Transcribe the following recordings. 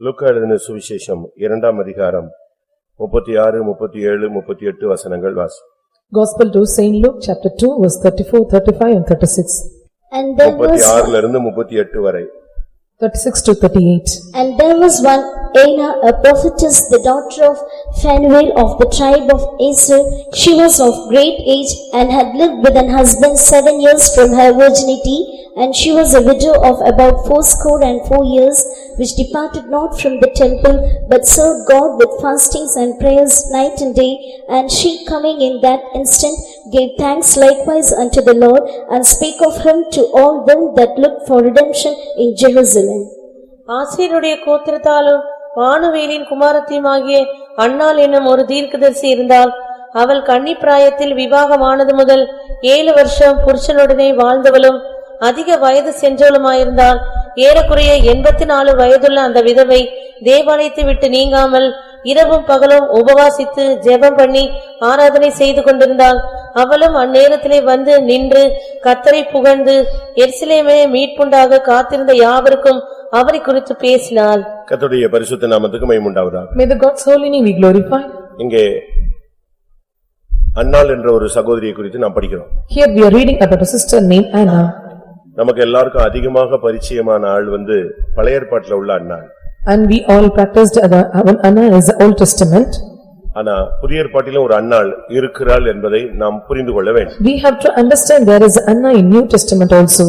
லூக்கா எழுதின சுவிசேஷம் இரண்டாம் அதிகாரம் முப்பத்தி ஆறு முப்பத்தி ஏழு முப்பத்தி எட்டு வசனங்கள் வாசி Gospel to Saint Luke, chapter 2, verse 34, 35 and 36. And there முப்பத்தி was, ஆறுல இருந்து முப்பத்தி எட்டு வரை 36 to 38. and there was one Anna, a prophetess, the daughter of Phanuel of the tribe of Aser. She was of great age and had lived with an husband seven years from her virginity, and she was a widow of about fourscore and four years, which departed not from the temple, but served God with fastings and prayers night and day. And she coming in that instant Give thanks likewise unto the Lord, and speak of him to all them that look for redemption in Jerusalem. ஆசீருடைய கோத்திரத்தாலும் வானுவேலின் குமாரத்தியுமாகிய அண்ணால் என்னும் ஒரு தீர்க்கதரிசி இருந்தால் அவள் கன்னி பிராயத்தில் விவாகமானது முதல் ஏழு வருஷம் புருஷனுடனே வாழ்ந்தவளும் அதிக வயது சென்றவளுமாயிருந்தால் ஏறக்குறைய எண்பத்தி நாலு வயதுள்ள அந்த விதவை தேவாலயத்தை விட்டு நீங்காமல் இரவும் பகலும் உபவாசித்து ஜெபம் பண்ணி ஆராதனை செய்து கொண்டிருந்தாள். அவளும் அந்நேரத்திலே வந்து நின்று கத்தரை புகழ்ந்து எருசலேமே மீட்புண்டாக காத்திருந்த யாவருக்கும் அவரை குறித்து பேசினாள். கர்த்தருடைய பரிசுத்த நாமத்துக்கு மைமுண்டாவதா May the God's holy name be glorified. இங்கே அன்னாள் என்ற ஒரு சகோதரியை குறித்து நாம் படிக்கிறோம். Here we are reading about a sister named Anna. நமக்கு எல்லாருக்கும் அதிகமாக பரிச்சயமான ஆள் வந்து பழைய ஏற்பாட்டுல உள்ள அன்னாள். And we all practiced other, our Anna is the Old Testament. ஆனா புதிய ஏற்பாட்டிலும் ஒரு அன்னாள் இருக்கிறாள் என்பதை நாம் புரிந்து கொள்ள வேண்டும் We have to understand there is Anna in New Testament also.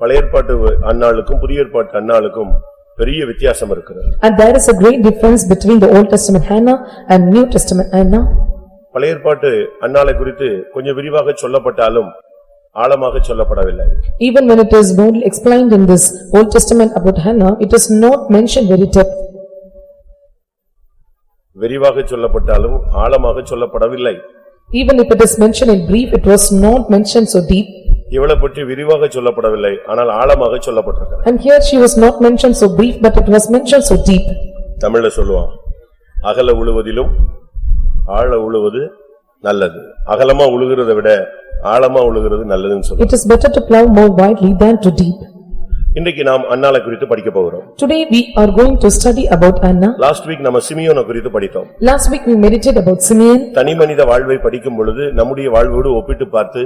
பழைய ஏற்பாட்டு அன்னாளுக்கும் புதிய ஏற்பாட்டு அன்னாளுக்கும் பெரிய வித்தியாசம் இருக்கிறது And there is a great difference between the Old Testament Hannah and New Testament Anna. பழைய ஏற்பாட்டு அன்னாளை குறித்து கொஞ்சம் விரிவாக சொல்லப்பட்டாலும் ஆழமாக சொல்லப்படவில்லை Even when it is boldly explained in this Old Testament about Hannah, it is not mentioned very depth. விரிவாக சொல்லப்பட்டாலும் ஆழமாக சொல்லப்படவில்லை Even if it is mentioned in brief, it was not mentioned so deep. இவளை பற்றி விரிவாக சொல்லப்படவில்லை ஆனால் ஆழமாக சொல்லப்பட்டிருக்கிறது And here she was not mentioned so brief, but it was mentioned so deep. தமிழ்ல சொல்லுவான் அகல உழுவதிலும் ஆழ உழுவது நல்லது அகலமா உழுகிறதை விட ஆழமா உழுகிறது நல்லதுன்னு சொல்லுவோம் It is better to plow more widely than to deep. இன்றைக்கு நாம் அன்னாளை குறித்து படிக்க போகிறோம் Today we are going to study about Anna. Last week நம்ம சிமியோனை குறித்து படித்தோம் Last week we meditated about Simeon. தனி மனித வாழ்வை படிக்கும் பொழுது நம்முடைய வாழ்வோடு ஒப்பிட்டு பார்த்து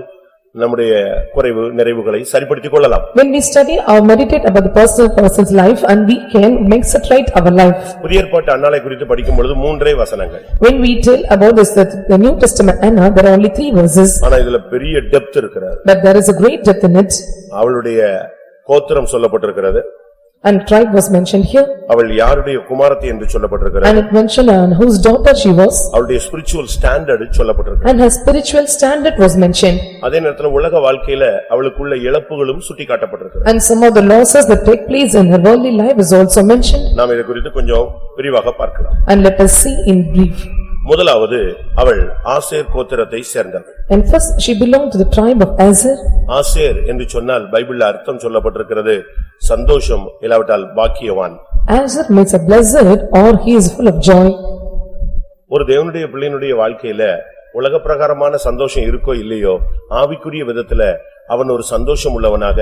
நம்முடைய குறைவு நிறைவுகளை சரிப்படுத்திக் கொள்ளலாம் When we study or meditate about the personal person's life and we can make set right our life. புதிய ஏற்பாட்டு அன்னாளை குறித்து படிக்கும் பொழுது மூன்றே வசனங்கள் When we tell about this, that the New Testament Anna, there are only three verses, ஆனா இதுல பெரிய டெப்த் இருக்கிறது but there is a great depth in it. அவளுடைய கோத்திரம் சொல்லப்பட்டிருக்கிறது And tribe was mentioned here, அவள் யாருடைய குமாரத்தி என்று சொல்லப்பட்டிருக்கிறது and it mentioned on whose daughter she was, அவளுடைய ஸ்பிரிச்சுவல் ஸ்டாண்டர்ட் சொல்லப்பட்டிருக்கு and her spiritual standard was mentioned. அதே நேரத்துல உலக வாழ்க்கையில அவளுக்குள்ள இழப்புகளும் சுட்டி காட்டப்பட்டிருக்கு And some of the losses that take place in her worldly life is also mentioned. நாம் இதை குறித்து கொஞ்சம் விரிவாக பார்க்கலாம் And let us see in brief. முதலாவது அவள் ஆசேர் கோத்திரத்தை சேர்ந்தவள் And first, she belonged to the tribe of Azer. Asher என்று சொன்னால் பைபிள்ல அர்த்தம் சொல்லப்பட்டிருக்கிறது சந்தோஷம் இல்லாவிட்டால் பாக்கியவான் Azer means a blessed or he is full of joy. ஒரு தேவனுடைய பிள்ளையினுடைய வாழ்க்கையில உலக பிரகாரமான சந்தோஷம் இருக்கோ இல்லையோ ஆவிக்குரிய விதத்துல அவன் ஒரு சந்தோஷம் உள்ளவனாக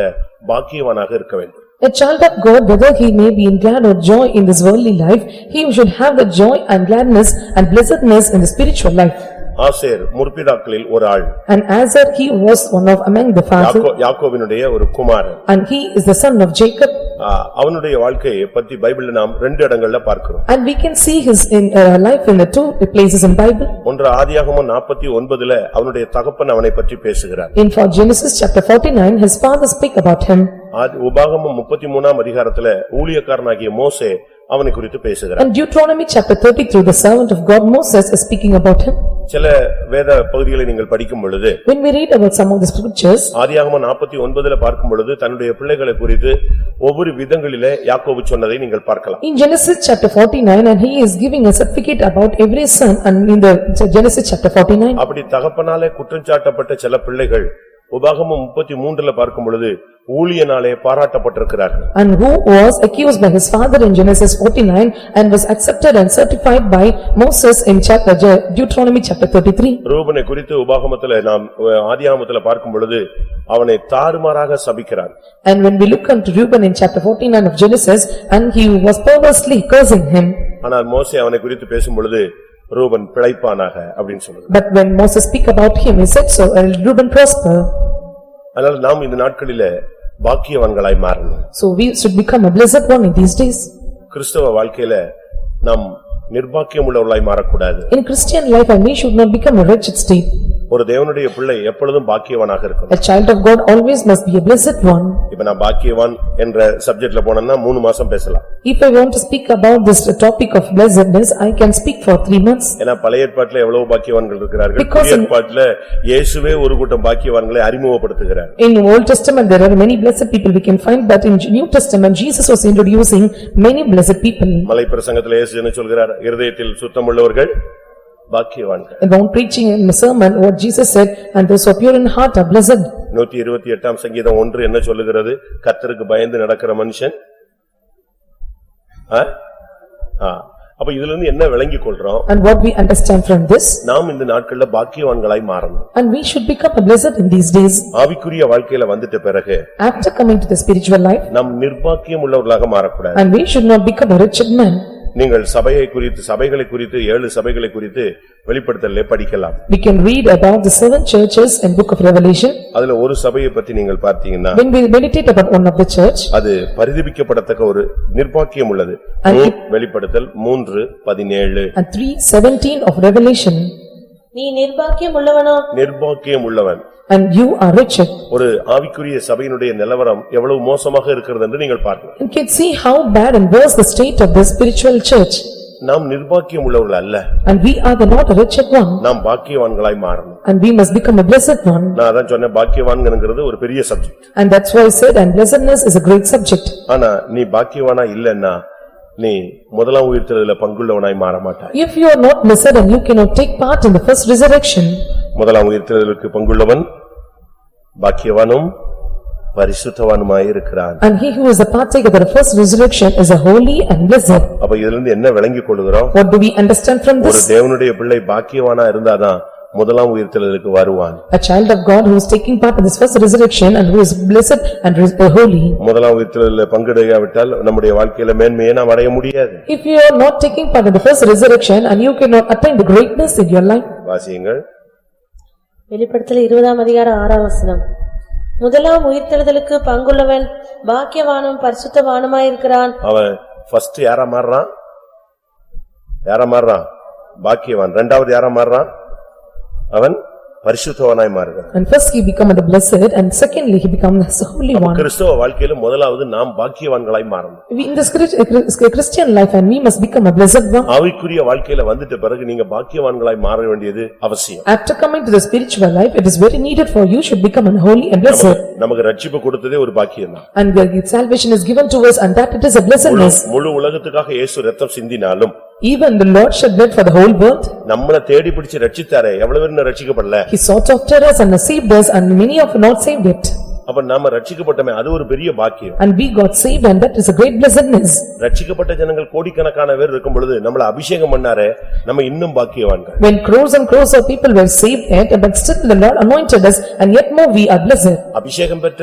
பாக்கியவானாக இருக்க வேண்டும் A child of God, whether he may be in glad or joy in this worldly life, he should have the joy and gladness and blessedness in the spiritual life. Asher முற்பிதாக்களில் ஒரு ஆள் And Azer, he was one of among the யாக்கோ- fathers, யாக்கோபினுடைய ஒரு குமாரன் and he is the son of Jacob. ஆ, அவனுடைய வாழ்க்கையை பத்தி பைபிள்ல நாம் ரெண்டு இடங்கள்ல பார்க்கிறோம் And we can see his in uh, life in the two places in Bible. ஒன்று ஆதியாகமம் நாற்பத்தி ஒன்பதுல அவனுடைய தகப்பன் அவனை பற்றி பேசுகிறார் In for Genesis chapter forty-nine, his father speak about him. ஆதி- உபாகமம் முப்பத்தி மூணாம் அதிகாரத்துல ஊழியக்காரனாகிய மோசே அவனை குறித்து பேசுகிறார் And Deuteronomy chapter thirty-three, the servant of God Moses is speaking about him. சில வேத பகுதிகளை நீங்கள் படிக்கும் பொழுது When we read about some of the scriptures, ஆதியாகமம் நாற்பத்தி ஒன்பதுல பார்க்கும் பொழுது தன்னுடைய பிள்ளைகளை குறித்து ஒவ்வொரு விதங்களிலே யாக்கோபு சொன்னதை நீங்கள் பார்க்கலாம் in Genesis chapter forty-nine, and he is giving a certificate about every son, and in the Genesis chapter forty-nine, அப்படி தகப்பனாலே குற்றஞ்சாட்டப்பட்ட சில பிள்ளைகள் உபாகமம் முப்பத்தி மூன்றுல பார்க்கும் பொழுது ஊழியனாலே பாராட்டப்பட்டிருக்கிறார்கள் And who was accused by his father in Genesis forty-nine and was accepted and certified by Moses in chapter Deuteronomy chapter thirty-three. ரூபனை குறித்து உபாகமத்துல நாம் ஆதியாகமத்துல பார்க்கும் பொழுது அவனை தாறுமாறாக சபிக்கிறார் And when we look unto Reuben in chapter forty-nine of Genesis, and he was perversely cursing him. ஆனால் மோசே அவனை குறித்து பேசும் பொழுது ரூபன் பிழைப்பானாக அப்படின்னு சொல்லுது But when Moses speak about him, he said so, and Reuben prosper. அதனால நாம் இந்த நாட்களிலே பாக்கியவான்களாய் மாறணும் So we should become a blessed one in these days. கிறிஸ்தவ வாழ்க்கையில நாம் நிர்பாக்கியம் உள்ளவர்களாய் மாறக்கூடாது In Christian life, and we should not become a wretched state. ஒரு தேவனுடைய பிள்ளை எப்பொழுதும் பாக்கியவானாக இருக்கணும் A child of God always must be a blessed one. இப்ப நான் பாக்கியவான் என்ற சப்ஜெக்ட்ல போனேன்னா மூணு மாசம் பேசலாம் If I want to speak about this topic of blessedness, I can speak for three months. ஏன்னா பழைய ஏற்பாட்டுல எவ்வளவு பாக்கியவான்கள் இருக்கிறார்கள் Because புதிய in- ஏற்பாட்டுல இயேசுவே ஒரு கூட்டம் பாக்கியவான்களை அறிமுகப்படுத்துகிறார் In Old Testament, there are many blessed people we can find, but in New Testament, Jesus was introducing many blessed people. மலை பிரசங்கத்துல இயேசு என்ன சொல்கிறார் இருதயத்தில் சுத்தமுள்ளவர்கள் பாக்கியவான்கள் About preaching in the sermon, what Jesus said, "And those who are pure in heart are blessed." நூத்தி இருபத்தி எட்டாம் சங்கீதம் ஒன்று என்ன சொல்லுகிறது கர்த்தருக்கு பயந்து நடக்கிற மனுஷன்? ஆ. அப்ப இதுல இருந்து என்ன விளங்கிக் கொள்றோம் And what we understand from this, நாம் இந்த நாட்கள்ல பாக்கியவான்களாய் மாறணும் and we should become a blessed in these days. ஆவிக்குரிய வாழ்க்கையில வந்துட்ட பிறகு After coming to the spiritual life, நாம் நிர்பாக்கியம் உள்ளவர்களாக மாறக்கூடாது and we should not become a wretched man. நீங்கள் சபையை குறித்து சபைகளை குறித்து ஏழு சபைகளை குறித்து வெளிப்படுத்தலே படிக்கலாம். We can read about the seven churches in book of Revelation. அதுல ஒரு சபையை பத்தி நீங்கள் பார்த்தீங்கன்னா When we meditate about one of the church, அது பரிதபிக்கப்படத்தக்க ஒரு நிர்பாக்கியம் உள்ளது. மூ- வெளிப்படுத்தல் மூன்று பதினேழு. And three seventeen of Revelation, நீ நிர்பாக்கியம் உள்ளவனோ? நிர்பாக்கியம் உள்ளவன். and you are wretched. ஒரு ஆவிக்குரிய சபையினுடைய நிலவரம் எவ்வளவு மோசமாக இருக்கிறது என்று நீங்கள் பார்க்கலாம் You can see how bad and worse the state of the spiritual church. நாம் நிர்பாக்கியம் உள்ளவர்கள் அல்ல And we are the not a wretched one, நாம் பாக்கியவான்களாய் மாறணும் and we must become a blessed one. நான் அதான் சொன்னேன் பாக்கியவான்ங்கிறது ஒரு பெரிய subject And that's why I said, and blessedness is a great subject. ஆனா நீ பாக்கியவானா இல்லன்னா நீ முதலாம் உயிர்த்தெழுதல பங்குள்ளவனாய் மாற மாட்டாய் If you are not blessed and you cannot take part in the first resurrection, முதலாம் உயிர்த்தெழுதலுக்கு பங்குள்ளவன் பாக்கியவானும் பரிசுத்தவானுமாய் இருக்கிறான் and he who is a partaker of the first resurrection is a holy and blessed. அப்ப இதுல இருந்து என்ன விளங்கிக் கொள்கிறோம் What do we understand from ஒரு this? தேவனுடைய பிள்ளை பாக்கியவானா இருந்தாதான் முதலாம் உயிர்த்தெழுதலுக்கு வருவான் A child of God who is taking part in this first resurrection and who is blessed and is holy. முதலாம் உயிர்த்தெழுதல பங்கெடுக்காவிட்டால் நம்முடைய வாழ்க்கையில மேன்மையை நாம் அடைய முடியாது If you are not taking part in the first resurrection and you cannot attain the greatness in your life, வாசியுங்கள் வெளிப்படுத்தல் இருபதாம் அதிகாரம் ஆறாம் வசனம். முதலாம் உயிர்த்தெழுதலுக்கு பங்குள்ளவன் பாக்கியவானும் பரிசுத்தவானுமாயிருக்கிறான். அவன் ஃபர்ஸ்ட் யாரா மாறுறான்? யாரா மாறுறான்? பாக்கியவான். ரெண்டாவது யாரா மாறுறான்? அவன் பரிசுத்தவனாய் மாறுகிறான் and first he become the blessed and secondly he becomes the holy one. கிறிஸ்தவ வாழ்க்கையில முதலாவது நாம் பாக்கியவான்களாய் மாறணும் We in Chris- Christian life and we must become a blessed one. ஆவிக்குரிய வாழ்க்கையில வந்துட்ட பிறகு நீங்க பாக்கியவான்களாய் மாற வேண்டியது அவசியம் After coming to the spiritual life, it is very needed for you should become a holy and blessed. நமக்கு ரட்சிப்பு கொடுத்ததே ஒரு பாக்கியம் தான் And the salvation is given to us and that it is a blessedness. முழு உலகத்துக்காக இயேசு ரத்தம் சிந்தினாலும் Even the Lord shed blood for the whole world. நம்மள தேடி பிடிச்சு ரட்சித்தாரே எவ்வளவு பேர் இன்னும் ரட்சிக்கப்படல He sought after us and saved us and many are not saved yet. அப்ப நாம ரட்சிக்கப்பட்டமே அது ஒரு பெரிய பாக்கியம் And we got saved and that is a great blessedness. ரட்சிக்கப்பட்ட ஜனங்கள் கோடிக்கணக்கான பேர் இருக்கும் பொழுது நம்மள அபிஷேகம் பண்ணாரே நம்ம இன்னும் பாக்கியவான்கள் When crores and crores of people were saved yet, but still the Lord anointed us and yet more we are blessed. அபிஷேகம் பெற்ற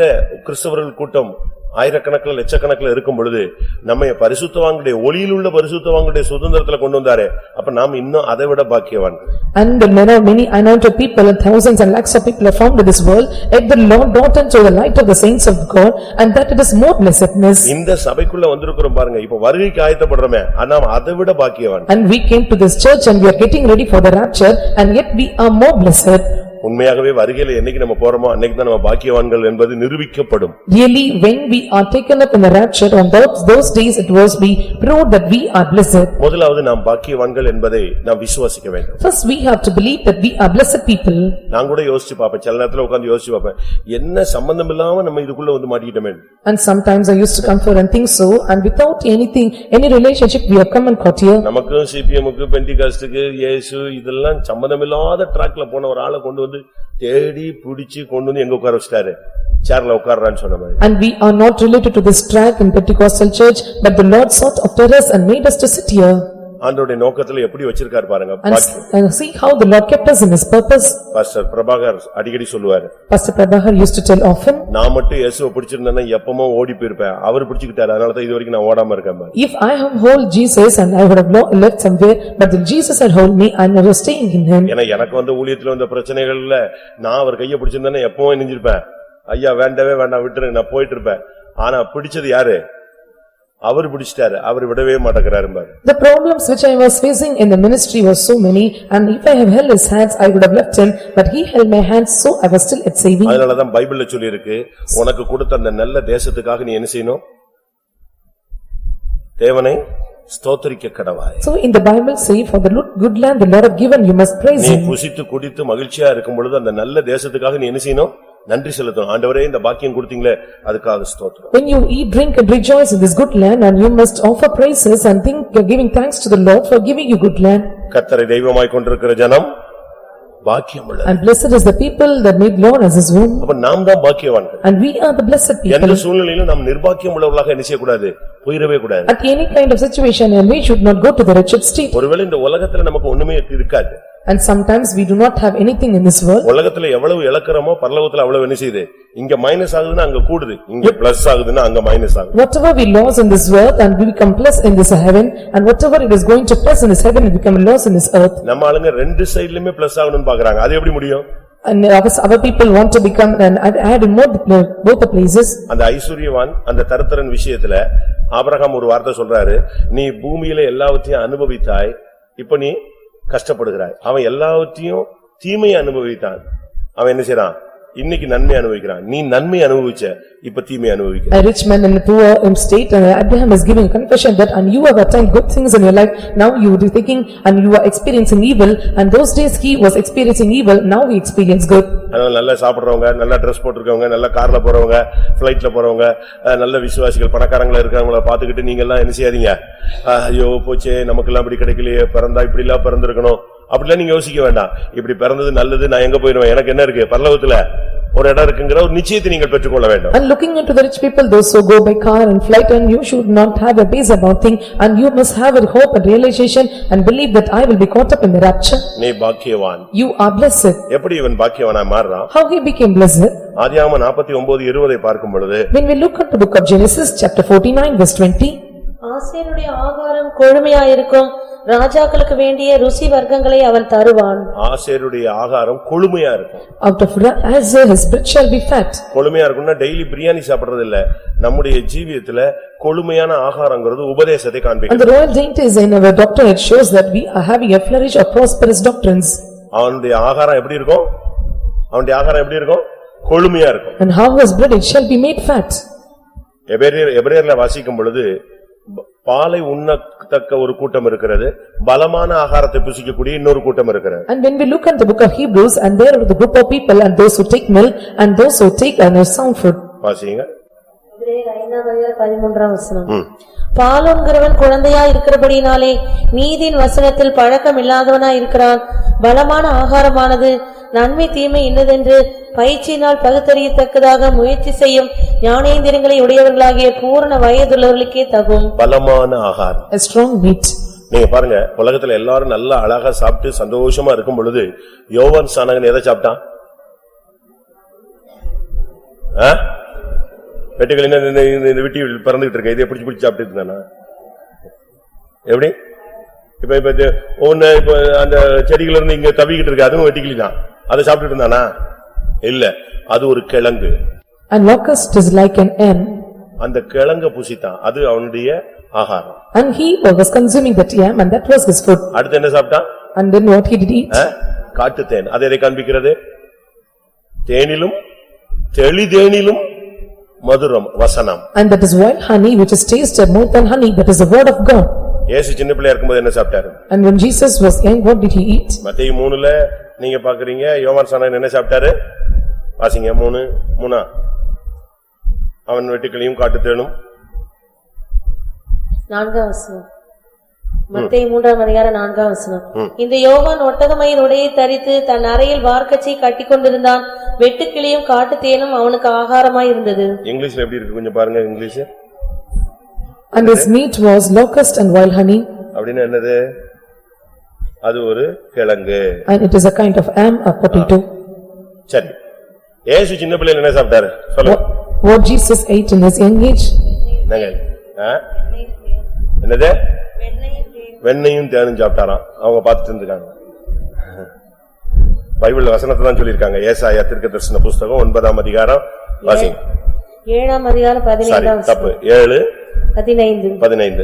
கிறிஸ்தவர்கள் கூட்டம் ஆயிரக்கணக்கில் லட்சக்கணக்கில் இருக்கும் பொழுது நம்ம பரிசுத்தவாங்களுடைய ஒளியில் உள்ள பரிசுத்தவாங்களுடைய சுதந்திரத்துல கொண்டு வந்தாரே அப்ப நாம் இன்னும் அதை விட பாக்கியவான்கள் And there are many anointed people and thousands and lakhs of people are found in this world, yet the Lord brought into the light of the saints of God and that it is more blessedness. இந்த சபைக்குள்ள வந்திருக்கிறோம் பாருங்க இப்ப வருகைக்கு ஆயத்தப்படுறோமே ஆனா அதை விட பாக்கியவான் And we came to this church and we are getting ready for the rapture and yet we are more blessed. உண்மையாகவே வருகையில என்னைக்கு நம்ம போறோமோ அன்னைக்கு தான் நம்ம பாக்கியவான்கள் என்பது நிரூபிக்கப்படும் Really, when we are taken up in the rapture on those those days it was be proved that we are blessed. முதலாவது நாம் பாக்கியவான்கள் என்பதை நாம் விசுவாசிக்க வேண்டும் First, we have to believe that we are blessed people. நான் கூட யோசிச்சு பார்ப்பேன் சில நேரத்துல உட்கார்ந்து யோசிச்சு பார்ப்பேன் என்ன சம்பந்தம் இல்லாம நம்ம இதுக்குள்ள வந்து மாட்டிக்கிட்டோமே And sometimes I used to come for and think so and without anything, any relationship, we have come and caught here. நமக்கும் சிபிஎம்முக்கு பெண்டிகாஸ்டுக்கு இயேசு இதெல்லாம் சம்பந்தமில்லாத ட்ராக்ல போன ஒரு ஆளை கொண்டு வந்து வந்து தேடி பிடிச்சு கொண்டு வந்து எங்க உட்கார வச்சிட்டாரு சேர்ல உட்கார்றான்னு சொன்ன மாதிரி And we are not related to this track in Pentecostal church, but the Lord sought after us and made us to sit here. ஆண்டோடைய நோக்கத்துல எப்படி வச்சிருக்காரு பாருங்க. And and see how the Lord kept us in his purpose. Pastor Prabhakar அடிக்கடி சொல்லுவாரு. Pastor Prabhakar used to tell often, நான் மட்டும் இயேசுவை பிடிச்சிருந்தேன்னா எப்பமோ ஓடி போயிருப்பேன். அவர் பிடிச்சுக்கிட்டாரு. அதனாலதான் இது வரைக்கும் நான் ஓடாம இருக்கேன் பாரு. if I have hold Jesus and I would have lo- left somewhere, but then Jesus had hold me, I never staying in him. ஏன்னா எனக்கு வந்த ஊழியத்துல வந்த பிரச்சனைகள்ல நான் அவர் கைய பிடிச்சிருந்தேன்னா எப்பவும் நெஞ்சிருப்பேன் ஐயா வேண்டவே வேண்டாம் விட்டுருங்க நான் போயிட்டு இருப்பேன். ஆனா பிடிச்சது யாரு? அவர் பிடிச்சிட்டாரு அவர் விடவே மாட்டேங்கிறாரு பாரு The problems which I was facing in the ministry were so many, and if I have held his hands, I would have left him, but he held my hands, so I was still at saving. அதனாலதான் பைபிள்ல சொல்லியிருக்கு உனக்கு கொடுத்த அந்த நல்ல தேசத்துக்காக நீ என்ன செய்யணும் தேவனை ஸ்தோத்தரிக்க கடவாய் So in the Bible say, for the lo- good land the Lord have given, you must praise நீ him. புசித்து குடித்து மகிழ்ச்சியா இருக்கும் பொழுது அந்த நல்ல தேசத்துக்காக நீ என்ன செய்யணும் நன்றி செலுத்தணும் ஆண்டவரே இந்த பாக்கியம் கொடுத்தீங்களே அதுக்காக ஸ்தோத்திரம் When you eat, drink and rejoice in this good land, and you must offer praises and think, giving thanks to the Lord for giving you good land. கத்தரை தெய்வமாய் கொண்டிருக்கிற ஜனம் பாக்கியம் உள்ளது And blessed is the people that made Lord as his womb, அப்ப நாம் தான் பாக்கியவான்கள் and we are the blessed எந்த people. சூழ்நிலையிலும் நாம் நிர்பாக்கியம் உள்ளவர்களாக என்ன செய்யக்கூடாது போயிடவே கூடாது At any kind of situation, and we should not go to the wretched state. ஒருவேளை இந்த உலகத்துல நமக்கு ஒண்ணுமே இருக்காது And sometimes we do not have anything in this world. உலகத்துல எவ்வளவு இழக்கிறோமோ பரலோகத்துல அவ்வளவு என்ன செய்யுது இங்க மைனஸ் ஆகுதுன்னா அங்க கூடுது இங்க பிளஸ் ஆகுதுன்னா அங்க மைனஸ் ஆகுது Whatever we lose in this world and we become plus in this heaven and whatever it is going to plus in this heaven it become loss in this earth. நம்ம ஆளுங்க ரெண்டு சைடுலயுமே plus ஆகணும்னு பாக்குறாங்க அது எப்படி முடியும் And our our people want to become and add in pla- both the places. அந்த ஐஸ்வர்யவான் அந்த தரத்திரன் விஷயத்துல ஆபிரகாம் ஒரு வார்த்தை சொல்றாரு நீ பூமியில எல்லாவற்றையும் அனுபவித்தாய் இப்ப நீ கஷ்டப்படுகிறாய். அவன் எல்லாவற்றையும் தீமையை அனுபவித்தான். அவன் என்ன செய்றான்? இன்னைக்கு நன்மை அனுபவிக்கிறான் நீ நன்மை அனுபவிச்ச இப்ப தீமை அனுபவிக்கிற A rich man in a poor um, state and Abraham is giving a confession that and you have attained good things in your life. Now you are thinking and you are experiencing evil and those days he was experiencing evil, now he experienced good. அதனால நல்லா சாப்பிடுறவங்க நல்லா dress போட்டிருக்கவங்க நல்ல கார்ல போறவங்க பிளைட்ல போறவங்க நல்ல விசுவாசிகள் பணக்காரங்களா இருக்கிறவங்கள பாத்துக்கிட்டு நீங்க எல்லாம் என்ன செய்யாதீங்க ஐயோ போச்சே நமக்கெல்லாம் இப்படி கிடைக்கலையே பிறந்தா இப்படி எல்லாம் பிறந்திருக்கணும் அப்படிலாம் நீங்க யோசிக்க வேண்டாம் இப்படி பிறந்தது நல்லது நான் எங்க போயிருவேன் எனக்கு என்ன இருக்கு பரலோகத்துல ஒரு இடம் இருக்குங்கிற ஒரு நிச்சயத்தை நீங்கள் பெற்றுக்கொள்ள வேண்டும் And looking into the rich people, those who go by car and flight and you should not have a base about thing and you must have a hope and realization and believe that I will be caught up in the rapture. நீ பாக்கியவான் You are blessed. எப்படி இவன் பாக்கியவானா மாறுறான் How he became blessed? ஆதியாகமம் நாற்பத்தி ஒன்பது இருபதை பார்க்கும் பொழுது When we look at the book of Genesis, chapter forty-nine, verse twenty, ஆசேருடைய ஆகாரம் கொழுமையாயிருக்கும் ராஜாக்களுக்கு வேண்டிய ருசி வர்க்கங்களை அவன் தருவான். ஆசேருடைய ஆகாரம் கொழுமையா இருக்கும். Out of Ra- Azar his bread shall be fat. கொழுமையா இருக்கும்னா டெய்லி பிரியாணி சாப்பிடுறது இல்ல நம்முடைய ஜீவியத்துல கொழுமையான ஆகாரங்கிறது உபதேசத்தை And காண்பிக்கும் the royal dainties in our doctrine, it shows that we are having a flourish of prosperous doctrines. அவனுடைய ஆகாரம் எப்படி இருக்கும்? அவனுடைய ஆகாரம் எப்படி இருக்கும்? கொழுமையா இருக்கும். And how his bread it shall be made fat. எபிரேயர் எபிரேயர்ல வாசிக்கும் பொழுது பாலை உண்ணத்தக்க ஒரு கூட்டம் இருக்கிறது. பலமான ஆகாரத்தை புசிக்கக்கூடிய இன்னொரு கூட்டம் இருக்கிறது. And when we look at the book of Hebrews, and there are the group of people and those who take milk and those who take and sound food. வாசிங்க. எபிரேயர் ஐந்தாம் அதிகாரம் பதிமூன்றாம் வசனம். பாலுங்கிறவன் குழந்தையா இருக்கிறபடினாலே நீதியின் வசனத்தில் பழக்கம் இல்லாதவனா இருக்கிறான் பலமான ஆகாரமானது நன்மை தீமை இன்னதென்று பயிற்சியினால் பகுத்தறியத்தக்கதாக முயற்சி செய்யும் ஞானேந்திரங்களை உடையவர்களாகிய பூரண வயதுள்ளவர்களுக்கே தகும். பலமான ஆகாரம். A strong meat. நீங்க பாருங்க உலகத்துல எல்லாரும் நல்லா அழகா சாப்பிட்டு சந்தோஷமா இருக்கும் பொழுது யோவான் சானகன் எதை சாப்பிட்டான்? ஆ? வெட்டுக்கிளி இந்த- இந்த- இந்த- இந்த விட்டி பிறந்துகிட்டு இருக்க? இதை பிடிச்சு பிடிச்சு சாப்பிட்டு இருந்தானா? எப்படி? இப்ப இப்ப இது ஒண்ணு இப்ப அந்த செடிகள் இருந்து இங்க தவிக்கிட்டு இருக்கு? அதுவும் வெட்டிக்கிளி தான். அதை சாப்பிட்டுட்டு இருந்தானா? இல்ல அது ஒரு கிழங்கு And locust is like an ant. அந்த கிழங்க புசித்தான் அது அவனுடைய ஆகாரம் And he was consuming that yam and that was his food. அடுத்து என்ன சாப்பிட்டான் And then what he did eat? ஆ? காட்டுத்தேன் அதை எதை காண்பிக்கிறது தேனிலும் தெளிதேனிலும் மதுரம் வசனம் And that is wild honey which is tasted more than honey, that is the word of God. இயேசு சின்ன பிள்ளையா இருக்கும்போது என்ன சாப்பிட்டாரு? And when Jesus was young, what did he eat? மத்தேயு மூணுல நீங்க பாக்குறீங்க யோவான் சாணன் என்ன சாப்பிட்டாரு? வாசிங்க மூணு மூணா. அவன் வெட்டுக்களையும் காட்டுத்தேனும். நான்காம் வசனம். மத்தேயு மூன்றாம் அதிகாரம் நான்காம் வசனம். இந்த யோவான் ஒட்டகமயின் உடையை தரித்து தன் அறையில் வார்க்கச்சை கட்டிக் கொண்டிருந்தான். வெட்டுக்கிளியும் காட்டுத்தேனும் அவனுக்கு ஆகாரமாய் இருந்தது இங்கிலீஷ்ல எப்படி இருக்கு? கொஞ்சம் பாருங்க English. And his meat was locust and wild honey, அப்படின்னு என்னது? அது ஒரு கிழங்கு. And it is a kind of am, a potato. சரி. ஏசு சின்ன பிள்ளைல என்ன சாப்பிட்டாரு? சொல்லுங்க. What what Jesus ate in his young age? என்னங்க? ஆ? என்னது? வெண்ணையும் தேனும் சாப்பிட்டாராம். அவங்க பார்த்துட்டு இருந்திருக்காங்க. பைபிள் வசனத்தை தான் சொல்லியிருக்காங்க. ஏசாயா தீர்க்க தரிசன புஸ்தகம் ஒன்பதாம் அதிகாரம் வாசிங்க. ஏழாம் அதிகாரம் சாரி பதினைந்தாம் தப்பு ஏழு பதினைந்து. பதினைந்து.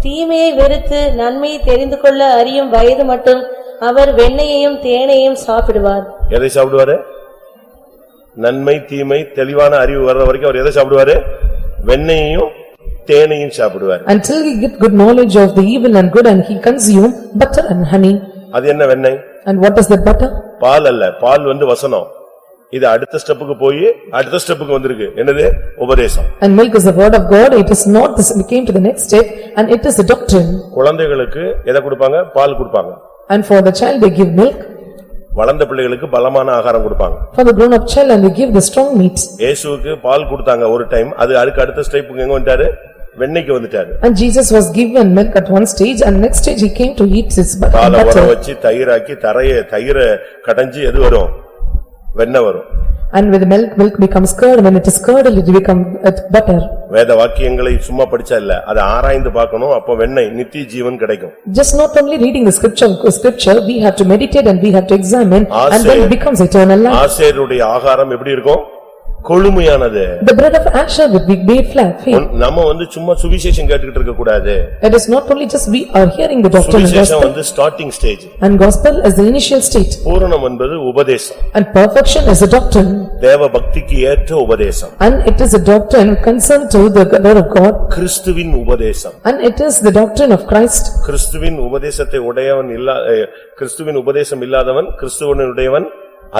தீமையை வெறுத்து நன்மையை தெரிந்து கொள்ள அறியும் வயது மட்டும் அவர் வெண்ணெயையும் தேனையும் சாப்பிடுவார். எதை சாப்பிடுவாரு? நன்மை தீமை தெளிவான அறிவு வர்ற வரைக்கும் அவர் எதை சாப்பிடுவாரு? வெண்ணையையும் தேனையும் சாப்பிடுவாரு. Until he get good knowledge of the evil and good and he consume butter and honey. அது என்ன வெண்ணெய்? And what is that butter? பால் அல்ல பால் வந்து வசனம். இது அடுத்த ஸ்டெப்புக்கு போய் அடுத்த ஸ்டெப்புக்கு வந்திருக்கு என்னது உபதேசம் And milk is the word of God, it is not this, we came to the next step and it is a doctrine. குழந்தைகளுக்கு எதை கொடுப்பாங்க பால் கொடுப்பாங்க And for the child they give milk, வளர்ந்த பிள்ளைகளுக்கு பலமான ஆகாரம் கொடுப்பாங்க for the grown up child and they give the strong meat. இயேசுவுக்கு பால் கொடுத்தாங்க ஒரு டைம் அது அதுக்கு அடுத்த ஸ்டெப்புக்கு எங்க வந்துட்டாரு வெண்ணெய்க்கு வந்துட்டாரு And Jesus was given milk at one stage and next stage he came to eat his bu- பாலை உர butter. வச்சு தயிராக்கி தரைய தயிரை கடைஞ்சு எது வரும் வெண்ணெய் வரும் And with the milk, milk becomes curd, when it is curdled it become uh, butter. வேத வாக்கியங்களை சும்மா படிச்சா இல்ல அதை ஆராய்ந்து பார்க்கணும் அப்ப வெண்ணெய் நித்திய ஜீவன் கிடைக்கும் Just not only reading the scripture, scripture, we have to meditate and we have to examine and then it becomes eternal life. ஆசேருடைய ஆகாரம் எப்படி இருக்கும் கொழுமையானது The bread of Asher would be made flat. உன்- நம்ம வந்து சும்மா சுவிசேஷம் கேட்டுக்கிட்டு இருக்க கூடாது It is not only just we are hearing the doctrine and gospel வந்து starting stage and gospel is the initial state பூரணம் என்பது உபதேசம் and perfection is a doctrine தேவ பக்திக்கு ஏற்ற உபதேசம் and it is a doctrine concerned to the word of God கிறிஸ்துவின் உபதேசம் and it is the doctrine of Christ கிறிஸ்துவின் உபதேசத்தை உடையவன் இல்லா கிறிஸ்துவின் உபதேசம் இல்லாதவன் கிறிஸ்துவனுடையவன்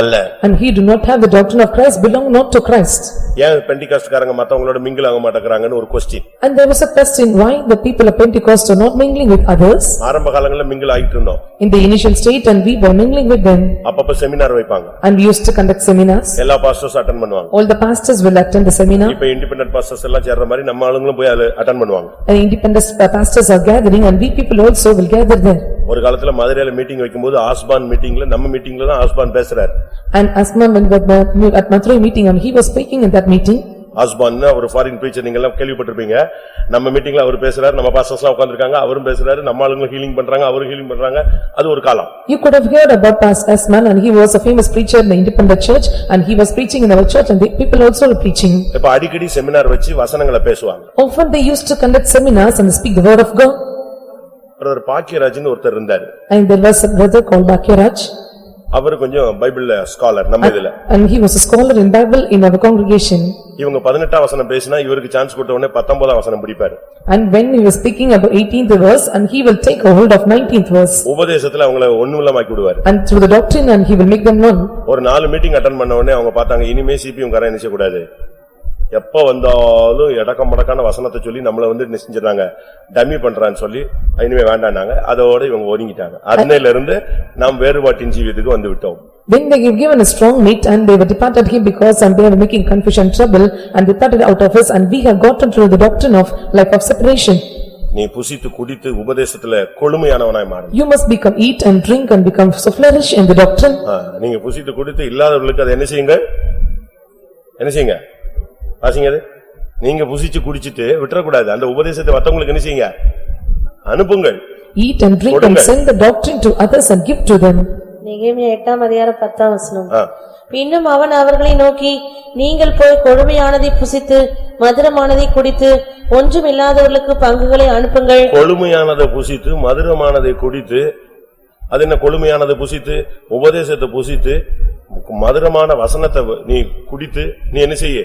அல்ல and he do not have the doctrine of Christ belong not to Christ. ஏன் பெண்டிகாஸ்ட்காரங்க மத்தவங்களோட மிங்கில் ஆக மாட்டேங்கறாங்கன்னு ஒரு question And there was a question why the people of Pentecost are not mingling with others ஆரம்ப காலங்கள்ல மிங்கில் ஆயிட்டு இருந்தோம் in the initial state and we were mingling with them அப்பப்ப செமினார் வைப்பாங்க and we used to conduct seminars. எல்லா pastors attend பண்ணுவாங்க All the pastors will attend the seminar இப்ப independent pastors எல்லாம் சேர்ற மாதிரி நம்ம ஆளுங்களும் போய் அட்டன் பண்ணுவாங்க and independent pastors are gathering and we people also will gather there. ஒரு காலத்துல மதுரையில மீட்டிங் வைக்கும்போது ஆஸ்பான் மீட்டிங்ல நம்ம மீட்டிங்ல தான் ஆஸ்பான் பேசுறாரு And Asman when we were at Mathura meeting and he was speaking in that meeting ஆஸ்பான் ஒரு ஃபாரின் பிரீச்சர் நீங்க எல்லாம் கேள்விப்பட்டிருப்பீங்க நம்ம மீட்டிங்ல அவர் பேசுறாரு நம்ம பாஸ்டர்ஸ் எல்லாம் உட்கார்ந்திருக்காங்க அவரும் பேசுறாரு நம்ம ஆளுங்களும் ஹீலிங் பண்றாங்க அவரும் ஹீலிங் பண்றாங்க அது ஒரு காலம் You could have heard about Pastor Asman and he was a famous preacher in the independent church and he was preaching in our church and the people also were preaching. இப்ப அடிக்கடி seminar வச்சு வசனங்களை பேசுவாங்க Often they used to conduct seminars and speak the word of God. Brother பாக்கியராஜ்னு ஒருத்தர் இருந்தாரு And there was a brother called Bakyaraj அவர் கொஞ்சம் பைபிள்ல scholar நம்ம இதுல and he was a scholar in Bible in our congregation. இவங்க பதினெட்டாம் வசனம் பேசினா இவருக்கு சான்ஸ் கொடுத்த உடனே பத்தொன்பதாம் வசனம் பிடிப்பாரு And when he was speaking about eighteenth verse and he will take a hold of nineteenth verse. உபதேசத்துல அவங்கள ஒண்ணுமில்லமாக்கி விடுவாரு And through the doctrine and he will make them known. ஒரு நாலு மீட்டிங் அட்டன் பண்ண உடனே அவங்க பார்த்தாங்க இனிமே சிபிஎம் காரன் நினைச்ச கூடாது எப்ப வந்தாலும் எடக்க மடக்கான வசனத்தை சொல்லி நம்மள வந்து என்ன செஞ்சிடறாங்க டம்மி பண்றான்னு சொல்லி இனிமே வேண்டானாங்க அதோட இவங்க ஒதுங்கிட்டாங்க அன்னையில இருந்து நாம் வேறுபாட்டின் ஜீவியத்துக்கு வந்து விட்டோம் Then they have given a strong meat and they were departed him because and they were making confusion trouble and departed out of us and we have gotten through the doctrine of life of separation. நீ புசித்து குடித்து உபதேசத்துல கொழுமையானவனாய் மாறு You must become eat and drink and become so flourish in the doctrine. நீங்க புசித்து குடித்து இல்லாதவர்களுக்கு அதை என்ன செய்யுங்க என்ன செய்யுங்க வாசிங்க அது. நீங்க புசிச்சு குடிச்சிட்டு விட்டுறக்கூடாது. அந்த உபதேசத்தை மத்தவங்களுக்கு என்ன செய்யுங்க? அனுப்புங்கள். Eat and drink and send the doctrine to others and give to them. நெகேமியா எட்டாம் அதிகாரம் பத்தாம் வசனம். பின்னும் அவன் அவர்களை நோக்கி நீங்கள் போய் கொழுமையானதை புசித்து மதுரமானதை குடித்து ஒன்றும் இல்லாதவர்களுக்கு பங்குகளை அனுப்புங்கள். கொழுமையானதை புசித்து மதுரமானதை குடித்து அது என்ன கொழுமையானதை புசித்து உபதேசத்தை புசித்து மதுரமான வசனத்தை நீ குடித்து நீ என்ன செய்ய?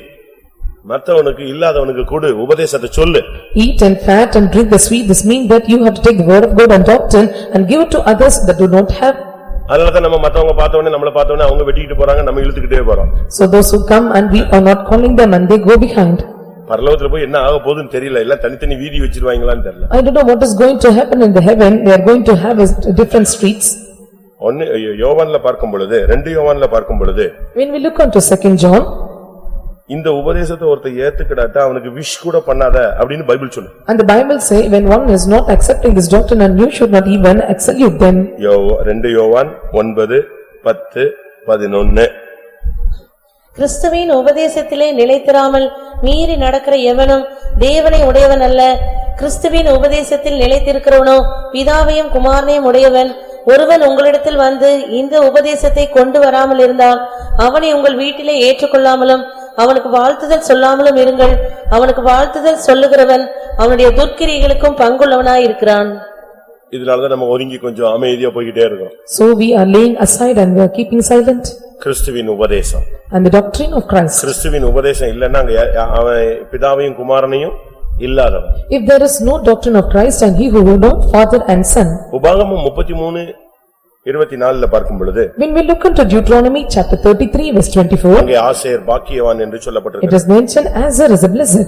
மத்தவனுக்கு இல்லாதவனுக்கு கொடு உபதேசத்தை சொல்லு Eat and fat and drink the sweet, this mean that you have to take the word of God and doctrine and give it to others that do not have. அதனாலதான் நம்ம மத்தவங்க பார்த்தவொடனே நம்மள பார்த்தவொடனே அவங்க வெட்டிக்கிட்டு போறாங்க நம்ம இழுத்துக்கிட்டே போறோம் So those who come and we are not calling them and they go behind. பரலோகத்துல போய் என்ன ஆக போகுதுன்னு தெரியல எல்லாம் தனித்தனி வீதி வச்சிருவாங்களான்னு தெரியல I don't know what is going to happen in the heaven, they are going to have a different streets. ஒன்னு யோவான்ல பார்க்கும் பொழுது ரெண்டு யோவான்ல பார்க்கும் பொழுது When we look onto second John, இந்த உபதேசத்தை ஒருத்தன் ஏத்துக்கிடாட்டா அவனுக்கு விஷ் கூட பண்ணாத அப்படின்னு பைபிள் சொல்லு. And the Bible say, when one is not accepting this doctrine and you should not even salute them. யோ ரெண்டு யோவான் ஒன்பது பத்து பதினொன்னு. கிறிஸ்துவின் உபதேசத்திலே நிலைத்திராமல் மீறி நடக்கிற எவனும் தேவனை உடையவன் அல்ல. கிறிஸ்துவின் உபதேசத்தில் நிலைத்திருக்கிறவனோ பிதாவையும் குமாரனையும் உடையவன். ஒருவன் உங்களிடத்தில் வந்து இந்த உபதேசத்தை கொண்டு வராமல் இருந்தால் அவனை உங்கள் வீட்டிலே ஏற்றுக்கொள்ளாமலும் அவனுக்கு வாழ்த்துதல் சொல்லாமலும் இருங்கள் அவனுக்கு வாழ்த்துதல் சொல்லுகிறவன் அவனுடைய துர்க்கிரிகளுக்கும் பங்குள்ளவனாயிருக்கிறான் இதனாலதான் நம்ம ஒதுங்கி கொஞ்சம் அமைதியா போய்கிட்டே இருக்கோம் So we are laying aside and we are keeping silent. கிறிஸ்துவின் உபதேசம் And the doctrine of Christ. கிறிஸ்துவின் உபதேசம் இல்லன்னா அங்க யா- யா- அவன் பிதாவையும் குமாரனையும் இல்லாதவன் If there is no doctrine of Christ and he who will know father and son. உபாகமம் முப்பத்தி மூணு இருபத்தி நாலுல பார்க்கும் பொழுது When we look into Deuteronomy chapter thirty-three verse twenty-four, அங்கே ஆசேர் பாக்கியவான் என்று it சொல்லப்பட்டிருக்கு is mentioned Azar is a blessed.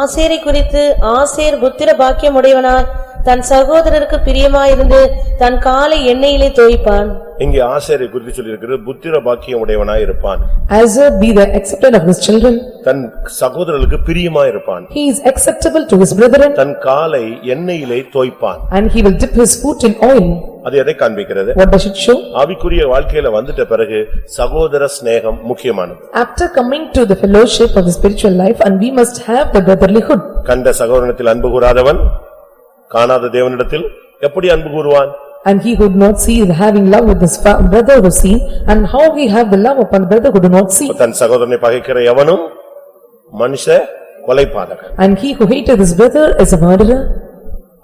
ஆசேரை குறித்து ஆசேர் புத்திர பாக்கியம் உடையவனாய் தன் சகோதரருக்கு பிரியமாயிருந்து தன் காலை எண்ணெயிலே தோய்ப்பான். இங்கே ஆசேரை குறித்து சொல்லியிருக்கிறது புத்திர பாக்கியம் உடையவனாய் இருப்பான் Azar be the accepted of his children, தன் சகோதரர்களுக்கு பிரியமா இருப்பான் he is acceptable to his brethren, தன் காலை எண்ணெயிலே தோய்ப்பான். And he will dip his foot in oil. அது எதை காண்பிக்கிறது? What does it show? ஆவிக்குரிய வாழ்க்கையில வந்துட்ட பிறகு சகோதர சிநேகம் முக்கியமானது. After coming to the fellowship of the spiritual life, and we must have the brotherlyhood. கண்ட சகோதரனத்தில் அன்பு கூறாதவன் காணாத தேவனிடத்தில் எப்படி அன்பு கூறுவான் And he who do not see the having love with his fa- brother who see, and how he have the love upon brother who do not see. தன் சகோதரனை பகைக்கிற எவனும் மனுஷ கொலைபாதகன் And he who hated his brother is a murderer.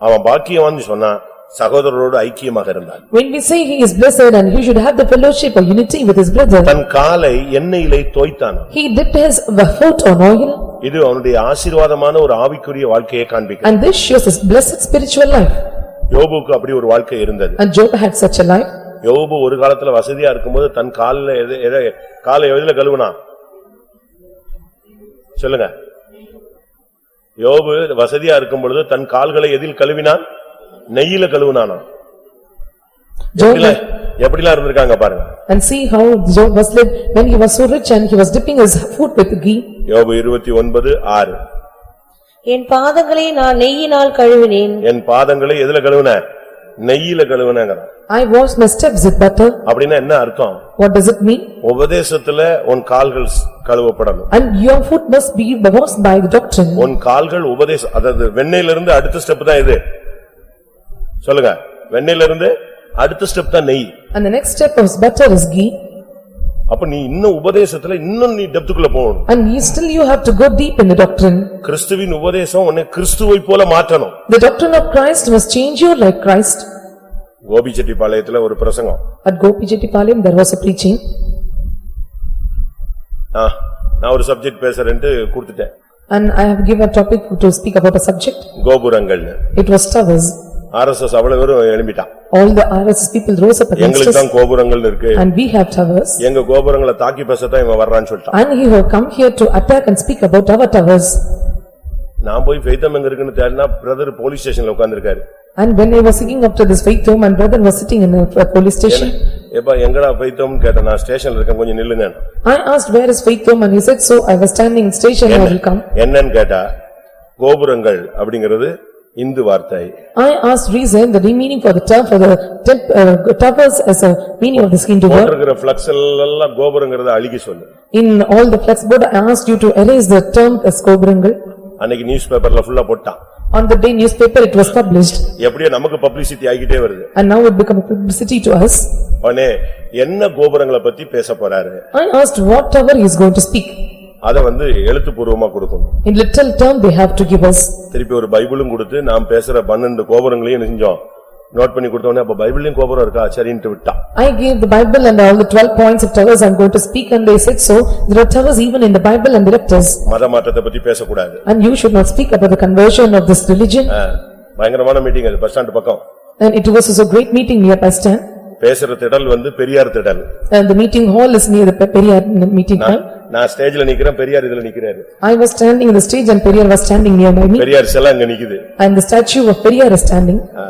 அவன் பாக்கியவான் சொன்னா சகோதரரோடு ஐக்கியமாக இருந்தான் When we say he is blessed and he should have the fellowship or unity with his brother, தன் காலை எண்ணெயிலே தோய்த்தான் he dipped his foot on oil, இது அவனுடைய ஆசீர்வாதமான ஒரு ஆவிக்குரிய வாழ்க்கையை காண்பிக்கும். And this shows his blessed spiritual life. யோபுக்கு அப்படி ஒரு வாழ்க்கை இருந்தது. And Job had such a life, யோபு ஒரு காலத்துல வசதியா இருக்கும்போது தன் கால்ல எது எதை காலை எதுல கழுவுனா? சொல்லுங்க. யோபு வசதியா இருக்கும் பொழுது தன் கால்களை எதில் கழுவினான்? நெய்யில கழுவுனானா? Job, எப்படிலாம் எப்படிலாம் இருந்திருக்காங்க பாருங்க. And see how Job was led when he was so rich and he was dipping his foot with ghee. யோபு இருபத்தி ஒன்பது ஆறு. என் பாதங்களை நான் நெய்யினால் கழுவினேன். என் பாதங்களை எதுல கழுவுன? நெய்யில கழுவுனங்கிறான். I wash my steps with butter. அப்படின்னா என்ன அர்த்தம்? What does it mean? உபதேசத்துல உன் கால்கள் ஸ்- கழுவப்படணும். And your foot must be washed by the doctrine. உன் கால்கள் உபதேசம் அதாவது வெண்ணெயில இருந்து அடுத்த ஸ்டெப் தான் இது. சொல்லுங்க. வெண்ணெயில இருந்து அடுத்த ஸ்டெப் தான் நெய். And the next step of butter is ghee. அப்ப நீ இன்னும் உபதேசத்துல இன்னும் நீ டெப்துக்குள்ள போகணும் And you still you have to go deep in the doctrine. கிறிஸ்துவின் உபதேசம் உன்னை கிறிஸ்துவை போல மாற்றணும் The doctrine of Christ must change you like Christ. கோபிச்செட்டிப்பாளையத்துல ஒரு பிரசங்கம் At Gopi Jettipalayam, there was a preaching. ஆ, நான் ஒரு சப்ஜெக்ட் பேசுறேன்ட்டு கொடுத்துட்டேன் And I have given a topic to speak about a subject. கோபுரங்கள்னு It was towers. RSS அவ்வளவு பேரும் All the RSS people rose up against எங்களுக்கு us. தான் கோபுரங்கள் இருக்கு And we have towers. எங்க கோபுரங்களை தாக்கி பேசத்தான் இவன் வர்றான்னு சொல்லிட்டான் And he have come here to attack and speak about our towers. நான் போய் ஃபெய்தம் எங்க இருக்குன்னு தேடினா பிரதர் போலீஸ் ஸ்டேஷன்ல உட்கார்ந்திருக்காரு And when I was sitting up to this faith home, my brother was sitting in a a police station. எப்ப எங்கடா ஃபெய்தம்னு கேட்டேன் நான் ஸ்டேஷன்ல இருக்கேன் கொஞ்சம் நில்லுங்க I asked where is faith home and he said, so I was standing in station, I will come. என்னன்னு கேட்டா கோபுரங்கள் அப்படிங்கிறது இந்து வார்த்தை I asked reason, the meaning for the term for the temp- uh, towers as a meaning of this Hindu word. போட்டிருக்கிற flex எல்லாம் கோபுரங்கிறத அழுகி சொல்லு In all the flex board, I asked you to erase the term as Kobrangal. அன்னைக்கு news பேப்பர்ல ஃபுல்லா போட்டான் On the day newspaper, it was published எப்படியோ நமக்கு பப்ளிசிட்டி ஆகிட்டே வருது and now it become a publicity to us. அவனே என்ன கோபுரங்களை பத்தி பேச போறாரு I asked what tower he is going to speak. அத வந்து எழுத்துப்பூர்வமா கொடுக்கணும் In little term, they have to give us. திருப்பி ஒரு பைபிளும் கொடுத்து நாம் பேசுற பன்னெண்டு கோபுரங்களையும் என்ன செஞ்சோம் நோட் பண்ணி கொடுத்தோன்னே அப்ப பைபிள்லயும் கோபுரம் இருக்கா சரின்ட்டு விட்டான் I gave the Bible and all the twelve points of towers I am going to speak and they said so. There are towers even in the Bible and the rectors. மத மாற்றத்தை பத்தி பேசக்கூடாது And you should not speak about the conversion of this religion. ஆ, பயங்கரமான meeting அது bus stand பக்கம் And it was also a great meeting near Pastan. பேசுற திடல் வந்து பெரியார் திடல் And the meeting hall is near the Pe- Periyar meeting hall. நான் ஸ்டேஜ்ல நிக்கிறேன் பெரியார் இதுல நிக்கிறாரு I was standing in the stage and Periyar was standing nearby me Periyar சிலை அங்க நிக்குது and the statue of Periyar is standing. ஆ,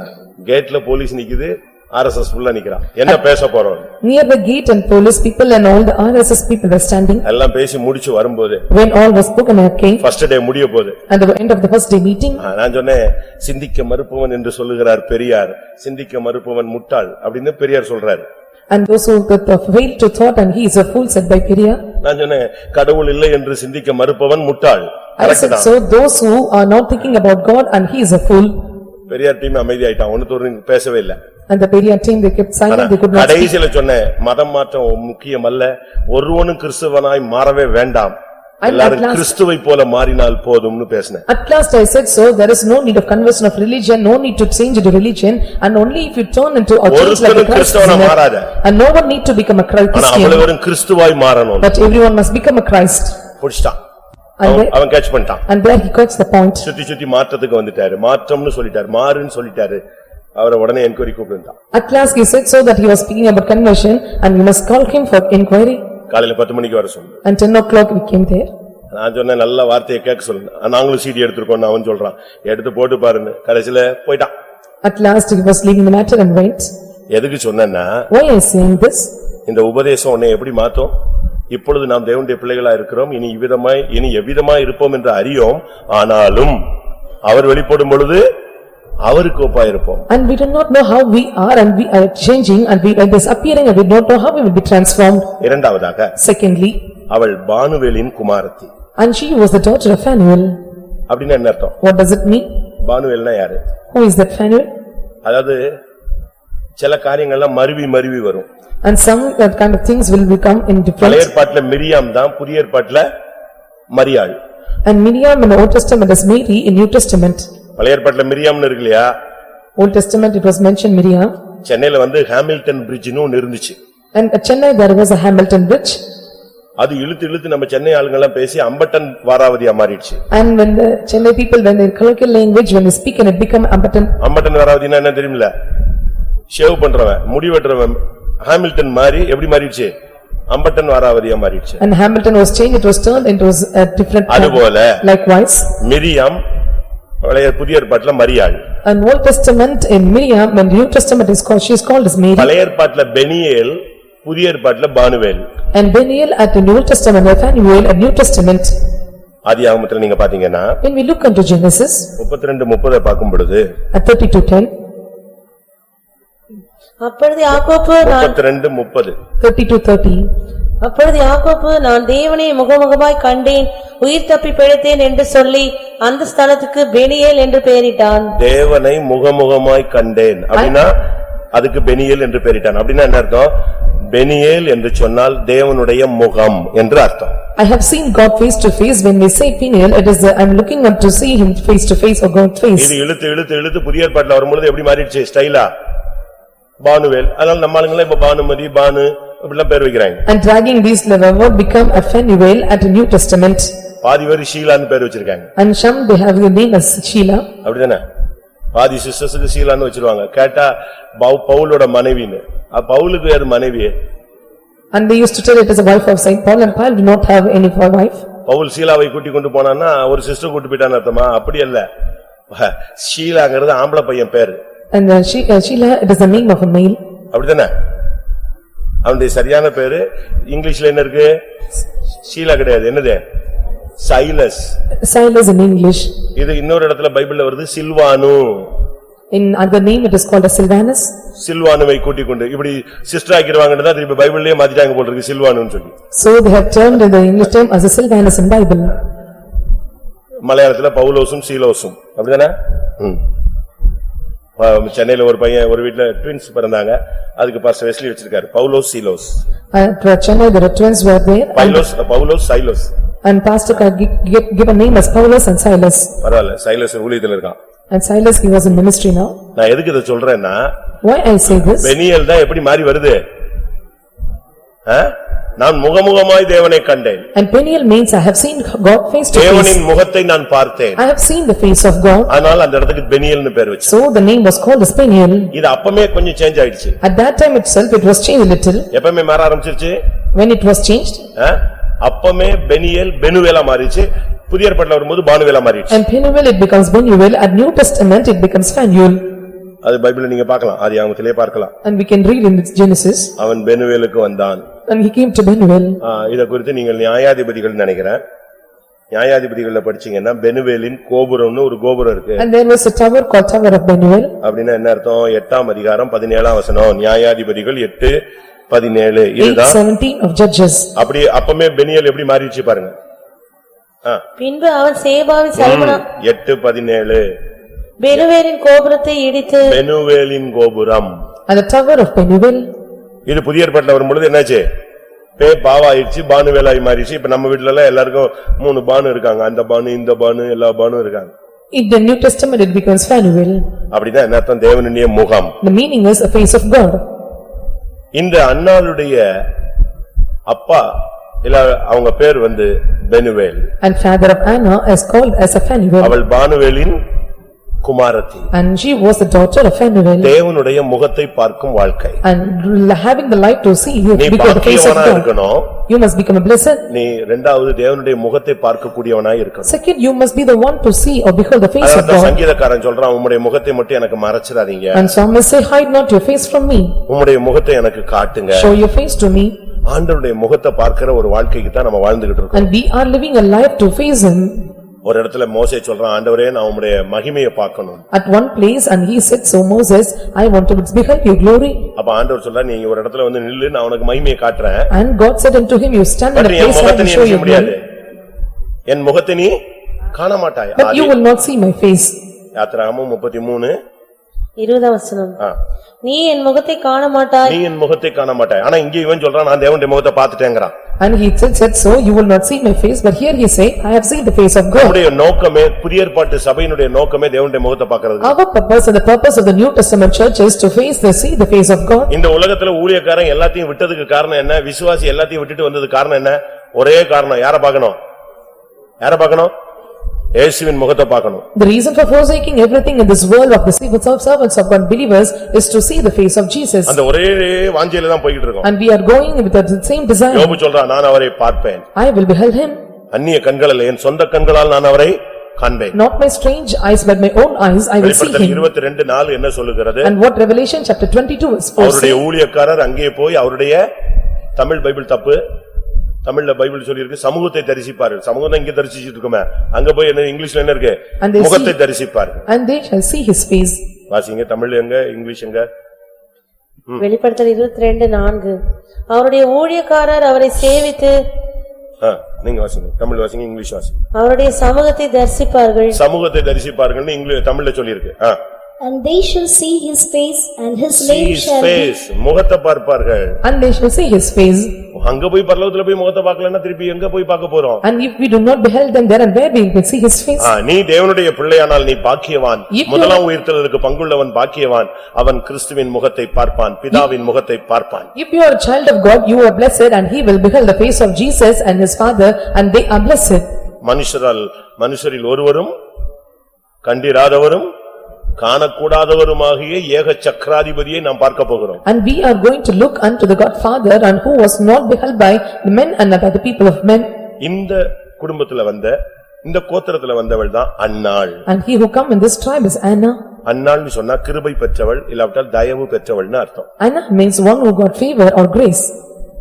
கேட்ல போலீஸ் நிக்குது ஆர்எஸ்எஸ் ஃபுல்லா நிக்கிறான் என்ன பேச போறோம் Near the gate and police people and all the RSS people were standing. எல்லாம் பேசி முடிச்சு வரும்போது When all was spoken and came first day முடிய போகுது at the end of the first day meeting ஆ, நான் சொன்னேன் சிந்திக்க மறுப்பவன் என்று சொல்லுகிறார் பெரியார் சிந்திக்க மறுப்பவன் முட்டாள் அப்படின்னு பெரியார் சொல்றாரு and those who failed to thought and he is a fool said by Periyar. நான் சொன்னேன் கடவுள் இல்லை என்று சிந்திக்க மறுப்பவன் முட்டாள் I said தான் so those who are not thinking about God and he is a fool. Periyar team அமைதியாயிட்டான் ஒன்னு தோறு பேசவே இல்ல And the Periyar team they kept silent they could not. கடைசியில சொன்னேன் மதம் மாற்றம் முக்கியம் அல்ல ஒருவனும் கிறிஸ்துவனாய் மாறவே வேண்டாம் எல்லாரும் at last- கிறிஸ்துவை போல மாறினால் போதும்னு பேசினேன் At last I said so there is no need of conversion of religion no need to change into religion and only if you turn into a church like a ஒருத்தனும் Christ கிறிஸ்தவனா sinner. மாறாத. And no one need to become a Christ- ஆனா Christian அவ்வளவரும் கிறிஸ்துவாய் மாறணும் but everyone must become a Christ. புடிச்சிட்டான் And அவன்- there- அவன் catch பண்ணிட்டான் And there he got the point. சுத்தி சுத்தி மாற்றத்துக்கு வந்துட்டாரு மாற்றம்னு சொல்லிட்டாரு மாறுன்னு சொல்லிட்டாரு அவரை உடனே enquiry கூப்பிட்டுட்டான் At last he said so that he was speaking about conversion and we must call him for inquiry. காலையில பத்து மணிக்கு வர சொல்லு And ten o'clock we came there. நான் சொன்னேன் நல்ல வார்த்தையை கேட்க சொல்லுங்க. நாங்களும் சீடி எடுத்திருக்கோம்னு அவன் சொல்றான். எடுத்து போட்டு பாருன்னு. கடைசியில போயிட்டான். At last he was leaving the matter and went. எதுக்கு சொன்னேன்னா Why I saying this? இந்த உபதேசம் உன்னை எப்படி மாத்தும்? இப்பொழுது நாம் தேவனுடைய பிள்ளைகளா இருக்கிறோம். இனி இவ்விதமாய் இனி எவ்விதமாய் இருப்போம் என்று அறியோம். ஆனாலும் அவர் வெளிப்படும் பொழுது அவருக்கு ஒப்பாயிருப்போம் And we do not know how we are and we are changing and we are disappearing and we don't know how we will be transformed. இரண்டாவதாக Secondly, அவள் பானுவேலின் குமாரத்தி and she was the daughter of Phanuel. அப்படின்னு என்ன அர்த்தம் What does it mean? பானுவேல்னா யாரு Who is that Phanuel? அதாவது சில காரியங்கள்லாம் மருவி மருவி வரும் And some that kind of things will become in பழைய different. ஏற்பாட்டுல மிரியாம் தான் புதிய ஏற்பாட்டுல மரியாள் And Miriam in the Old Testament is Mary in New Testament. பழைய ஏற்பாட்டுல மிரியாம்னு இருக்கு இல்லையா Old Testament it was mentioned Miriam. சென்னையில வந்து ஹாமில்டன் பிரிட்ஜ்னு ஒன்னு இருந்துச்சு And at Chennai there was a Hamilton bridge. அது இழுத்து இழுத்து நம்ம சென்னை ஆளுங்கெல்லாம் பேசி அம்பட்டன் வாராவதியா மாறிடுச்சு And when the Chennai people, when they colloquial language, when they speak and it become Ambattan. அம்பட்டன் வாராவதினா என்ன தெரியுமில்ல ஷேவ் பண்றவன் முடி வெட்டுறவன் ஹாமில்டன் மாறி எப்படி மாறிடுச்சு அம்பட்டன் வாராவதியா மாறிடுச்சு And Hamilton was changed, it was turned into a different. அதுபோல Likewise, மிரியாம் பழைய புதிய ஏற்பாட்டுல மரியாள் an Old Testament in Miriam, and New Testament is called, she is called as Mary. பழைய ஏற்பாட்டுல பெனியேல் புதிய ஏற்பாட்டுல பானுவேல் And Beniel at the New Testament, Nathaniel at New Testament. ஆதி ஆகமத்துல நீங்க பாத்தீங்கன்னா When we look into Genesis முப்பத்தி ரெண்டு முப்பதை பார்க்கும் பொழுது at thirty-two ten, அப்பொழுது யாக்கோப்பு நான் முப்பத்தி ரெண்டு முப்பது thirty-two thirty, அப்பொழுது யாக்கோப்பு நான் தேவனை முகமுகமாய் கண்டேன் உயிர் தப்பி பிழைத்தேன் என்று சொல்லி அந்த ஸ்தலத்துக்கு பெனியேல் என்று பெயரிட்டான். தேவனை முகமுகமாய் கண்டேன் அப்படின்னா அதுக்கு பெனியேல் என்று பெயரிட்டான். அப்படின்னா என்ன அர்த்தம்? பெனியேல் என்று சொன்னால் தேவனுடைய முகம் என்று அர்த்தம். I have seen God face to face, when we say Peniel, it is, uh, I am looking up to see him face to face or God face. இது இழுத்து இழுத்து இழுத்து புதிய ஏற்பாட்டுல வரும்பொழுது எப்படி மாறிடுச்சு? ஸ்டைலா? பானுவேல். அதனால நம்ம ஆளுங்கெல்லாம் இப்ப பானுமதி பானு இப்படிலாம் பேர் வைக்கிறாங்க And dragging these leather word become a Phanuel at the New Testament. பாதி பேர் ஷீலான்னு பேர் வச்சிருக்காங்க And some they have the name as Sheila. அப்படிதானே பாதி சிஸ்டர்ஸுக்கு ஷீலான்னு வச்சிருவாங்க கேட்டா பவு- பவுலோட மனைவின்னு அப்ப பவுலுக்கு யாரு மனைவி And they used to tell it as a wife of Saint Paul and Paul did not have any for wife. Pavul சீலாவை கூட்டி கொண்டு போனான்னா ஒரு சிஸ்டர் கூட்டி போயிட்டான்னு அர்த்தமா அப்படி அல்ல ஷீலாங்கிறது ஆம்பளை பையன் பேரு And uh, she- uh, Sheila, it is the name of a male. அப்படிதானே அவனுடைய சரியான பேரு இங்கிலீஷ்ல என்ன இருக்கு? ஷீலா கிடையாது. என்னது? சைலஸ். Silas in English. இது இன்னொரு இடத்துல பைபிள்ல வருது சில்வானு. In other name it is called as Sylvanus. சில்வானுவை கூட்டிக் கொண்டு. இப்படி சிஸ்டர் ஆக்கிடுவாங்கன்னு தான் திருப்பி பைபிள்லயே மாத்திட்டாங்க போல இருக்கு சில்வானுன்னு சொல்லி. So they have termed in the English term as a Sylvanus in Bible. மலையாளத்துல பவுலோசும் சீலோசும் அப்படிதானே? சென்னையில ஒரு பையன் ஒரு வீட்ல ட்வின்ஸ் பிறந்தாங்க அதுக்கு பாஸ்டர் வெஸ்லி வச்சிருக்காரு Paulose சீலோஸ் At Chennai there are twins were there and- பைலோஸ் Paulose Sailoz and pastor can gi- gi- give a name as Paulus and Silas. பரவாயில்ல சைலோஸ் ஊழியத்துல இருக்கான் And Silas he was in ministry now. நான் எதுக்கு இதை சொல்றேன்னா Why I say this? Peniel தான் எப்படி மாறி வருது ஆ? நான் முகமுகமாய் தேவனை கண்டேன் And Peniel means I have seen God face to face. தேவனின் முகத்தை நான் பார்த்தேன் I have seen the face of God. ஆனால் அந்த இடத்துக்கு பெனியல்னு பேர் வச்சு So the name was called as Peniel. இது அப்பமே கொஞ்சம் சேஞ்ச் ஆயிடுச்சு At that time itself it was changed a little. எப்பமே மாற ஆரம்பிச்சிருச்சு When it was changed, ஆ? அப்பமே பெனியேல் பெனுவேலா மாறிச்சு புதிய ஏற்பாட்டுல வரும்போது பானுவேலா மாறிடுச்சு And Penuel it becomes Benuel, at New Testament it becomes Phanuel. அது பைபிள்ல நீங்க பார்க்கலாம் ஆதி ஆகமத்திலே பார்க்கலாம் And we can read in Genesis, அவன் பெனுவேலுக்கு வந்தான் and he came to Benuel. இத குறித்து நீங்கள் நியாயாதிபதிகள் நினைக்கிறேன். நியாயாதிபதிகள்ல படிச்சீங்கன்னா பெனுவேலின் கோபுரம்னு ஒரு கோபுரம் இருக்கு. And there was a tower called Tower of Benuel. அப்படின்னா என்ன அர்த்தம்? எட்டாம் அதிகாரம் பதினேழாம் வசனம். நியாயாதிபதிகள் எட்டு பதினேழு. Eight இதுதான். seventeen of Judges. அப்படி அப்பமே பெனியல் எப்படி மாறிடுச்சு பாருங்க. பின்பு அவன் சல்மனா எட்டு பதினேழு. பெருவேரின் கோபுரத்தை இடித்து. பெனுவேலின் கோபுரம். And the Tower of Benuel, இது புதிய ஏற்பாட்டுல வரும்பொழுது என்னாச்சு? பே பாவாயிடுச்சு பானு வேலாய் மாறிடுச்சு. இப்ப நம்ம எல்லாம் எல்லாருக்கும் மூணு பானு இருக்காங்க. அந்த பானு இந்த பானு எல்லா பானும் இருக்காங்க. In the New Testament it becomes Phanuel. அப்படின்னா என்ன அர்த்தம் தேவனுடைய முகம். The meaning is a face of God. இந்த அண்ணாளுடைய அப்பா இல்ல அவங்க பேர் வந்து Penuel. And father of Anna is called as a Phanuel. அவள் பானுவேலின் குமாரத்தி And she was the daughter of Phanuel. தேவனுடைய முகத்தை பார்க்கும் வாழ்க்கை And having the light to see you because the face of God. இருக்கணும் You must become a blessed. நீ இரண்டாவது தேவனுடைய முகத்தை பார்க்கக்கூடியவனா இருக்கணும் Second, you must be the one to see or behold the face of God. சங்கீதக்காரன் சொல்றான் உம்முடைய முகத்தை மட்டும் எனக்கு மறைச்சிடாதீங்க And psalmist say, hide not your face from me. உம்முடைய முகத்தை எனக்கு காட்டுங்க Show your face to me. ஆண்டவருடைய முகத்தை பார்க்கிற ஒரு வாழ்க்கைக்கு தான் நம்ம வாழ்ந்துகிட்டு இருக்கோம் And we are living a life to face him. ஒரு இடத்துல மோசே சொல்றான் ஆண்டவரே நான் உம்முடைய மகிமையை பார்க்கணும் At one place and he said, so Moses, I want to behold your glory. அப்ப ஆண்டவர் சொல்றா நீ ஒரு இடத்துல வந்து நில்லு நான் உனக்கு மகிமையை காட்டுறேன் And God said unto him, you stand in but a என் place முகத்தை and நீ show என்ன செய்ய your முடியாது glory. என் முகத்தை நீ காண மாட்டாய் But you will not see my face. யாத்திராகமம் முப்பத்தி மூணு இருபதாம் வசனம். நீ என் முகத்தை காண மாட்டாய் நீ என் முகத்தை காண மாட்டாய் ஆனா இங்க இவன் சொல்றான் நான் தேவனுடைய முகத்தை பார்த்துட்டேங்கிறான். And he said, so you will not see my face, but here he say, I have seen the face of God. நம்முடைய நோக்கமே புதிய ஏற்பாட்டு சபையினுடைய நோக்கமே தேவனுடைய முகத்தை பார்க்கிறது. Our purpose and the purpose of the New Testament church is to face the, see the face of God. இந்த உலகத்துல ஊழியக்காரன் எல்லாத்தையும் விட்டதுக்கு காரணம் என்ன? விசுவாசி எல்லாத்தையும் விட்டுட்டு வந்தது காரணம் என்ன? ஒரே காரணம். யார பார்க்கணும்? யார பார்க்கணும்? இயேசுவின் முகத்தை பார்க்கணும் The reason for forsaking everything in this world of the servants of God believers is to see the face of Jesus. அந்த ஒரே வாஞ்சையில தான் போய்கிட்டு இருக்கோம் And we are going with the same desire. யோபு சொல்றான் நான் அவரை பார்ப்பேன் I will behold him, அந்நிய கண்களில் என் சொந்த கண்களால் நான் அவரை காண்பேன் not my strange eyes, but my own eyes, I will see him. இருபத்தி ரெண்டு நாள் என்ன சொல்லுகிறது And what Revelation chapter twenty-two verse four அவருடைய ஊழியக்காரர் அங்கே போய் அவருடைய தமிழ் பைபிள் தப்பு தமிழ்ல பைபிள் சொல்லியிருக்கு சமூகத்தை தரிசிப்பார்கள் சமூகம் தான் இங்க தரிசிச்சிட்டு இருக்கோமே. அங்க போய் என்ன இங்கிலீஷ்ல என்ன இருக்கு? And they see- முகத்தை தரிசிப்பார்கள் and they shall see his face. வாசிங்க தமிழ் எங்க இங்கிலீஷ் எங்க? வெளிப்படுத்தல் இருபத்தி ரெண்டு நான்கு. அவருடைய ஊழியக்காரர் அவரை சேவித்து ஆ, நீங்க வாசிங்க தமிழ் வாசிங்க இங்கிலீஷ் வாசிங்க. அவருடைய சமூகத்தை தரிசிப்பார்கள். சமூகத்தை தரிசிப்பார்கள்னு இங்கிலீஷ் தமிழ்ல சொல்லியிருக்கு. ஆ. And they shall see his face and his See name his shall be face. முகத்தை பார்ப்பார்கள் And they shall see his face. அங்க போய் பரலோகத்துல போய் முகத்தை பார்க்கலன்னா திருப்பி எங்க போய் பார்க்க போறோம் And if we do not behold them there and where we will see his face. ஆ, நீ தேவனுடைய பிள்ளையானால் நீ பாக்கியவான் If you- முதலாம் உயிர்த்தலுக்கு பங்குள்ளவன் பாக்கியவான் அவன் கிறிஸ்துவின் முகத்தை பார்ப்பான் பிதாவின் முகத்தை பார்ப்பான் If you are a child of God, you are blessed and he will behold the face of Jesus and his father and they are blessed. மனுஷரால் மனுஷரில் ஒருவரும் கண்டிராதவரும் காணக்கூடாதவருமாகிய ஏக சக்கராதிபதியை நாம் பார்க்க போகிறோம் And we are going to look unto the God Father and who was not beheld by the men and by the people of men. இந்த குடும்பத்துல வந்த இந்த கோத்திரத்துல வந்தவள் தான் அன்னாள் And he who come in this tribe is Anna. அன்னாள்னு சொன்னா கிருபை பெற்றவள் இல்லாவிட்டால் தயவு பெற்றவள்னு அர்த்தம் Anna means one who got favor or grace.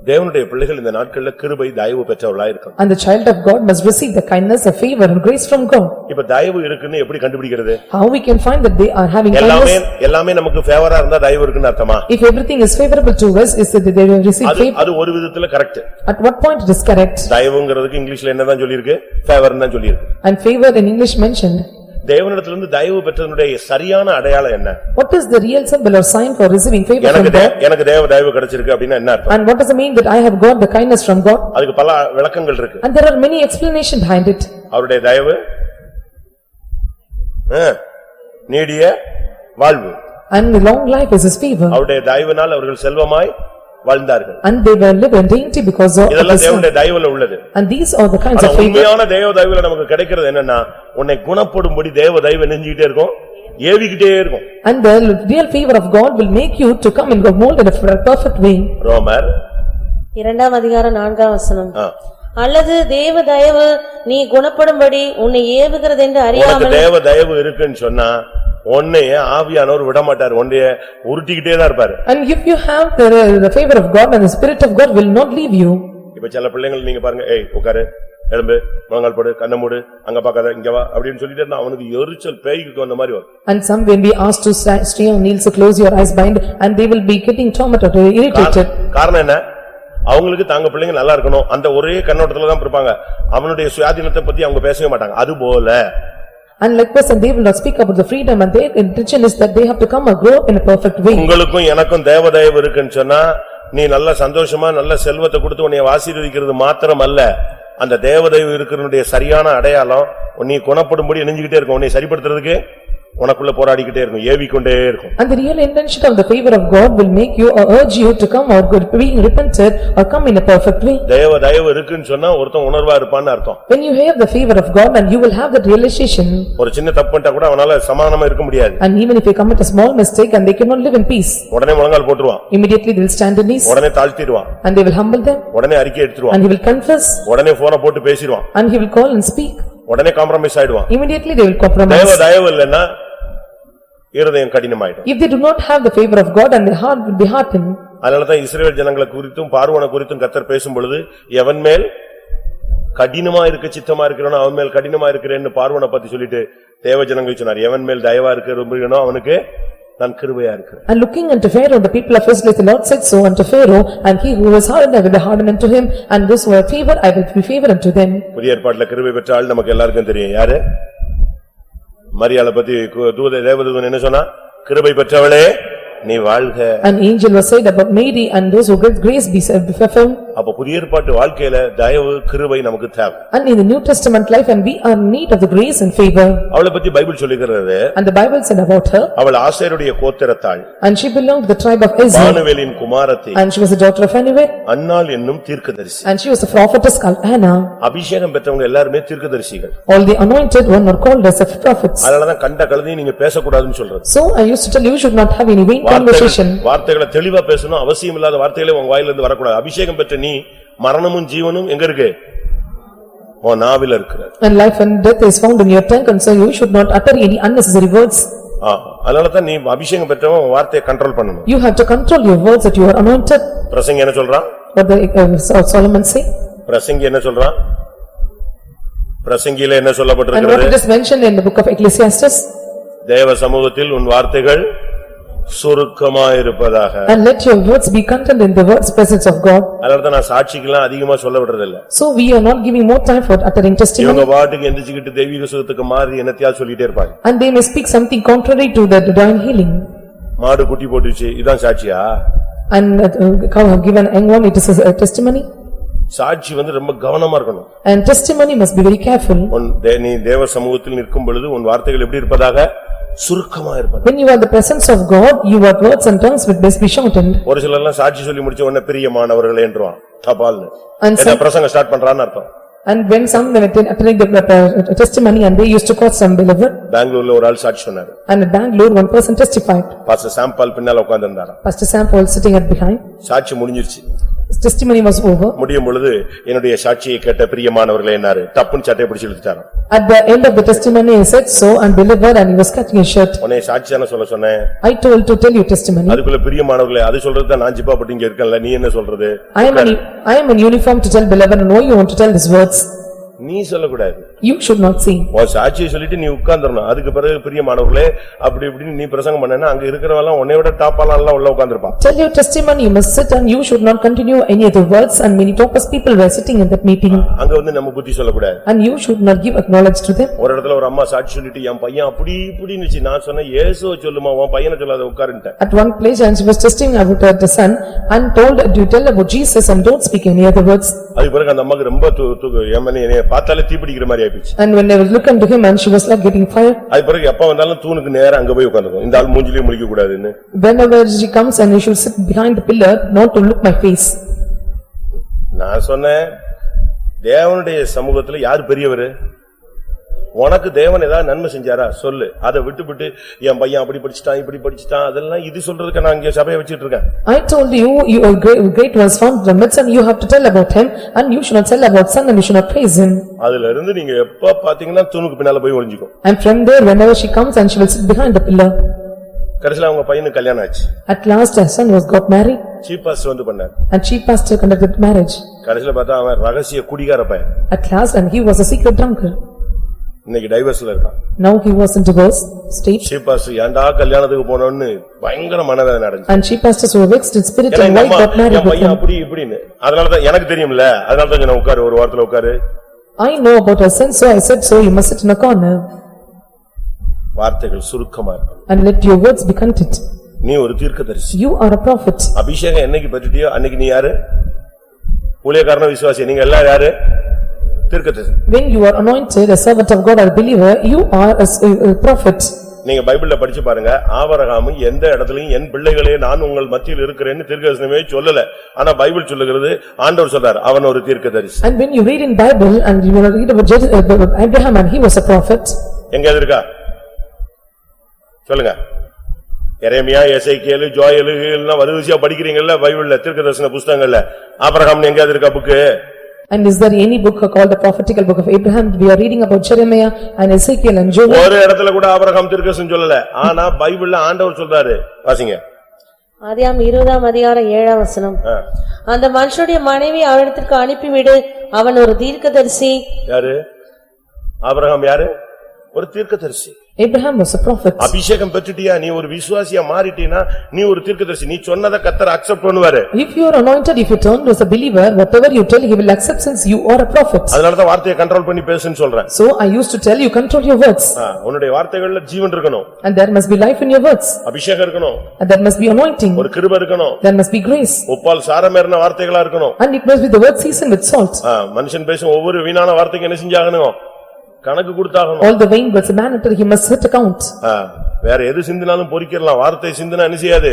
தேவனுடைய பிள்ளைகள் இந்த நாட்கள்ல கிருபை தயவு பெற்றவளா இருக்கணும் And the child of God must receive the kindness of favor and grace from God. இப்ப தயவு இருக்குன்னு எப்படி கண்டுபிடிக்கிறது How we can find that they are having எல்லாமே kindness? எல்லாமே நமக்கு ஃபேவரா இருந்தா தயவு இருக்குன்னு அர்த்தமா If everything is favorable to us, is that they will receive அது favor. அது ஒரு விதத்துல correct At what point it is correct? தயவுங்கிறதுக்கு இங்கிலீஷ்ல என்னதான் சொல்லியிருக்கு ஃபேவர் தான் சொல்லியிருக்கு And favor in English mentioned. தேவனிடத்திலிருந்து தயவு பெற்றதனுடைய சரியான அடையாளம் என்ன What is the real symbol or sign for receiving favor from எனக்கு தே- God? எனக்கு தேவ தயவு கிடைச்சிருக்கு அப்படின்னா என்ன அர்த்தம் And what does it mean that I have got the kindness from God? அதுக்கு பல விளக்கங்கள் இருக்கு And there are many explanations behind it. அவருடைய தயவு ஆ, நீடிய வாழ்வு And the long life is his favor. அவருடைய தயவினால் அவர்கள் செல்வமாய் வாழ்ந்தார்கள் And they were live in dainty because of இதெல்லாம். தேவனுடைய தயவுல உள்ளது And these are the kinds of favor. உண்மையான தேவ தயவுல நமக்கு கிடைக்கிறது என்னன்னா உன்னை குணப்படும்படி தேவ தயவு நெஞ்சுக்கிட்டே இருக்கும் ஏவிக்கிட்டே இருக்கும் And the real favor of God will make you to come in the mold in a perfect way. ரோமர் இரண்டாம் அதிகாரம் நான்காம் வசனம். அல்லது தேவ தயவு நீ குணப்படும்படி உன்னை ஏவுகிறதென்று உனக்கு அறியாமல். தேவ தயவு இருக்குன்னு சொன்னா உன்னைய ஆவியானவர் விட மாட்டார் உன்னைய உருட்டிக்கிட்டே தான் இருப்பாரு. And if you have the the favor of God and the spirit of God will not leave you. இப்ப சில பிள்ளைங்கள் நீங்க பாருங்க ஏய் உட்காரு எழும்பு முழங்கால் போடு கண்ணை மூடு அங்க பாக்காத இங்க வா அப்படின்னு சொல்லிட்டு இருந்தா அவனுக்கு எரிச்சல் பேய்க்கு வந்த மாதிரி வரும். And some when we asked to sta- stay on knees, close your eyes, bind, and they will be getting tormented or irritated. காரணம் என்ன? அவங்களுக்கு தாங்க பிள்ளைங்க நல்லா இருக்கணும். அந்த ஒரே கண்ணோட்டத்துல தான் இருப்பாங்க அவனுடைய சுயாதீனத்தை பத்தி அவங்க பேசவே மாட்டாங்க. அது போல. And likewise, and they will not speak about the freedom, and their intention is that they have to come or grow up in a perfect way. உங்களுக்கும் எனக்கும் தேவதயவு இருக்குன்னு சொன்னா நீ நல்ல சந்தோஷமா நல்ல செல்வத்தை கொடுத்து உன்னை ஆசீர்வதிக்கிறது மாத்திரம் அல்ல அந்த தேவதயவு இருக்கிறனுடைய சரியான அடையாளம் நீ குணப்படும்படி இணைஞ்சுக்கிட்டே இருக்கும் உன்னை சரிப்படுத்துறதுக்கு உனக்குள்ள போராடிக்கிட்டே இருக்கும் ஏவிக்கொண்டே இருக்கும் And the real intention of the favor of God will make you or urge you to come or good- being repented or come in a perfect way. தேவ தயவு இருக்குன்னு சொன்னா ஒருத்தன் உணர்வா இருப்பான்னு அர்த்தம் When you have the favor of God and you will have that realization, ஒரு சின்ன தப்பு பண்ணிட்டா கூட அவனால சமாதானமா இருக்க முடியாது and even if you commit a small mistake and they cannot live in peace, உடனே முழங்கால் போட்டுருவான் immediately they will stand in knees உடனே தாழ்த்திடுவான் and they will humble them உடனே அறிக்கை எடுத்துருவான் and he will confess உடனே போனை போட்டு பேசிடுவான் and he will call and speak. உடனே காம்ப்ரமைஸ் ஆயிடுவான் Immediately they will தேவ compromise. தயவு இல்லைன்னா இருதயம் கடினமாயிடும் If they do not have the favor of God and their heart will be hardened, அதனாலதான் இஸ்ரவேல் ஜனங்களை குறித்தும் பார்வோனை குறித்தும் கத்தர் பேசும் பொழுது எவன் மேல் கடினமா இருக்க சித்தமா இருக்கிறவனோ அவன் மேல் கடினமா இருக்கிறேன்னு பார்வோனை பத்தி சொல்லிட்டு தேவ ஜனங்கள் சொன்னார் எவன் மேல் தயவா இருக்க விரும்புகிறனோ அவனுக்கு நான் கிருபையா இருக்கிறேன் And looking unto Pharaoh, the people of Israel, the Lord said so unto Pharaoh, and he who was hardened, I will be hardened unto him, and those who are favored, I will be favored unto them. புதிய ஏற்பாட்டுல கிருபை பெற்ற ஆள் நமக்கு எல்லாருக்கும் தெரியும் யாரு மரியாதை பத்தி தூத தேவதூதன் என்ன சொன்னா? கிருபை பெற்றவளே. நீ வாழ்க An angel was said about Mary, and those who get grace be said fulfilled. அப்ப புதிய ஏற்பாட்டு வாழ்க்கையில தயவு கிருபை நமக்கு தேவை And in the New Testament life, and we are in need of the grace and favor. அவளை பத்தி பைபிள் சொல்லுகிறது And the Bible said about her, அவள் ஆசேருடைய கோத்திரத்தாள் and she belonged to the tribe of Israel, பானுவேலின் குமாரத்தி and she was the daughter of Phanuel, அன்னாள் என்னும் தீர்க்கதரிசி and she was a prophetess called Anna. அபிஷேகம் பெற்றவங்க எல்லாருமே தீர்க்கதரிசிகள் All the anointed one are called as the prophets. அதனாலதான் கண்ட கழுதையும் நீங்க பேசக்கூடாதுன்னு சொல்றது So I used to tell you, you should not have any vain வார்த்தைகள் conversation. வார்த்தைகளை தெளிவா பேசணும் அவசியம் இல்லாத வார்த்தைகளே உங்க வாயிலிருந்து வரக்கூடாது அபிஷேகம் பெற்ற நீ மரணமும் ஜீவனும் எங்க இருக்கு உன் நாவில இருக்கிறது And life and death is found in your tongue, and so you should not utter any unnecessary words. ஆ, அதனாலதான் நீ அபிஷேகம் பெற்றவன் உன் வார்த்தையை கண்ட்ரோல் பண்ணணும் You have to control your words that you are anointed. பிரசங்க என்ன சொல்றான் What the uh, Solomon say? பிரசங்கி என்ன சொல்றான் பிரசங்கியில என்ன And what சொல்லப்பட்டிருக்கிறது it is mentioned in the book of Ecclesiastes? தேவ சமூகத்தில் உன் வார்த்தைகள் சுருக்கமாயிருப்பதாக And let your words be content in the words presence of God. அதனாலதான் நான் சாட்சிக்கெல்லாம் அதிகமா சொல்ல விடுறதில்ல So we are not giving more time for uttering இவங்க testimony. பாட்டுக்கு எந்திரிச்சுக்கிட்டு தெய்வீக சுகத்துக்கு மாறி என்னத்தையா சொல்லிட்டே இருப்பாங்க And they may speak something contrary to the divine healing. மாடு குட்டி போட்டுச்சு இதான் சாட்சியா And uh, cow have given young one, it is a testimony. சாட்சி வந்து ரொம்ப கவனமா இருக்கணும் And testimony must be very careful. உன் நீ தேவ சமூகத்தில் நிற்கும் பொழுது உன் வார்த்தைகள் எப்படி இருப்பதாக சுருக்கமா இருப்பது When you are the presence of God, your words and tongues will best be shortened. ஒரு சிலர் எல்லாம் சாட்சி சொல்லி முடிச்ச உடனே பிரியமானவர்களே என்றுவான் தபால்னு என்ன பிரசங்க ஸ்டார்ட் pண்றான்னு அர்த்தம் And when some were uttering the uh, testimony and they used to quote some believer, பெங்களூர்ல ஒரு ஆள் சாட்சி சொன்னாரு and in Bangalore, one person testified. Pastor Sam Paul பின்னால உட்கார்ந்திருந்தாராம் Pastor Sam Paul sitting at behind, சாட்சி முடிஞ்சிருச்சு his testimony was over. முடியும் பொழுது என்னுடைய சாட்சியை கேட்ட பிரியமானவர்களே என்னாரு டப்புன்னு சட்டையை பிடிச்சு இழுத்துட்டாராம் At the end of the testimony, he said so and believer and he was cutting his shirt. உன்னை சாட்சி தானே சொல்ல சொன்னேன் I told to tell you testimony. அதுக்குள்ள பிரியமானவர்களே அது சொல்றது தான் நான் ஜிப்பா பட்டு இங்க இருக்கேன்ல நீ என்ன சொல்றது I am in, I am in uniform to tell believer and why you want to tell these words? நீ சொல்லக்கூடாது You should not sing. உன் சாட்சியை சொல்லிட்டு நீ உட்கார்ந்துடணும் அதுக்கு பிறகு பிரியமானவர்களே அப்படி இப்படின்னு நீ பிரசங்கம் பண்ணனா அங்க இருக்கிறவெல்லாம் உன்னை விட டாப்பாலாம் எல்லாம் உள்ள உட்கார்ந்திருப்பான் Tell your testimony, you must sit and you should not continue any other words and many talkers people were sitting in that meeting. அங்க வந்து நம்ம புத்தி சொல்லக்கூடாது And you should not give acknowledge to them. ஒரு இடத்துல ஒரு அம்மா சாட்சி சொல்லிட்டு என் பையன் அப்படி இப்படின்னுச்சு நான் சொன்னேன் இயேசுவை சொல்லுமா உன் பையனை சொல்லாத உட்காருன்ட்டேன் At one place and she was testing about her the son and told, "Do you tell about Jesus and don't speak any other words." அதுக்கு பிறகு அந்த அம்மாக்கு ரொம்ப து- து- என் மேல என்னைய பார்த்தாலே தீப்பிடிக்கிற மாதிரி ஆயிடுச்சு And when they would look unto him and she was like getting fire. அது பிறகு எப்ப வந்தாலும் தூணுக்கு நேரா அங்க போய் உட்கார்ந்துக்கும் இந்த ஆள் மூஞ்சிலேயே முழிக்க கூடாதுன்னு Whenever she comes and you should sit behind the pillar, not to look my face. நான் சொன்னேன் தேவனுடைய சமூகத்துல யார் பெரியவரு உனக்கு தேவன் ஏதாவது நன்மை செஞ்சாரா சொல்லு அதை விட்டுவிட்டு என் பையன் அப்படி படிச்சுட்டான் இப்படி படிச்சுட்டான் அதெல்லாம் இது சொல்றதுக்கு நான் இங்க சபையை வச்சிட்டு இருக்கேன் I told you, you are great, great was found in the midst and you have to tell about him and you should not tell about son and you should not praise him. அதுல இருந்து நீங்க எப்ப பாத்தீங்கன்னா தூணுக்கு பின்னால போய் ஒளிஞ்சுக்கும் And from there whenever she comes and she will sit behind the pillar. கடைசில அவங்க பையனுக்கு கல்யாணம் ஆச்சு At last her son was got married chief pastor வந்து பண்ணார் and chief pastor conducted marriage. கடைசில பார்த்தா அவன் ரகசிய குடிகார பையன் At last and he was a secret drunkard. இன்னைக்கு டைவர்ஸ்ல இருக்கான். Now he was in divorce state chief pastor ஏன்டா கல்யாணத்துக்கு போனோன்னு பயங்கர மனவேதனை அடைஞ்சு. And chief pastors were vexed in spirit ஏன்னா and எங்க why அம்மா, got married என் with பையன் him. அப்படி இப்படின்னு. அதனாலதான் எனக்கு தெரியும்ல. அதனாலதான் நான் உட்காரு ஒரு வாரத்துல உட்காரு. I know about her son so I said so. You must sit in a corner. வார்த்தைகள் சுருக்கமா இருக்கும் and let your words be content. நீ ஒரு தீர்க்கதரிசி. You are a prophet. அபிஷேகம் என்னைக்கு பெற்றுட்டியோ அன்னைக்கு நீ யாரு? ஊழியக்காரன விசுவாசி நீங்க எல்லாம் யாரு? தீர்க்கதரிசி. When you are anointed, a servant of God or believer, you are a s- a prophet. நீங்க பைபிள்ல படிச்சு பாருங்க ஆபரகாம் எந்த இடத்துலயும் என் பிள்ளைகளே நான் உங்கள் மத்தியில் இருக்கிறேன்னு தீர்க்கதரிசனமே சொல்லல. ஆனா பைபிள் சொல்லுகிறது ஆண்டவர் சொல்றார் அவன் ஒரு தீர்க்கதரிசி. And when you read in Bible and you will read about Je- about Abraham and he was a prophet. எங்க அது இருக்கா? சொல்லுங்க. எரேமியா எசைக்கேலு ஜோயலு எல்லாம் வரிசையா படிக்கிறீங்கல்ல பைபிள்ல தீர்க்கதரிசன புஸ்தகங்கள்ல. ஆபரகாம் எங்க அது இருக்கா book? And is there any book called the prophetical book of Abraham? We are reading about Jeremiah and Ezekiel and Joel. ஒரு இடத்துல கூட ஆபரகாம் தீர்க்கதரிசனம் சொல்லல. ஆனா பைபிள்ல ஆண்டவர் சொல்றாரு. வாசிங்க. ஆதியாம் இருபதாம் அதிகாரம் ஏழாம் வசனம். அந்த மனுஷனுடைய மனைவி அவரிடத்திற்கு அனுப்பிவிடு. அவன் ஒரு தீர்க்கதரிசி. யாரு? ஆபரகாம் யாரு? ஒரு தீர்க்கதரிசி. Abraham was a prophet. அபிஷேகம் பெற்றுட்டியா நீ ஒரு விசுவாசியா மாறிட்டீனா நீ ஒரு தீர்க்கதரிசி நீ சொன்னதை கத்தர் அக்செப்ட் பண்ணுவாரு If you are anointed, if you turn as a believer, whatever you tell, he will accept since you are a prophet. அதனாலதான் வார்த்தையை கண்ட்ரோல் பண்ணி பேசுன்னு சொல்றேன் So I used to tell you, control your words. ஆ, உன்னுடைய வார்த்தைகள்ல ஜீவன் இருக்கணும் And there must be life in your words. அபிஷேகம் இருக்கணும் And there must be anointing. ஒரு கிருப இருக்கணும் There must be grace. உப்பால் சாரமேறின வார்த்தைகளா இருக்கணும் And it must be the word seasoned with salt. ஆ, மனுஷன் பேசும் ஒவ்வொரு வீணான வார்த்தைக்கு என்ன செஞ்சாகணும் கணக்கு கொடுத்தாகணும். All the vain words, a man until he must set account. வேற எது சிந்தினாலும் பொறிக்கிறலாம். வார்த்தை சிந்தினா என்ன செய்யாது?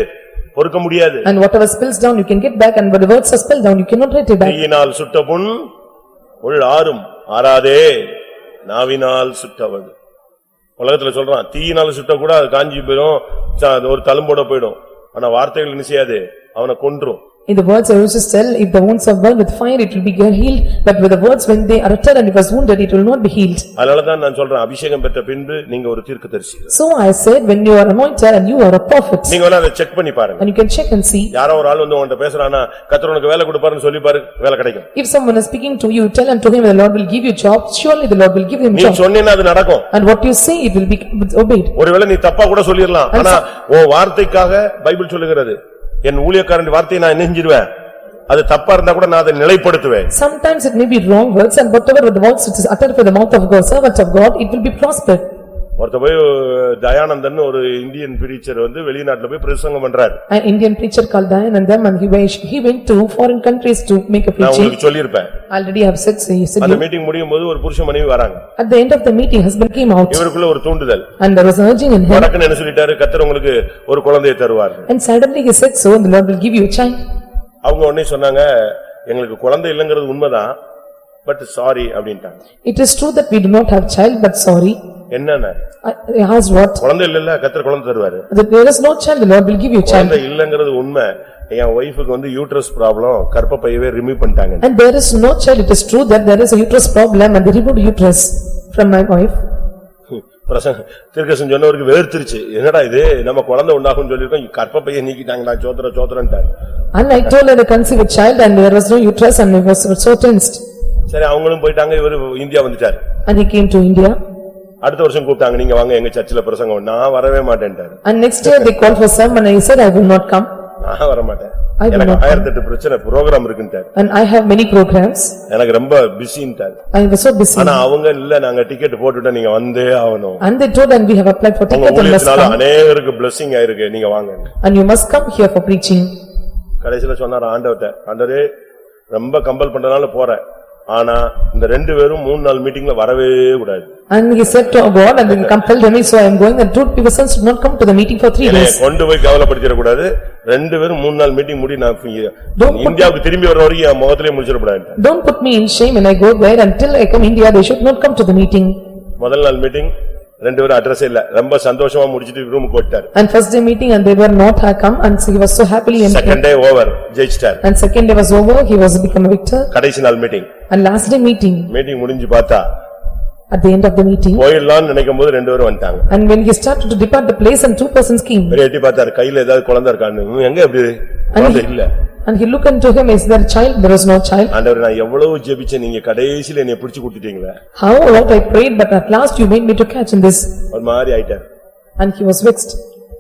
பொறுக்க முடியாது. And whatever spills down, you can get back, and the words are spilled down, you cannot write it back. தீயினால் சுட்ட புண் உள் ஆறும். ஆறாதே நாவினால் சுட்டவள் உலகத்துல சொல்றான் தீயினால் சுட்ட கூட அது காஞ்சி போயிடும் ஒரு தழும்போட போயிடும். ஆனா வார்த்தைகள் என்ன செய்யாது? அவனை கொன்றும். In the words used to tell, if the wounds are burned with fire, it will be healed, but with the words when they are uttered and it was wounded, it will not be healed. அதனாலதான் நான் சொல்றேன் அபிஷேகம் பெற்ற பின்பு நீங்க ஒரு தீர்க்கதரிசி So I said, when you are anointed and you are a prophet, நீங்க வேணா அதை செக் பண்ணி பாருங்க and you can check and see, யாரோ ஒரு ஆள் வந்து உன்கிட்ட பேசுறானா கத்தர் உனக்கு வேலை கொடுப்பாருன்னு சொல்லி பாரு வேலை கிடைக்கும் if someone is speaking to you, tell unto him, the Lord will give you job, surely the Lord will give him நீ job. சொன்னீன்னா அது நடக்கும் And what you say, it will be obeyed. ஒருவேளை நீ தப்பா கூட சொல்லிடலாம் ஆனா உன் வார்த்தைக்காக பைபிள் சொல்லுகிறது என் ஊழியக்காரன் வார்த்தையை நான் நெஞ்சிருவேன் அது தப்பா இருந்தா கூட நான் அதை நிலைப்படுத்துவேன் Sometimes it may be wrong words, and whatever the words which is uttered by the mouth of God, servant of God, it will be prospered. ஒருத்த போய் தயானந்தன் ஒரு இந்தியன் பிரீச்சர் வந்து வெளிநாட்டுல போய் பிரசங்கம் பண்றாரு An Indian preacher called Dayanandam, and he went- he went to foreign countries to make a நான் preaching. உங்களுக்கு சொல்லியிருப்பேன் Already I have said, so he said, அந்த மீட்டிங் முடியும் போது ஒரு புருஷ மனைவி வராங்க at the end of the meeting, husband came out, இவருக்குள்ள ஒரு தூண்டுதல் and there was an urging in him, வடக்குன்னு என்ன சொல்லிட்டாரு கத்தர் உங்களுக்கு ஒரு குழந்தையை தருவார் and suddenly he said, so, and the Lord will give you a child. அவங்க உடனே சொன்னாங்க எங்களுக்கு குழந்தை இல்லைங்கிறது உண்மைதான் பட் சாரி அப்படின்ட்டாங்க It is true that we do not have child, but sorry. என்னன்னு I I asked what? குழந்தை இல்லல்ல கத்தர் குழந்தை தருவாரு That there is no child, the Lord will give you a child. குழந்தை இல்லங்கிறது உண்மை என் ஒய்ஃபுக்கு வந்து யூட்ரஸ் ப்ராப்ளம் கர்ப்பப்பையவே ரிமூவ் பண்ணிட்டாங்க And there is no child, it is true that there is a uterus problem and they removed uterus from my wife. பிரசங்க திருக்கசன் சொன்னவருக்கு வேர்த்திருச்சு என்னடா இது நம்ம குழந்தை உண்டாகும் சொல்லிருக்கோம் கர்ப்பப்பையை நீக்கிட்டாங்க நான் சோத்திர சோத்திரன்ட்டாரு And I told her to conceive a child and there was no uterus and I was so tensed. சரி அவங்களும் போயிட்டாங்க இவரு இந்தியா வந்துட்டாரு And he came to India அடுத்த வருஷம் கூப்பிட்டாங்க நீங்க வாங்க எங்க சர்ச்சில் பிரசங்கம் நான் வரவே மாட்டேன்ட்டாரு. And next year they called for some and I said I will not come. நான் வர மாட்டேன் I will எனக்கு not. ஆயிரத்தி எட்டு பிரச்சனை ப்ரோக்ராம் இருக்குன்ட்டாரு. And I have many programs. எனக்கு ரொம்ப பிஸின்ட்டாரு I was so busy. ஆனா அவங்க இல்ல நாங்க டிக்கெட் போட்டுட்டோம் நீங்க வந்தே ஆகணும். And they told and we have applied for உங்க ticket and must ஊழியத்தினால come. அநேகருக்கு பிளஸிங் ஆயிருக்கு நீங்க வாங்க. And you must come here for preaching. கடைசில சொன்னாரு ஆண்டவர்ட்ட ஆண்டவரே ரொம்ப கம்பல் பண்றதுனால போறேன். ஆனா இந்த ரெண்டு பேரும் மூணு நாள் மீட்டிங்ல வரவே கூடாது And he said to God and then compelled me so I am going and two people sons did not come to the meeting for three என்னைய days. கொண்டு போய் கவலைப்படுத்திட கூடாது ரெண்டு பேரும் மூணு நாள் மீட்டிங் முடி நான் இங்க- Don't put- இந்தியாவுக்கு திரும்பி வர வரைக்கும் என் முகத்திலே முடிச்சிடக்கூடாது Don't put me in shame when I go there until I come India they should not come to the meeting. முதல் நாள் மீட்டிங் ரெண்டு பேரும் அட்ரஸ் இல்ல ரொம்ப சந்தோஷமா முடிச்சிட்டு ரூமுக்கு ஓட்டார் And first day meeting and they were not had come and so he was so happily and second day over ஜெயிச்சிட்டார் and second day was over, he was become a victor. கடைசி நாள் meeting And last day meeting, meeting முடிஞ்சு பார்த்தா at the end of the meeting, போயிடலாம்னு நினைக்கும் போது ரெண்டு பேரும் வந்துட்டாங்க and when he started to depart the place and two persons came. பெரிய எட்டி பார்த்தாரு கையில ஏதாவது குழந்தை இருக்கான்னு "ம், எங்க எப்படி குழந்தை இல்ல And he looked unto him, is there a child? There was no child. ஆண்டவர் நான் எவ்வளவு ஜெபிச்சேன் நீங்க கடைசியில என்னை பிடிச்சு கொடுத்துட்டீங்களே How lot I prayed, but at last you made me to catch in this. ஒரு மாதிரி ஆயிட்டார் And he was vexed.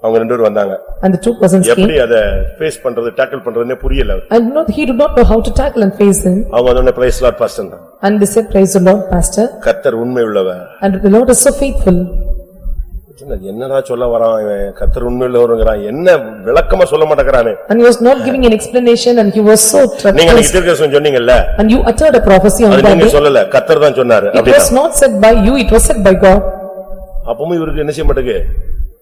அவங்க ரெண்டு பேரும் வந்தாங்க And the two persons எப்படி came. அத ஃபேஸ் பண்றது டேக்கிள் பண்றதுன்னே புரியல. And not, he did not know how to tackle and face him. அவங்க வந்து praise Lord pastor And they said, praise the Lord, pastor. கர்த்தர் உண்மை உள்ளவர் And the Lord is so faithful. என்னடா சொல்ல வரான் இவன் கர்த்தர் உண்மை உள்ளவருங்கிறான் என்ன விளக்கமா சொல்ல மாட்டேங்கிறானே And he was not giving an explanation and he was so நீங்க troubled. அன்னைக்கு தீர்க்கதரிசனம் சொன்னீங்கல்ல And you uttered a prophecy on that நீங்க. சொல்லல கர்த்தர் தான் சொன்னாரு It was not said by you, it was said by God. அப்பவும் இவருக்கு என்ன செய்ய மாட்டேங்குது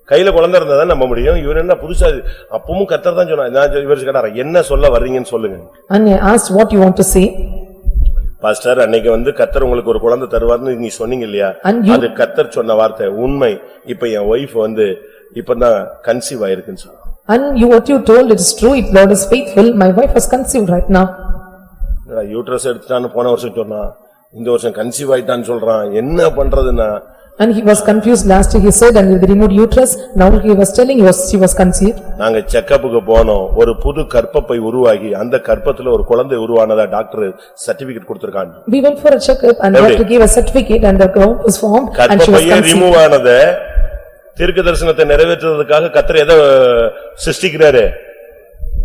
கையில குழந்தை இருந்தா தான் நம்ப முடியும். இவர் என்ன புதுசா அப்பவும் கர்த்தர் தான் சொன்னார். நான் இவர் கேட்டாரா என்ன சொல்ல வர்றீங்கன்னு சொல்லுங்க. And I asked what you want to say. Pastor அன்னைக்கு வந்து கர்த்தர் உங்களுக்கு ஒரு குழந்தை தருவார்னு நீ சொன்னீங்க இல்லையா? And you- அது கர்த்தர் சொன்ன வார்த்தை. உண்மை. இப்ப என் ஒய்ஃப் வந்து இப்பதான் கன்சீவ் ஆயிருக்குன்னு சொன்னான். And you, what you told, it is true, it Lord is faithful, my wife was conceived right now. Uterus எடுத்துட்டான்னு போன வருஷம் சொன்னான். இந்த வருஷம் கன்சீவ் ஆயிட்டான்னு சொல்றான். என்ன பண்றதுன்னா And he was confused last he said, and with removed uterus, now he was telling he was, she was conceived. நாங்க செக்கப்புக்கு போனோம் ஒரு புது கர்ப்பப்பை உருவாகி அந்த கர்ப்பத்துல ஒரு குழந்தை உருவானதா டாக்டர் சர்டிபிகேட் கொடுத்திருக்காங்க We went for a checkup and எப்படி? doctor gave a certificate and the ground was formed and she was conceived. Remove ஆனத தீர்க்க தரிசனத்தை நிறைவேற்றுறதுக்காக கத்தர் எதை சிருஷ்டிக்கிறாரு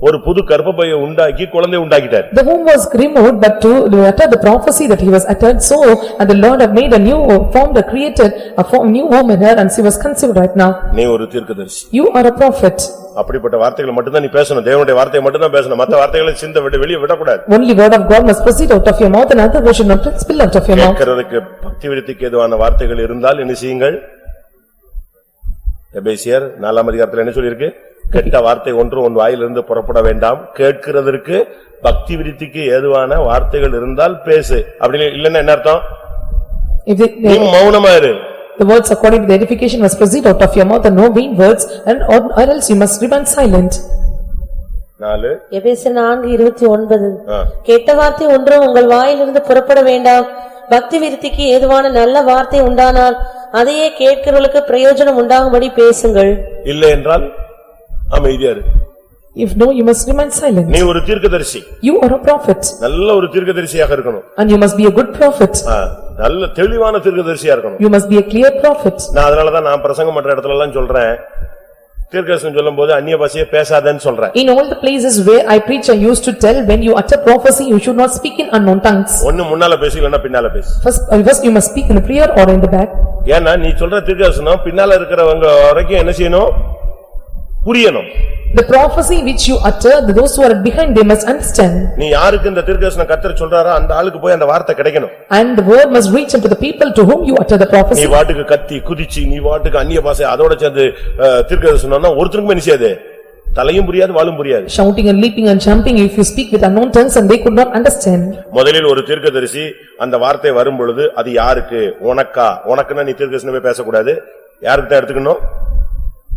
ஒரு புது கர்ப்பப்பையை உண்டாக்கி குழந்தை உண்டாக்கிட்டார் The womb was removed, but to utter the prophecy that he was uttered, so, and the Lord have made a new, formed, a created, a form, new womb in her, and she was conceived right now. நீ ஒரு தீர்க்கதரிசி You are a prophet. அப்படிப்பட்ட வார்த்தைகளை மட்டும்தான் நீ பேசணும் தேவனுடைய வார்த்தையை மட்டும்தான் பேசணும் மத்த வார்த்தைகளை சிந்த விட்டு வெளியே விடக்கூடாது Only word of God must proceed out of your mouth, and other word should not spill out of your mouth. கேட்கிறதுக்கு பக்தி விருத்திக்கு ஏதுவான வார்த்தைகள் இருந்தால் என்ன செய்யுங்கள் எபேசியர் நாலாம் அதிகாரத்துல என்ன சொல்லிருக்கு கெட்ட வார்த்தை ஒன்று உன் வாயிலிருந்து புறப்பட வேண்டாம். கேட்கிறதற்கு பக்தி விருத்திக்கு ஏதுவான வார்த்தைகள் இருந்தால் பேசு. அப்படி இல்லன்னா என்ன அர்த்தம்? If they- நீ they- மௌனமா இரு. The words according to the edification must proceed out of your mouth, and no vain words, and or or else you must remain silent. நாலு. எபேசியர் நான்கு இருபத்தி ஒன்பது. ஆ. கெட்ட வார்த்தை ஒன்றும் உங்கள் வாயிலிருந்து புறப்பட வேண்டாம். பக்தி விருத்திக்கு ஏதுவான நல்ல வார்த்தை உண்டானால் அதையே கேட்கிறவர்களுக்கு பிரயோஜனம் உண்டாகும்படி பேசுங்கள். இல்லை என்றால்? அமைதியா இரு If no, you must remain silent. நீ ஒரு தீர்க்கதரிசி You are a prophet, நல்ல ஒரு தீர்க்கதரிசியாக இருக்கணும் and you must be a good prophet. ஆ, நல்ல தெளிவான தீர்க்கதரிசியா இருக்கணும் You must be a clear prophet. நான் அதனாலதான் நான் பிரசங்கம் பண்ற இடத்துல எல்லாம் சொல்றேன் தீர்க்கதரிசனம் சொல்லும்போது அந்நிய பாஷையை பேசாதேன்னு சொல்றேன் In all the places where I preach, I used to tell, when you utter prophecy, you should not speak in unknown tongues. ஒண்ணு முன்னால பேசு இல்லன்னா பின்னால பேசு First, uh, first you must speak in the prayer or in the back. ஏன்னா நீ சொல்ற தீர்க்கதரிசனம் பின்னால இருக்கிறவங்க வரைக்கும் என்ன செய்யணும் புரியணும். The prophecy which you utter, those who are behind, they must understand. நீ யாருக்கு இந்த தீர்க்கதரிசனம் கத்தர் சொல்றாரோ அந்த ஆளுக்கு போய் அந்த வார்த்தை கிடைக்கணும். And the word must reach unto the people to whom you utter the நீ prophecy. வாட்டுக்கு கத்தி குதிச்சு நீ வாட்டுக்கு அந்நிய பாஷை அதோட சேர்ந்து தீர்க்கதரிசனம்னா ஒருத்தருக்குமே என்ன செய்யாது? தலையும் புரியாது வாழும் புரியாது. Shouting and leaping and jumping, if you speak with unknown tongues and they could not understand. முதலில் ஒரு தீர்க்கதரிசி அந்த வார்த்தை வரும் பொழுது அது யாருக்கு? உனக்கா? உனக்குன்னா நீ தீர்க்கதரிசனமே பேசக்கூடாது. யாருக்கு தான் எடுத்துக்கணும்?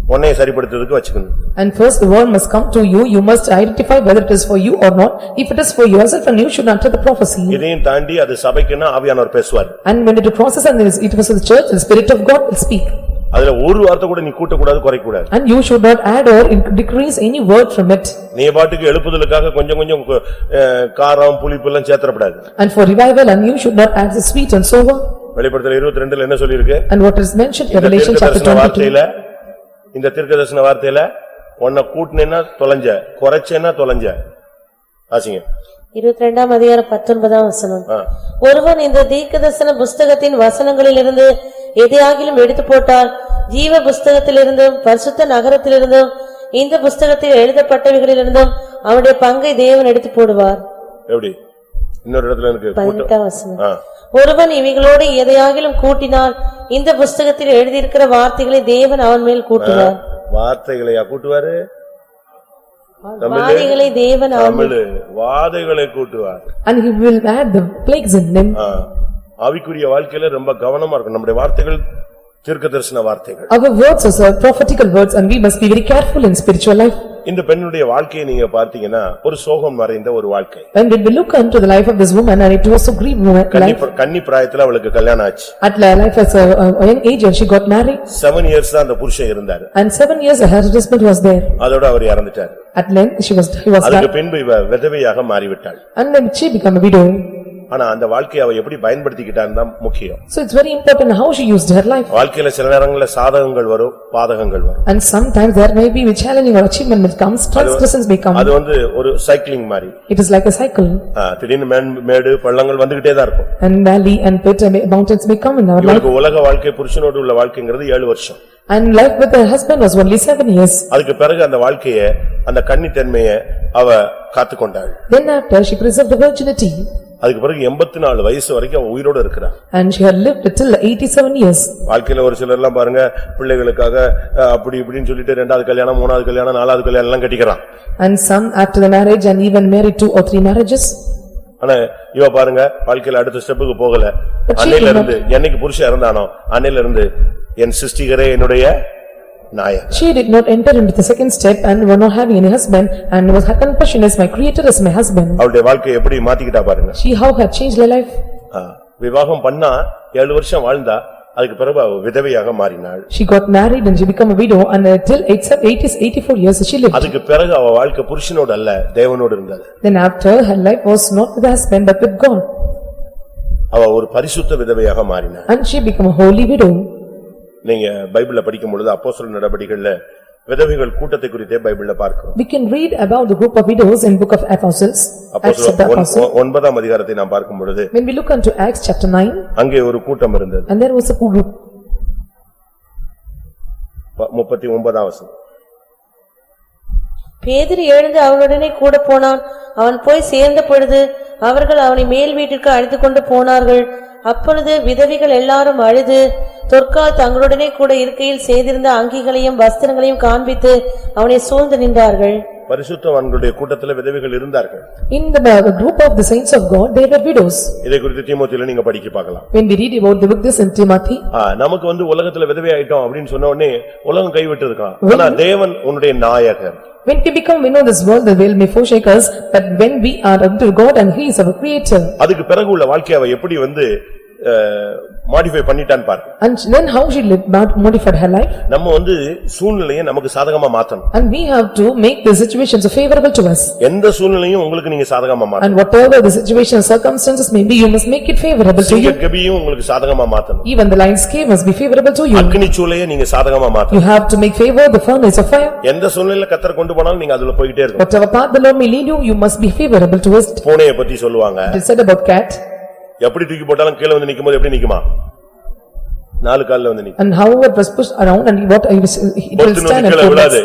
உன்னைய சரிப்படுத்துறதுக்கு வச்சுக்கணும் And first the word must come to you, you must identify whether it is for you or not. If it is for yourself and you should utter the prophecy. இதையும் தாண்டி அது சபைக்குன்னா ஆவியானவர் பேசுவார் And when it crosses and there is- it was in the church, the spirit of God will speak. அதுல ஒரு வார்த்தை கூட நீ கூட்டக்கூடாது குறைக்கூடாது And you should not add or in- decrease any word from it. நீ பாட்டுக்கு எழுப்புதலுக்காக கொஞ்சம் கொஞ்சம் அஹ், காரம் புளிப்பு எல்லாம் சேர்த்தப்படாது And for revival and you should not add the sweet and sour. வெளிப்படுத்தல இருபத்தி ரெண்டுல என்ன சொல்லிருக்கு And what is mentioned, இந்த Revelation chapter தீர்க்கதரிசன twenty-two. வார்த்தையில இந்த தீர்க்கதரிசன வார்த்தையில உன்னை கூட்டினேன்னா தொலைஞ்ச குறைச்சேன்னா தொலைஞ்ச. ஆசிங்க இருபத்தி ரெண்டாம் அதிகாரம் பத்தொன்பதாம் வசனம். ஒருவன் இந்த தீர்க்கதரிசன புஸ்தகத்தின் வசனங்களிலிருந்து எதையாகிலும் எடுத்து போட்டால் ஜீவ புஸ்தகத்திலிருந்தும் பரிசுத்த நகரத்திலிருந்தும் இந்த புஸ்தகத்தில் எழுதப்பட்டவைகளிலிருந்தும் அவனுடைய பங்கை தேவன் எடுத்து போடுவார். எப்படி? இன்னொரு இடத்துல எனக்கு ஒருவன் இவைகளோடு எதையாகிலும் கூட்டினால் இந்த புஸ்தகத்தில் எழுதியிருக்கிற வார்த்தைகளை தேவன் அவன் மேல் கூட்டுவார். வார்த்தைகளையா கூட்டுவாரு? வாதைகளை தேவன் அவன் வாதைகளை கூட்டுவார். And he will add the plagues in them. ஆ. ஆவிக்குரிய வாழ்க்கையில ரொம்ப கவனமா இருக்கும் நம்முடைய வார்த்தைகள் தீர்க்க தரிசன வார்த்தைகள். Our words are prophetical words and we must be very careful in spiritual life. இந்த பெண்ணுடைய வாழ்க்கையை நீங்க பார்த்தீங்கன்னா ஒரு சோகம் மறைந்த ஒரு வாழ்க்கை And when we look into the life of this woman and it was so grieved woman கன்னி life. கன்னி பிராயத்துல அவளுக்கு கல்யாணம் ஆச்சு At la- life as a a young age and she got married seven years தான் அந்த புருஷன் இருந்தாரு and seven years her husband was there. அதோட அவர் இறந்துட்டார் At length she was, he was அதுக்கு died பின்பு இவ விதவையாக மாறிவிட்டாள் and then she became a widow. ஆனா அந்த வாழ்க்கையை அவ எப்படி பயன்படுத்திக்கிட்டான்னு தான் முக்கியம் So it's very important how she used her life. வாழ்க்கையில சில நேரங்கள்ல சாதகங்கள் வரும் பாதகங்கள் வரும் And sometimes there may be challenging or achievement that comes, transgressions may come. அது வந்து ஒரு சைக்கிளிங் மாதிரி It is like a cycle ஆ, திடீர்னு மேன்- மேடு பள்ளங்கள் வந்துகிட்டே தான் இருக்கும் and valley and pit and mountains may come in our life. இவளுக்கு உலக வாழ்க்கை புருஷனோடு உள்ள வாழ்க்கைங்கிறது ஏழு வருஷம் And life with her husband was only seven years. அதுக்கு பிறகு அந்த வாழ்க்கைய அந்த கன்னித்தன்மைய அவ காத்துக்கொண்டாள் Then after she preserved the virginity அதுக்கு பிறகு எண்பத்தி நாலு வயசு வரைக்கும் அவ உயிரோட இருக்கிறார் and she had lived till eighty-seven years. வாழ்க்கையில ஒரு சிலர் எல்லாம் பாருங்க பிள்ளைகளுக்காக அப்படி இப்படின்னு சொல்லிட்டு ரெண்டாவது கல்யாணம் மூணாவது கல்யாணம் நாலாவது கல்யாணம் எல்லாம் கட்டிக்கிறான் And some after the marriage and even married two or three marriages. ஆனா இவ பாருங்க வாழ்க்கையில அடுத்த ஸ்டெப்புக்கு போகல அன்னையில இருந்து என்னைக்கு புருஷன் இறந்தானோ அன்னையில இருந்து என் சிருஷ்டிகரே என்னுடைய நாயகன் She did not enter into the second step and were not having any husband and was her confession as my creator is my husband. அவளுடைய வாழ்க்கையை எப்படி மாத்திக்கிட்டா பாருங்க She how had changed her life. விவாகம் பண்ணா ஏழு வருஷம் வாழ்ந்தா அதுக்கு பிறகு விதவையாக மாறினாள் She got married and she became a widow and till eighty, eighty-four years she lived. அதுக்கு பிறகு அவ வாழ்க்கை புருஷனோடு அல்ல தேவனோடு இருந்தது Then after her life was not with husband but with God அவ ஒரு பரிசுத்த விதவையாக மாறினாள் and she became a holy widow. நீங்க பைபிள்ல படிக்கும் பொழுது அப்போஸ்தலர் நடபடிகள்ல விதவைகள் கூட்டத்தை குறித்தே பைபிள்ல பார்க்கிறோம். We can read about the group of widows in book of Apostles, Acts of the ஒன்பதாம் அதிகாரத்தை நாம் பார்க்கும் பொழுது When we look unto Acts chapter nine அங்கே ஒரு கூட்டம் இருந்தது. and there was a group. முப்பத்தி ஒன்பதாம் வசனம். பேதுரு எழுந்து அவனுடனே கூட போனான். அவன் போய் சேர்ந்த பொழுது அவர்கள் அவனை மேல் வீட்டிற்கு அழைத்துக் கொண்டு போனார்கள். அப்பொழுது விதவிகள் எல்லாரும் அழுது தொற்கால் தங்களுடனே கூட இருக்கையில் செய்திருந்த அங்கிகளையும் வஸ்திரங்களையும் காண்பித்து அவனை சூழ்ந்து நின்றார்கள். பரிசுத்தவான்களுடைய கூட்டத்துல விதவைகள் இருந்தார்கள். In the uh, group of the saints of God, they were widows. இதை குறித்து தீமோத்தில நீங்க படிக்க பார்க்கலாம். When we read about the book this in Timothy, ஆ, நமக்கு வந்து உலகத்துல விதவை ஆயிட்டோம் அப்படின்னு சொன்ன உடனே உலகம் கைவிட்டு இருக்கான் ஆனா தேவன் உன்னுடைய நாயகர். when we become, we know this world, the world may forsake us, but when we are unto God and He is our creator. அதுக்கு பிறகு உள்ள வாழ்க்கையை அவ எப்படி வந்து மாடிஃபை பண்ணிட்டான்னு பாரு And then how she lived, mod- modified her life, நம்ம வந்து சூழ்நிலையை நமக்கு சாதகமா மாத்தணும் and we have to make the situations favorable to us. எந்த சூழ்நிலையும் உங்களுக்கு நீங்க சாதகமா மாத்தணும் And whatever the situation or circumstances may be, you must make it favorable to you. சிங்க கபியும் உங்களுக்கு சாதகமா மாத்தணும் Even the lion's cave must be favorable to you. அக்னி சூளையை நீங்க சாதகமா மாத்தணும் You have to make favor the furnace of fire. எந்த சூழ்நிலையில கத்தர் கொண்டு போனாலும் நீங்க அதுல போயிட்டே இருக்கணும் Whatever path the Lord may lead you, you must be favorable to it. பூனையை பத்தி சொல்லுவாங்க It is said about cat, எப்படி தூக்கி போட்டாலும் கீழே வந்து நிக்கும்போது எப்படி நிக்குமா நாலு கால்ல வந்து நிக்கும் and however was pushed around and what I was, it will stand கீழே four legs.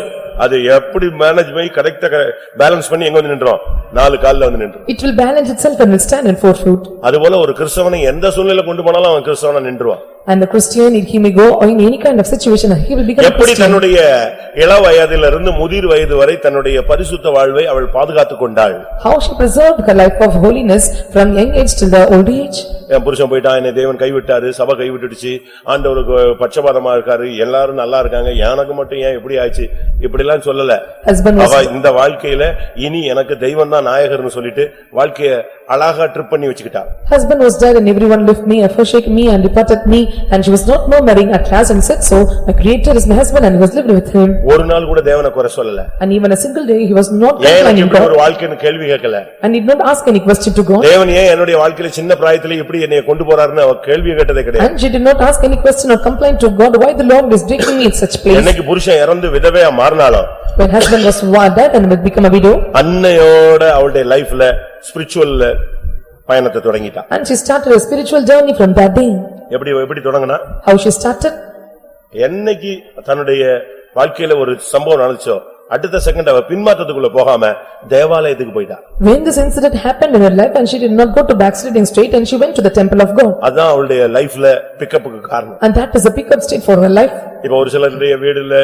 அது எப்படி மேனேஜ் பண்ணி கரெக்டா பேலன்ஸ் பண்ணி எங்க வந்து நின்றோம் நாலு கால்ல வந்து நின்றோம் It will balance itself and will stand in four foot. அதுபோல ஒரு கிறிஸ்தவனை எந்த சூழ்நிலையில கொண்டு போனாலும் அவன் கிறிஸ்தவனா நின்றுவான் And the Christian, he may go in any kind of situation, he will become a எப்படி Christian. தன்னுடைய இள வயதிலிருந்து முதிர் வயது வரை தன்னுடைய பரிசுத்த வாழ்வை அவள் பாதுகாத்துக் கொண்டாள் How she preserved her life of holiness from young age till the old age. என் புருஷன் போயிட்டான் என்னை தேவன் கைவிட்டாரு சபை கைவிட்டுடுச்சு ஆண்டவருக்கு பட்சபாதமா இருக்காரு எல்லாரும் நல்லா இருக்காங்க எனக்கு மட்டும் ஏன் இப்படி ஆச்சு இப்படி எல்லாம் சொல்லல அவ இந்த வாழ்க்கையில இனி எனக்கு தெய்வம் தான் நாயகர்னு சொல்லிட்டு வாழ்க்கைய அழகா ட்ரிப் பண்ணி வச்சுக்கிட்டா husband was dead and everyone left me and forsake me and departed me and she was not murmuring at last and said so, my creator is my husband and he was lived with him. ஒரு நாள் கூட தேவனை குறை சொல்லல And even a single day, he was not ஏன் எனக்கு complaining இப்படி God ஒரு வாழ்க்கைன்னு கேள்வி கேட்கல and did not ask any question to God. தேவன் ஏன் என்னுடைய வாழ்க்கையில சின்ன பிராயத்திலே இப்படி என்னைய கொண்டு போறாருன்னு அவ கேள்வி கேட்டதே கிடையாது And she did not ask any question or complain to God, why the Lord is taking me in such place. என்னைக்கு புருஷன் இறந்து விதவையா மாறினாலும் When husband was wa- dead and would become a widow, அன்னையோட அவளுடைய லைஃப்ல ஸ்பிரிச்சுவல் பயணத்தை தொடங்கிட்டா and she started a spiritual journey from that day. எப்படி எப்படி தொடங்கினா How she started? என்னைக்கு தன்னுடைய வாழ்க்கையில ஒரு சம்பவம் நடந்துச்சோ அடுத்த செகண்ட் அவ பின்மாற்றத்துக்குள்ள போகாம தேவாலயத்துக்கு போயிட்டா When this incident happened in her life and she did not go to backsliding straight and she went to the temple of God. அதான் அவளுடைய லைஃப்ல பிக்கப்புக்கு காரணம் And that is a pickup state for her life. இப்போ ஒரு சிலருடைய வீடுல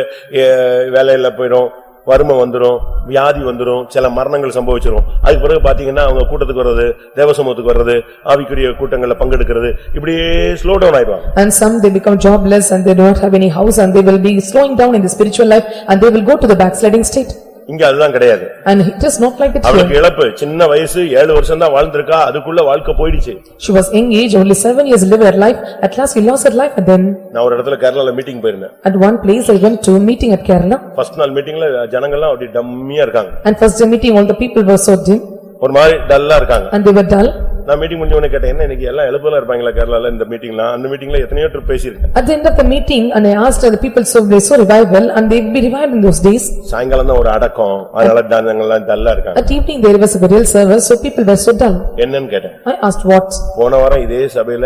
வேலையில போயிடும் வறுமை வந்துரும் வியாதி வந்துரும் சில மரணங்கள் சம்பவிச்சிரும் அதுக்கு பிறகு பாத்தீங்கன்னா அவங்க கூட்டத்துக்கு வர்றது தேவசமூகத்துக்கு வர்றது ஆவிக்குரிய கூட்டங்கள்ல பங்கெடுக்கிறது இப்படியே ஸ்லோ டவுன் ஆயிடுவாங்க And some they become jobless and they do not have any house and they will be slowing down in the spiritual life and they will go to the backsliding state. இங்க அதுதான் கிடையாது And it is not like it அவளுக்கு here. இழப்பு சின்ன வயசு ஏழு வருஷம் தான் வாழ்ந்திருக்கா அதுக்குள்ள வாழ்க்கை போயிடுச்சு She was young age, only seven years lived her life. At last she lost her life and then நான் ஒரு இடத்துல கேரளால மீட்டிங் போயிருந்தேன் at one place I went to a meeting at Kerala. First நாள் மீட்டிங்ல ஜனங்கள்லாம் அப்படி டம்மியா இருக்காங்க And first day meeting all the people were so dim ஒரு மாதிரி டல்லா இருக்காங்க and they were dull. நான் மீட்டிங் முடிஞ்ச உடனே கேட்டேன் என்ன இன்னைக்கு எல்லாம் எழுப்பலாம் இருப்பாங்களா கேரளால இந்த மீட்டிங்லாம் அந்த மீட்டிங்ல எத்தனையோ ட்ரிப் பேசியிருக்கேன் At the end of the meeting and I asked the people so they saw revival and they will be revived in those days. சாயங்காலம் தான் ஒரு அடக்கம் அதனால ஜனங்கள்லாம் டல்லா இருக்காங்க At evening there was a burial service so people were so dull. என்னன்னு கேட்டேன் I asked what? போன வாரம் இதே சபையில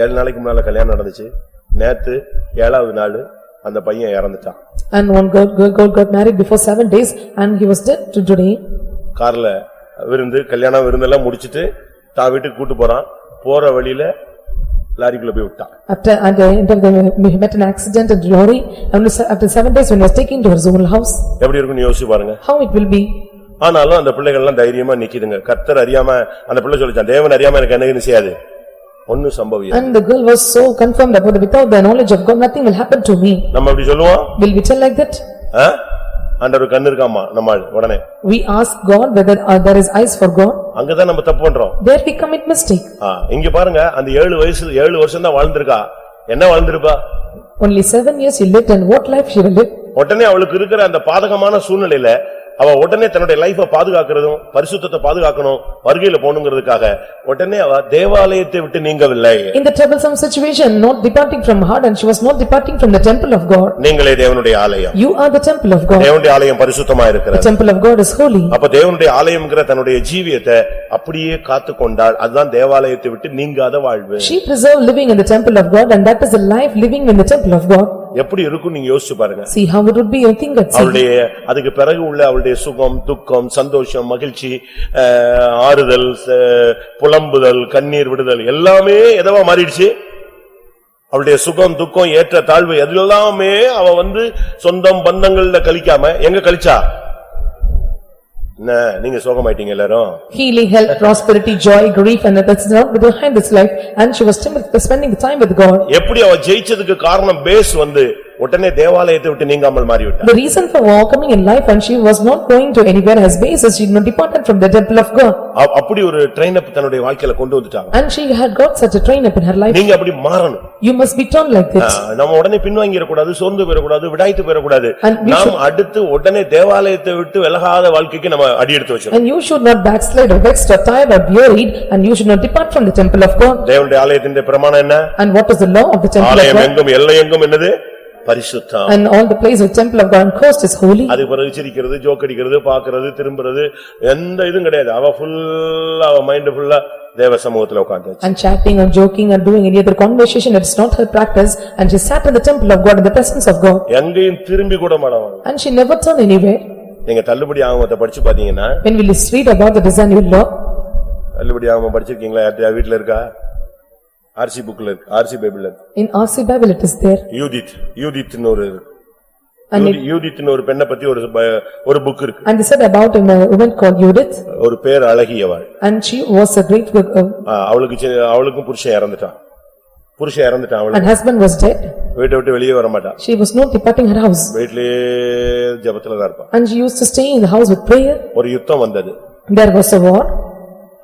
ஏழு நாளைக்கு முன்னால கல்யாணம் நடந்துச்சு நேத்து ஏழாவது நாள் அந்த பையன் இறந்துட்டான் And one girl girl girl got married before seven days and he was dead to today. கார்ல விருந்து கல்யாணம் விருந்தெல்லாம் முடிச்சிட்டு தான் வீட்டுக்கு கூட்டு போறான் போற வழியில லாரிக்குள்ள போய் விட்டான் After, at the end of the, we met an accident in lorry, and after seven days when he was taken to his own house, எப்படி இருக்குன்னு யோசிச்சு பாருங்க how it will be? ஆனாலும் அந்த பிள்ளைகள் எல்லாம் தைரியமா நிக்குதுங்க கர்த்தர் அறியாம அந்த பிள்ளை சொல்லிச்சான் தேவன் அறியாம எனக்கு என்ன செய்யாது ஒண்ணும் சம்பவியாது And the girl was so confirmed about it, without the knowledge of God, nothing will happen to me. நம்ம அப்படி சொல்லுவோம் Will we tell like that? ஆ? ஆண்டவர் கண்ணு இருக்காமா நம்ம உடனே. We ask God whether uh, there is eyes for God, அங்கதான் நம்ம தப்பு பண்றோம். There we commit mistake. ஆ, இங்க பாருங்க அந்த ஏழு வயசு ஏழு வருஷம் தான் வாழ்ந்திருக்கா? என்ன வாழ்ந்திருப்பா? Only seven years she lived and what life she will live? உடனே அவளுக்கு இருக்கிற அந்த பாதகமான சூழ்நிலையில அவ உடனே தன்னுடைய லைஃப பாதுகாக்கிறதும் பரிசுத்தத்தை பாதுகாக்கணும் வருகையில போகணுங்கிறதுக்காக உடனே அவ தேவாலயத்தை விட்டு நீங்கவில்லை In the troublesome situation, not departing from heart and she was not departing from the temple of God. நீங்களே தேவனுடைய ஆலயம் You are the temple of God. தேவனுடைய ஆலயம் பரிசுத்தமா The இருக்கிறது temple of God is holy. அப்ப தேவனுடைய ஆலயம்ங்கிற தன்னுடைய ஜீவியத்தை அப்படியே காத்து கொண்டாள் அதுதான் தேவாலயத்தை விட்டு நீங்காத வாழ்வு She preserved living in the temple of God and that is a life living in the temple of God. எப்படி இருக்கும் நீங்க யோசிச்சு பாருங்க. See how it would be, think that, see, அவளுடைய அதுக்கு பிறகு உள்ள அவளுடைய சுகம் துக்கம் சந்தோஷம் மகிழ்ச்சி அஹ், ஆறுதல் ச- புலம்புதல் கண்ணீர் விடுதல் எல்லாமே எதவா மாறிடுச்சு? அவளுடைய சுகம் துக்கம் ஏற்ற தாழ்வு எதுலாமே அவ வந்து சொந்தம் பந்தங்கள்ல கழிக்காம எங்க கழிச்சா? என்ன நீங்க சோகமாயிட்டீங்க எல்லாரும் healing, health, prosperity, joy, grief and that's not behind this life and she was still spending the time with God. எப்படி அவ ஜெயிச்சதுக்கு காரணம் பேஸ் வந்து உடனே தேவாலயத்தை விட்டு நீங்காமல் மாறிவிட்டா The reason for overcoming in life and she was not going to anywhere as basis, she not departed from the temple of God. அ- அப்படி ஒரு ட்ரெயின் அப் தன்னுடைய வாழ்க்கையில கொண்டு வந்துட்டாங்க And she had got such a train up in her life. நீங்க அப்படி மாறணும் You must be turned like this. ஆ, நம்ம உடனே பின்வாங்கிடக்கூடாது சோர்ந்து போயிடக்கூடாது விடாய்த்து போயிடக்கூடாது And we நாம் அடுத்து உடனே தேவாலயத்தை விட்டு விலகாத வாழ்க்கைக்கு நம்ம அடி எடுத்து வச்சிருக்கோம் And you should not backslide or vexed or tired or wearied and you should not depart from the temple of God. தேவனுடைய ஆலயத்தின் பிரமாணம் என்ன And what is the law of the temple of ஆலயம் God? எங்கும் எல்லை எங்கும் என்னது பரிசுத்தம் And all the place of temple of God coast is holy. அது பிறகு சிரிக்கிறது ஜோக் அடிக்கிறது பாக்குறது திரும்புறது எந்த இதுவும் கிடையாது அவ ஃபுல்லா அவ மைண்ட் ஃபுல்லா தேவ சமூகத்துல உட்கார்ந்து And chatting or joking or doing any other conversation, it's not her practice. And she sat in the temple of God in the presence of God. எங்கேயும் திரும்பி கூட மாட்டாங்க And she never turned anywhere. நீங்க தள்ளுபடி ஆகமத்தை படிச்சு பாத்தீங்கன்னா When we read about the design law, தள்ளுபடி ஆகமம் படிச்சிருக்கீங்களா யார்கிட்டயா வீட்டுல இருக்கா ஆர்சி புக்ல இருக்கு ஆர்சி பைபிள்ல இருக்கு in RC Bible it is there. Judith யூதித்னு ஒரு And யூதி- யூதித்னு ஒரு பெண்ணை பத்தி ஒரு ப- ஒரு புக் இருக்கு And they said about a woman called Judith ஒரு பேர் அழகியவள் and she was a great, uh, ஆ, அவளுக்கு சி- அவளுக்கும் புருஷன் இறந்துட்டான் புருஷன் இறந்துட்டான் அவளுக்கு and husband was dead. வீட்டை விட்டு வெளியே வர மாட்டான் She was not departing her house. வீட்லயே ஜெபத்துல தான் இருப்பான் And she used to stay in the house with prayer. ஒரு யுத்தம் வந்தது There was a war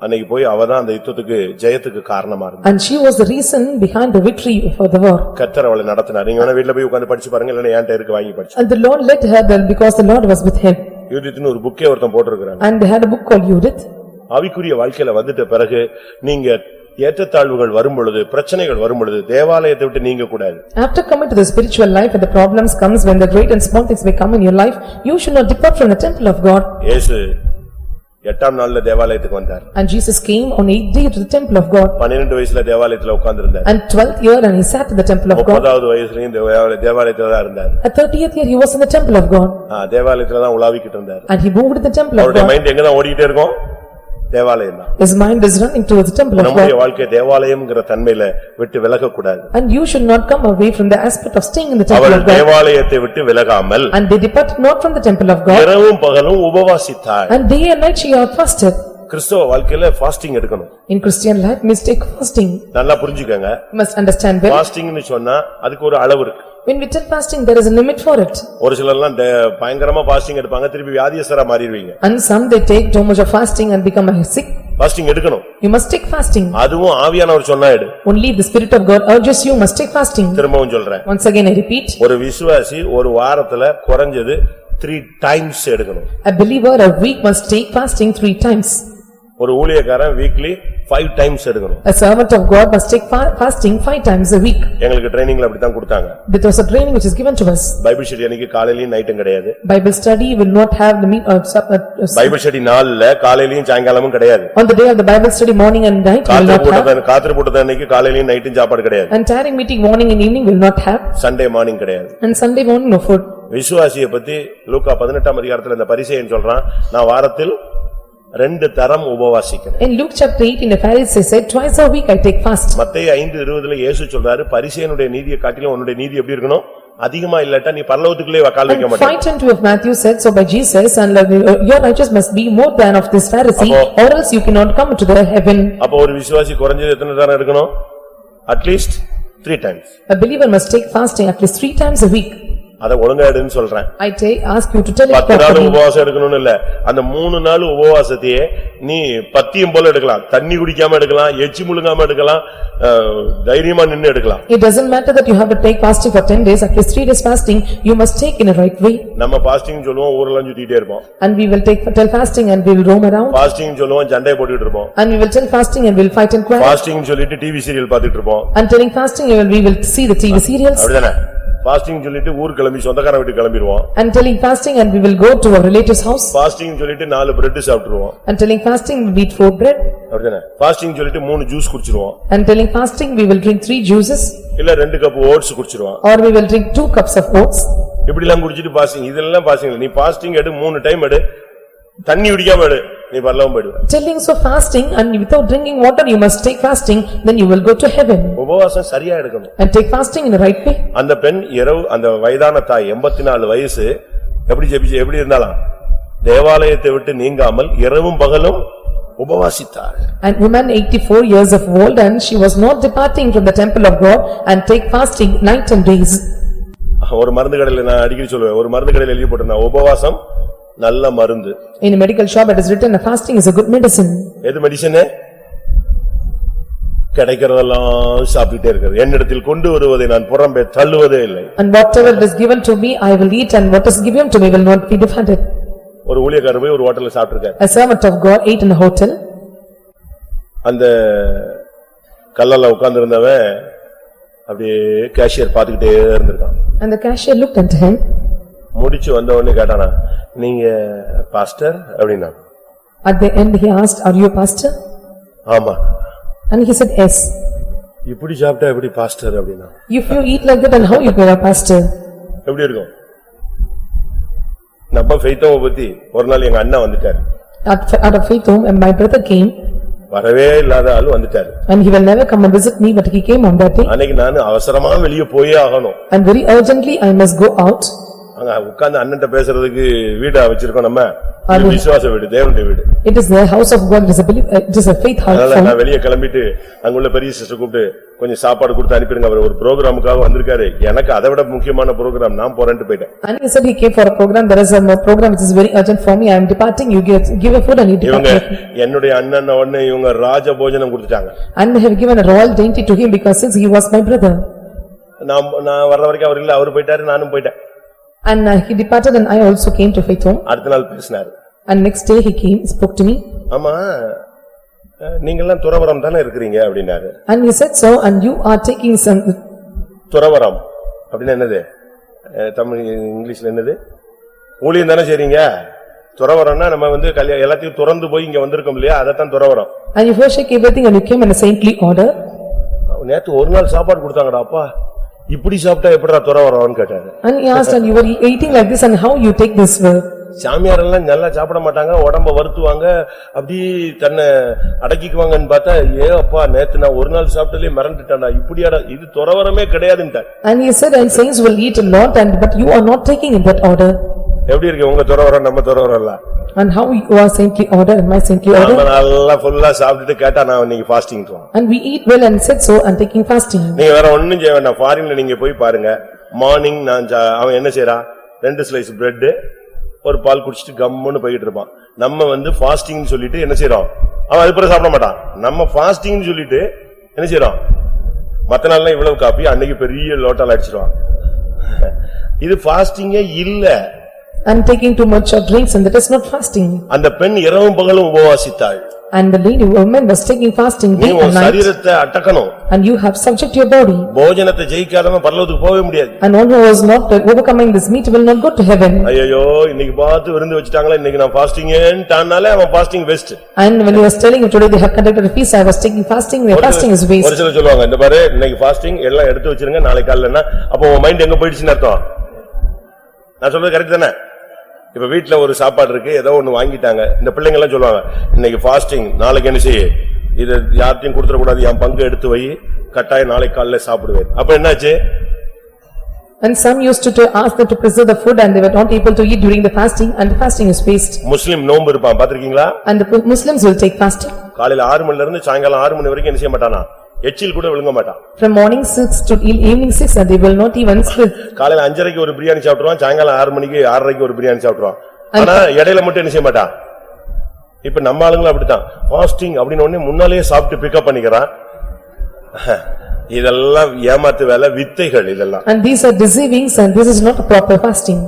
அன்னைக்கு போய் அவதான் அந்த யுத்தத்துக்கு ஜெயத்துக்கு காரணமா இருந்தா and she was the reason behind the victory for the war. கத்தர் அவளை நடத்தினார் நீங்க வேணா வீட்டுல போய் உட்கார்ந்து படிச்சு பாருங்க இல்லன்னா என்கிட்ட இருக்கு வாங்கி படிச்சு And the Lord led her there because the Lord was with him. யூதித்னு ஒரு புக்கே ஒருத்தன் போட்டிருக்கிறான் And they had a book called Judith. ஆவிக்குரிய வாழ்க்கையில வந்துட்ட பிறகு நீங்க ஏற்றத்தாழ்வுகள் வரும்பொழுது பிரச்சனைகள் வரும்பொழுது தேவாலயத்தை விட்டு நீங்க கூடாது After coming to the spiritual life and the problems comes when the great and small things may come in your life, you should not depart from the temple of God. இயேசு எட்டாம் நாள்ல தேவாலயத்துக்கு வந்தார் And Jesus came on eighth day to the temple of God. பன்னிரண்டு வயசுல தேவாலயத்துல உட்கார்ந்திருந்தார் And twelfth year and he sat in the temple of God. முப்பதாவது வயசுலயும் தேவாலய- தேவாலயத்துல தான் இருந்தார் At thirtieth year he was in the temple of God. ஆ, தேவாலயத்துல தான் உலாவிக்கிட்டு இருந்தார் And he moved in the temple of அவருடைய God. Mind எங்கதான் ஓடிக்கிட்டே இருக்கும் தேவாலயம் தான் His mind is running towards the temple of நம்முடைய God. வாழ்க்கை தேவாலயம்ங்கிற தன்மையில விட்டு விலகக்கூடாது And you should not come away from the aspect of staying in the temple of God. தேவாலயத்தை விட்டு விலகாமல் And they departed not from the temple of God. இரவும் பகலும் உபவாசித்தாள் And day and night she had fasted. கிறிஸ்தவ வாழ்க்கையில fasting எடுக்கணும் In Christian life, mistake fasting. நல்லா புரிஞ்சுக்கங்க must understand well. ஃபாஸ்டிங்னு சொன்னா அதுக்கு ஒரு அளவு இருக்கு When we tell fasting, there is a limit for it. ஒரு சிலர்லாம் தே- பயங்கரமா ஃபாஸ்டிங் எடுப்பாங்க திருப்பி வியாதியஸ்தரா மாறிடுவீங்க And some they take too much of fasting and become sick. Fasting எடுக்கணும் You must take fasting. அதுவும் ஆவியானவர் சொன்னா எடு Only the spirit of God urges you must take fasting. திரும்பவும் சொல்றேன் Once again I repeat, ஒரு விசுவாசி ஒரு வாரத்துல குறைஞ்சது த்ரீ டைம்ஸ் எடுக்கணும் a believer a week must take fasting three times. ஒரு ஊழியக்காரன் வீக்லி ஃபைவ் டைம்ஸ் எடுக்கணும் A servant of God must take fa- fasting five times a week. எங்களுக்கு ட்ரைனிங்ல அப்படித்தான் கொடுத்தாங்க That was a training which is given to us. Bible study அன்னைக்கு காலையிலயும் நைட்டும் கிடையாது Bible study will not have the mean, uh, sup- uh, uh, Bible study நாள்ல காலையிலயும் சாயங்காலமும் கிடையாது on the day of the Bible study, morning and night will காத்திரு not have. போட்டது காத்திரு போட்டது அன்னைக்கு காலையிலயும் நைட்டும் சாப்பாடு கிடையாது And tiring meeting morning and evening will not have. Sunday morning கிடையாது And Sunday morning no food. விசுவாசியை பத்தி லூக்கா பதினெட்டாம் அதிகாரத்துல இந்த பரிசேயன் சொல்றான் நான் வாரத்தில் ரெண்டு தரம் உபவாசிக்கிறேன் In Luke chapter eighteen, the Pharisee said, twice a week I take fast. மத்தேயு ஐந்து இருபதுல இயேசு சொல்றாரு பரிசேயனுடைய நீதியை காட்டிலும் உன்னுடைய நீதி எப்படி இருக்கணும் அதிகமா இல்லாட்டா நீ பரலோகத்துக்குள்ளே கால் வைக்க And மாட்டேன் five twenty of Matthew said, so by Jesus, and uh, your righteous must be more than of this Pharisee, அப்போ- or else you cannot come to the heaven. அப்ப ஒரு விசுவாசி குறைஞ்சது எத்தனை தரம் எடுக்கணும் at least three times A believer must take fasting at least three times a week. அத ஒழுங்கா எடுன்னு சொல்றேன் I take, ask you to tell it பத்து நாள் properly. உபவாசம் எடுக்கணும்னு இல்ல அந்த மூணு நாள் உபவாசத்தையே நீ பத்தியம் போல எடுக்கலாம் தண்ணி குடிக்காம எடுக்கலாம் எச்சி முழுங்காம எடுக்கலாம் அஹ், தைரியமா நின்னு எடுக்கலாம் It doesn't matter that you have to take fasting for ten days, at least three days fasting, you must take in a right way. நம்ம பாஸ்டிங் சொல்லுவோம் ஊரெல்லாம் சுத்திட்டே இருப்போம் And we will take, tell fasting and we will roam around. Fasting சொல்லுவோம் சண்டையை போட்டுட்டு இருப்போம் And we will tell fasting and we will fight and cry. Fasting சொல்லிட்டு டிவி சீரியல் பாத்துட்டு இருப்போம் And telling fasting, will, we will see the TV serials. அப்படிதானே fasting சொல்லிட்டு ஊர் கிளம்பி சொந்தக்காரன் வீட்டுக்கு கிளம்பிடுவோம் And telling fasting and we will go to our relative's house. Fasting சொல்லிட்டு நாலு பிரெட் சாப்பிட்டுருவோம் And telling fasting, we will eat four bread. அப்படிதானே பாஸ்டிங் சொல்லிட்டு மூணு ஜூஸ் குடிச்சிருவோம் And telling fasting, we will drink three juices. இல்ல ரெண்டு cup oats குடிச்சிருவோம் Or we will drink two cups of oats. இப்படி எல்லாம் குடிச்சிட்டு பாஸ்டிங் இதெல்லாம் பாஸ்டிங் நீ பாஸ்டிங் எடு மூணு டைம் எடு தண்ணி குடிக்காம எடு நீ பரலவும் போயிடுவ Telling so fasting and without drinking water, you must take fasting, then you will go to heaven. உபவாசம் சரியா எடுக்கணும் And take fasting in the right way. அந்த பெண் இரவு அந்த வயதான தாய் எண்பத்தி நாலு வயசு எப்படி ஜெபிச்சு எப்படி இருந்தாலாம் தேவாலயத்தை விட்டு நீங்காமல் இரவும் பகலும் உபவாசித்தாள் And woman eighty-four years of old and she was not departing from the temple of God and take fasting night and days. ஒரு மருந்து கடையில நான் அடிக்கடி சொல்லுவேன் ஒரு மருந்து கடையில எழுதி போட்டிருந்தேன் உபவாசம் நல்ல மருந்து In a medical shop it is written, "A fasting is a good medicine." எது மெடிசனு கிடைக்கிறதெல்லாம் சாப்பிட்டுட்டே இருக்கிறது என்னிடத்தில் கொண்டு வருவதை நான் புறம்பே தள்ளுவதே இல்லை And whatever is given to me, I will eat and what is given to me will not be defended. ஒரு ஊழியக்காரர் போய் ஒரு ஹோட்டல்ல சாப்பிட்டிருக்காரு A servant of God ate in a hotel அந்த கல்லால உட்கார்ந்திருந்தவன் அப்படியே கேஷியர் பாத்துக்கிட்டே இருந்திருக்கான் and the cashier looked at him முடிச்சு வந்த உடனே கேட்டானா நீங்க பாஸ்டர் அப்படின்னா At the end he asked, "Are you a pastor?" ஆமா And he said, "Yes." இப்படி சாப்பிட்டா எப்படி பாஸ்டர் அப்படின்னா If you eat like that, then how you can be a pastor? எப்படி இருக்கும் நம்ம ஃபெய்த்தவ பத்தி ஒரு நாள் எங்க அண்ணன் வந்துட்டாரு At at a faith home and my brother came வரவே இல்லாத ஆளு வந்துட்டாரு and he will never come and visit me, but he came on that day. அன்னைக்கு நானு அவசரமா வெளிய போயே ஆகணும் And very urgently I must go out. அங்க உட்கார்ந்து அண்ணன்ட்ட பேசுறதுக்கு வீடா வச்சிருக்கோம் நம்ம. விசுவாச வீடு தேவனுடைய வீடு. It is the house of God, it is a belief, it is a faith house. அதனால நான் வெளிய கிளம்பிட்டு அங்குள்ள பெரிய சிஸ்டர் கூப்பிட்டு கொஞ்சம் சாப்பாடு கொடுத்து அனுப்பிடுங்க. அவர் ஒரு ப்ரோகிராமுக்காக வந்திருக்காரு. எனக்கு அதை விட முக்கியமான ப்ரோகிராம் நான் போறேன்ட்டு போயிட்டேன். And he said he came for a program, there is a mo- program which is very urgent for me, I am departing, you give give a food and you இவங்க. என்னுடைய அண்ணன் உடனே இவங்க ராஜ போஜனம் கொடுத்துட்டாங்க. And they have given a royal dainty to him because since he was my brother. நான் நான் வர்ற வரைக்கும் அவர் இல்ல. அவர் போயிட்டாரு. நானும் போயிட்டேன். And uh, he departed and I also came to faith home. அடுத்த நாள் பேசினாரு. And next day he came, spoke to me. ஆமா அஹ், நீங்கெல்லாம் துறவரம் தானே இருக்கிறீங்க அப்படின்னாரு. And he said so, and you are taking some, துறவரம் அப்படின்னா என்னது? அஹ், தமிழ் இங்கிலீஷ்ல என்னது? ஊழியம் தானே செய்றீங்க? துறவரம்னா நம்ம வந்து கல்யா எல்லாத்தையும் துறந்து போய் இங்க வந்திருக்கோம் இல்லையா? அதத்தான் துறவரம். And you forsake everything and you came in a saintly order. நேத்து ஒரு நாள் சாப்பாடு கொடுத்தாங்கடா அப்பா. இப்படி சாப்பிட்டா எப்படிடா துறவரம்னு கேட்டாரு. And he asked, and you were eating like this and how you take this uh, சாமியார் எல்லாம் நல்லா சாப்பிட மாட்டாங்க உடம்ப வருத்துவாங்க அப்படி தன்னை அடக்கிக்குவாங்கன்னு பார்த்தா ஏ அப்பா நேத்து நான் ஒரு நாள் சாப்பிட்டதுலயே மறந்துட்டேன்டா இப்படியாடா இது துறவரமே கிடையாதுன்ட்டார். And he said, and saints will eat a lot and but you are not taking in that order. எப்படி இருக்கு? உங்க துறவரம் நம்ம துறவரம் இல்ல And how you are saintly order and my saintly order. நல்லா ஃபுல்லா சாப்பிட்டுட்டு கேட்டா நான் இன்னைக்கு fasting And we eat well and said so and taking fasting. நீங்க வேற ஒண்ணும் செய்ய வேண்டாம். ஃபாரின்ல நீங்க போய் பாருங்க. மார்னிங் நான் அவன் என்ன செய்யறான் ரெண்டு ஸ்லைஸ் பிரெட் ஒரு பால் குடிச்சிட்டு கம்முன்னு போயிட்டு இருப்பான். நம்ம வந்து ஃபாஸ்டிங் சொல்லிட்டு என்ன செய்யறோம் அவன் அது பிறகு சாப்பிட மாட்டான். நம்ம ஃபாஸ்டிங் சொல்லிட்டு என்ன செய்யறோம் மத்த நாள்லாம் இவ்வளவு காப்பி அன்னைக்கு பெரிய லோட்டால் அடிச்சிருவான். இது ஃபாஸ்டிங்கே இல்ல. And taking too much of drinks and that is not fasting. அந்த பெண் இரவும் பகலும் உபவாசித்தாள் And the lady woman was taking fasting நீ day உன் and night. சரீரத்தை அட்டக்கணும் And you have subject your body. போஜனத்தை ஜெயிக்காதவன் பரலோகத்துக்கு போகவே முடியாது And one who was not overcoming this meat will not go to heaven. ஐயோ இன்னைக்கு பார்த்து விருந்து வச்சுட்டாங்களா இன்னைக்கு நான் ஃபாஸ்டிங்னாலே அவன் fasting waste And when he was telling him today they have conducted a feast, I was taking fasting, their fasting is ஒரு waste. சிலர் சொல்லுவாங்க இந்த பாரு இன்னைக்கு ஃபாஸ்டிங் எல்லாம் எடுத்து வச்சிருங்க நாளைக்கு காலையிலன்னா அப்போ உன் மைண்ட் எங்க போயிடுச்சுன்னு அர்த்தம் நான் சொல்றது கரெக்ட் தானே இப்ப வீட்ல ஒரு சாப்பாடு இருக்கு ஏதோ ஒண்ணு வாங்கிட்டாங்க. இந்த பிள்ளைங்க எல்லாம் சொல்லுவாங்க இன்னைக்கு ஃபாஸ்டிங் நாளைக்கு என்ன செய்ய? இது யார்ட்டையும் கொடுத்துட கூடாது என் பங்கு எடுத்து வை. கட்டாயம் நாளைக்கு காலையில சாப்பிடுவேன். அப்ப என்னாச்சு? And some used to to ask them to preserve the food and they were not able to eat during the fasting and the fasting is waste. முஸ்லிம் நோன்பு இருப்பான் பாத்திருக்கீங்களா? And the Muslims will take fasting. காலையில ஆறு மணில இருந்து சாயங்காலம் ஆறு மணி வரைக்கும் என்ன செய்ய மாட்டானா? எச்சில் கூட விழுங்க மாட்டான். From morning six to e- evening six and they will not even split. காலையில அஞ்சரைக்கு ஒரு பிரியாணி சாப்பிட்டுருவான் சாயங்காலம் ஆறு மணிக்கு ஆறரைக்கு ஒரு பிரியாணி சாப்பிட்டுருவான். ஆனா இடையில மட்டும் என்ன செய்ய மாட்டான்? இப்ப நம்ம ஆளுங்களும் அப்படித்தான். ஃபாஸ்டிங் அப்படின்னு உடனே முன்னாலேயே சாப்பிட்டு பிக்கப் பண்ணிக்கிறான். இதெல்லாம் ஏமாத்து வேலை வித்தைகள் இதெல்லாம். And these are deceivings and this is not a proper fasting.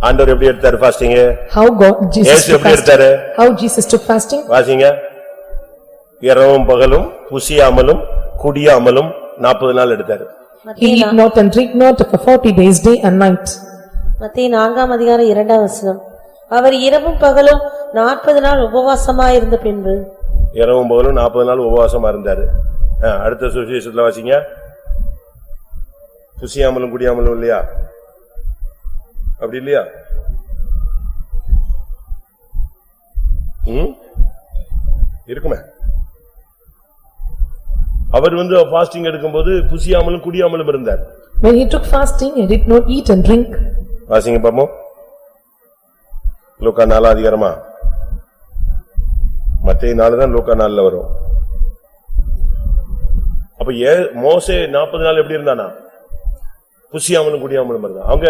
ஆண்டவர் எப்படி எடுத்தாரு fasting How God, Jesus took எப்படி fasting. எடுத்தாரு? How Jesus took fasting? வாசிங்க. இரவும் பகலும் புசியாமலும் குடியாமலும் நாற்பது நாள் எடுத்தாரு. He eat not and drink not for forty days, day and night. மத்திய நான்காம் அதிகாரம் இரண்டாம் வசனம். அவர் இரவும் பகலும் நாற்பது நாள் உபவாசமாயிருந்த பின்பு? இரவும் பகலும் நாற்பது நாள் உபவாசமா இருந்தாரு. ஆ, அடுத்த சுவிசேஷத்துல வாசிங்க. புசியாமலும் குடியாமலும் இல்லையா? அப்படி இல்லையா? ம்? இருக்குமே. அவர் வந்து பாஸ்டிங் எடுக்கும்போது புசியாமலும் குடியாமலும் இருந்தார். When he took fasting, he did not eat and drink. வாசிங்க பாப்போம் லூக்கா நாலாம் அதிகாரமா? மத்திய நாலு தான் லூக்கா நாலுல வரும். அப்ப ஏ மோசே நாற்பது நாள் எப்படி இருந்தானா? புசியாமலும் குடியாமலும் இருந்தான் அவங்க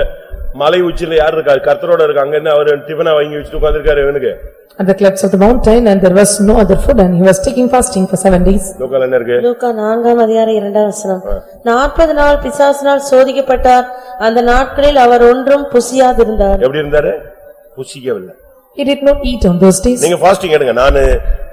மலை உச்சியில யார் இருக்கா? கர்த்தரோட இருக்காங்க என்ன அவர் டிஃபனா வாங்கி வச்சுட்டு உட்கார்ந்திருக்காரு இவனுக்கு? At the cliffs of the mountain and there was no other food and he was taking fasting for seven days. லூக்கால என்ன இருக்கு? லூக்கா நான்காம் அதிகாரம் இரண்டாம் வசனம். நாற்பது நாள் பிசாசினால் சோதிக்கப்பட்டார். அந்த நாட்களில் அவர் ஒன்றும் புசியாதிருந்தார். எப்படி இருந்தாரு? புசிக்கவில்லை. He did not eat on those days. நீங்க பாஸ்டிங் எடுங்க நானு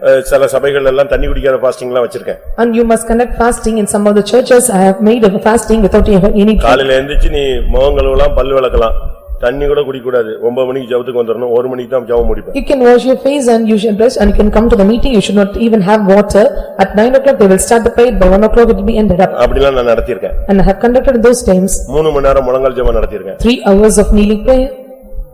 அஹ், சில சபைகள் எல்லாம் தண்ணி குடிக்காத பாஸ்டிங் எல்லாம் வச்சிருக்கேன் And you must conduct fasting in some of the churches. I have made a fasting without any drink. காலையில எந்திரிச்சு நீ முகம் கழுவலாம் பல்லு விளக்கலாம் தண்ணி கூட குடிக்கூடாது ஒன்பது மணிக்கு ஜவத்துக்கு வந்துடணும் ஒரு மணிக்கு தான் ஜவம் முடிப்பேன் You can wash your face and you should brush and you can come to the meeting. You should not even have water. At nine o'clock they will start the prayer. By one o'clock it will be ended up. அப்படிலாம் நான் நடத்தியிருக்கேன் And I have conducted those times மூணு மணி நேரம் முழங்கால் ஜெபம் நடத்தியிருக்கேன் three hours of kneeling prayer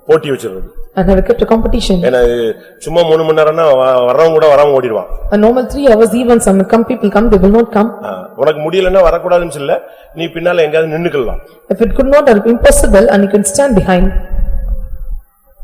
போட்டி வச்சிருந்தது and have kept a competition. ஏன்னா இது சும்மா மூணு மணி நேரம்னா வ- வர்றவங்க கூட வராம ஓடிடுவான் A normal three hours, even some come people come, they will not come. ஆ, உனக்கு முடியலன்னா வரக்கூடாதுன்னு சொல்ல நீ பின்னால எங்கயாவது நின்னுக்கலாம் If it could not, or impossible and you can stand behind.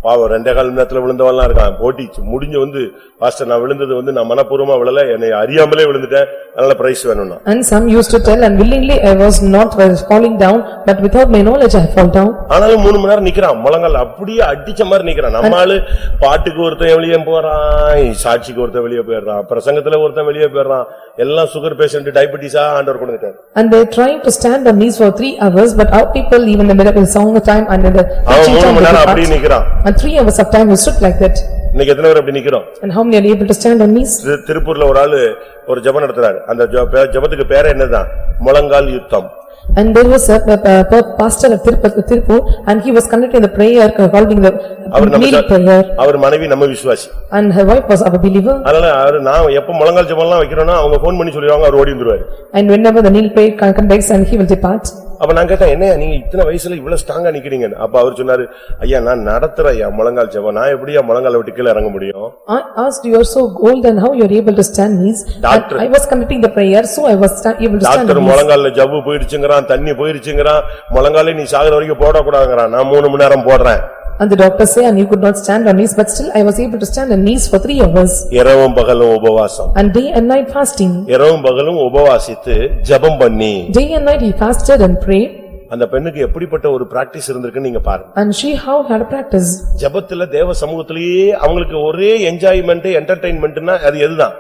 பாவம் ரெண்டே கால் நேரத்துல விழுந்தவன்லாம் இருக்கான். போட்டி முடிஞ்சு வந்து பாஸ்டர் நான் விழுந்தது வந்து நான் மனப்பூர்வமா விழல என்னை அறியாமலே விழுந்துட்டேன். அதனால பிரைஸ் வேணும்னா. And some used to tell and willingly I was not was falling down, but without my knowledge I fall down. ஆனாலும் மூணு மணி நேரம் நிக்கிறான். முழங்கால் அப்படியே அடிச்ச மாதிரி நிக்கிறான். நம்ம ஆளு பாட்டுக்கு ஒருத்தன் வெளியே போறான் சாட்சிக்கு ஒருத்தன் வெளியே போயிடுறான் பிரசங்கத்துல ஒருத்தன் வெளியே போயிடுறான். எல்லாம் சுகர் பேஷண்ட் டயபிட்டிஸா ஆண்டவர் கொடுத்துட்டாரு And they trying to stand on knees for three hours, but our people even the middle of song time and the அவன் preaching மூணு time மணி they நேரம் depart. அப்படியே நிக்கிறான் And three hours of time we stood like that. இன்னைக்கு எத்தனை பேர் அப்படி நிக்கிறோம் And how many are able to stand on knees? திரு- திருப்பூர்ல ஒரு ஆளு ஒரு ஜெபம் நடத்துறாரு அந்த ஜெப- ஜெபத்துக்கு பேரே என்னதான் முழங்கால் யுத்தம் And there was a a- a- a pastor Tirupati, Tirupur, and he was conducting the prayer, uh, calling the ச- prayer. அவர் மனைவி நம்ம விசுவாசி And her wife was our believer. அதனால அவரு நான் எப்ப முழங்கால் ஜெபம்லாம் வைக்கிறேன்னா அவங்க போன் பண்ணி சொல்லிடுவாங்க அவர் ஓடி வந்துருவாரு And whenever the kneel prayer conducts and he will depart. அப்ப நான் கேட்டேன் என்னையா நீங்க இத்தனை வயசுல இவ்வளவு ஸ்ட்ராங்கா நிக்கிறீங்கன்னு அப்ப அவர் சொன்னாரு ஐயா நான் நடத்துறேன் ஐயா முழங்கால் ஜெபம் நான் எப்படியா முழங்கால விட்டு கீழே இறங்க முடியும் I asked you are so old and how you are able to stand knees. Doctor. I was conducting the prayer, so I was able to stand. முழங்கால்ல ஜவ்வு போயிடுச்சுங்கிறான் தண்ணி போயிடுச்சுங்கிறான் முழங்காலே நீ சாகுற வரைக்கும் போடக்கூடாதுங்கிறான் நான் மூணு மணி நேரம் போடுறேன் And the doctor say, and you could not stand on knees, but still I was able to stand on knees for three hours. இரவும் பகலும் உபவாசம் And day and night fasting. இரவும் பகலும் உபவாசித்து ஜெபம் பண்ணி Day and night he fasted and prayed, அந்த பெண்ணுக்கு எப்படிப்பட்ட ஒரு பிராக்டிஸ் இருந்திருக்குன்னு நீங்க பாருங்க and she how had a practice. ஜெபத்துல தேவ சமூகத்திலேயே அவங்களுக்கு ஒரே என்ஜாய்மெண்ட் என்டர்டைன்மெண்ட்னா அது எதுதான்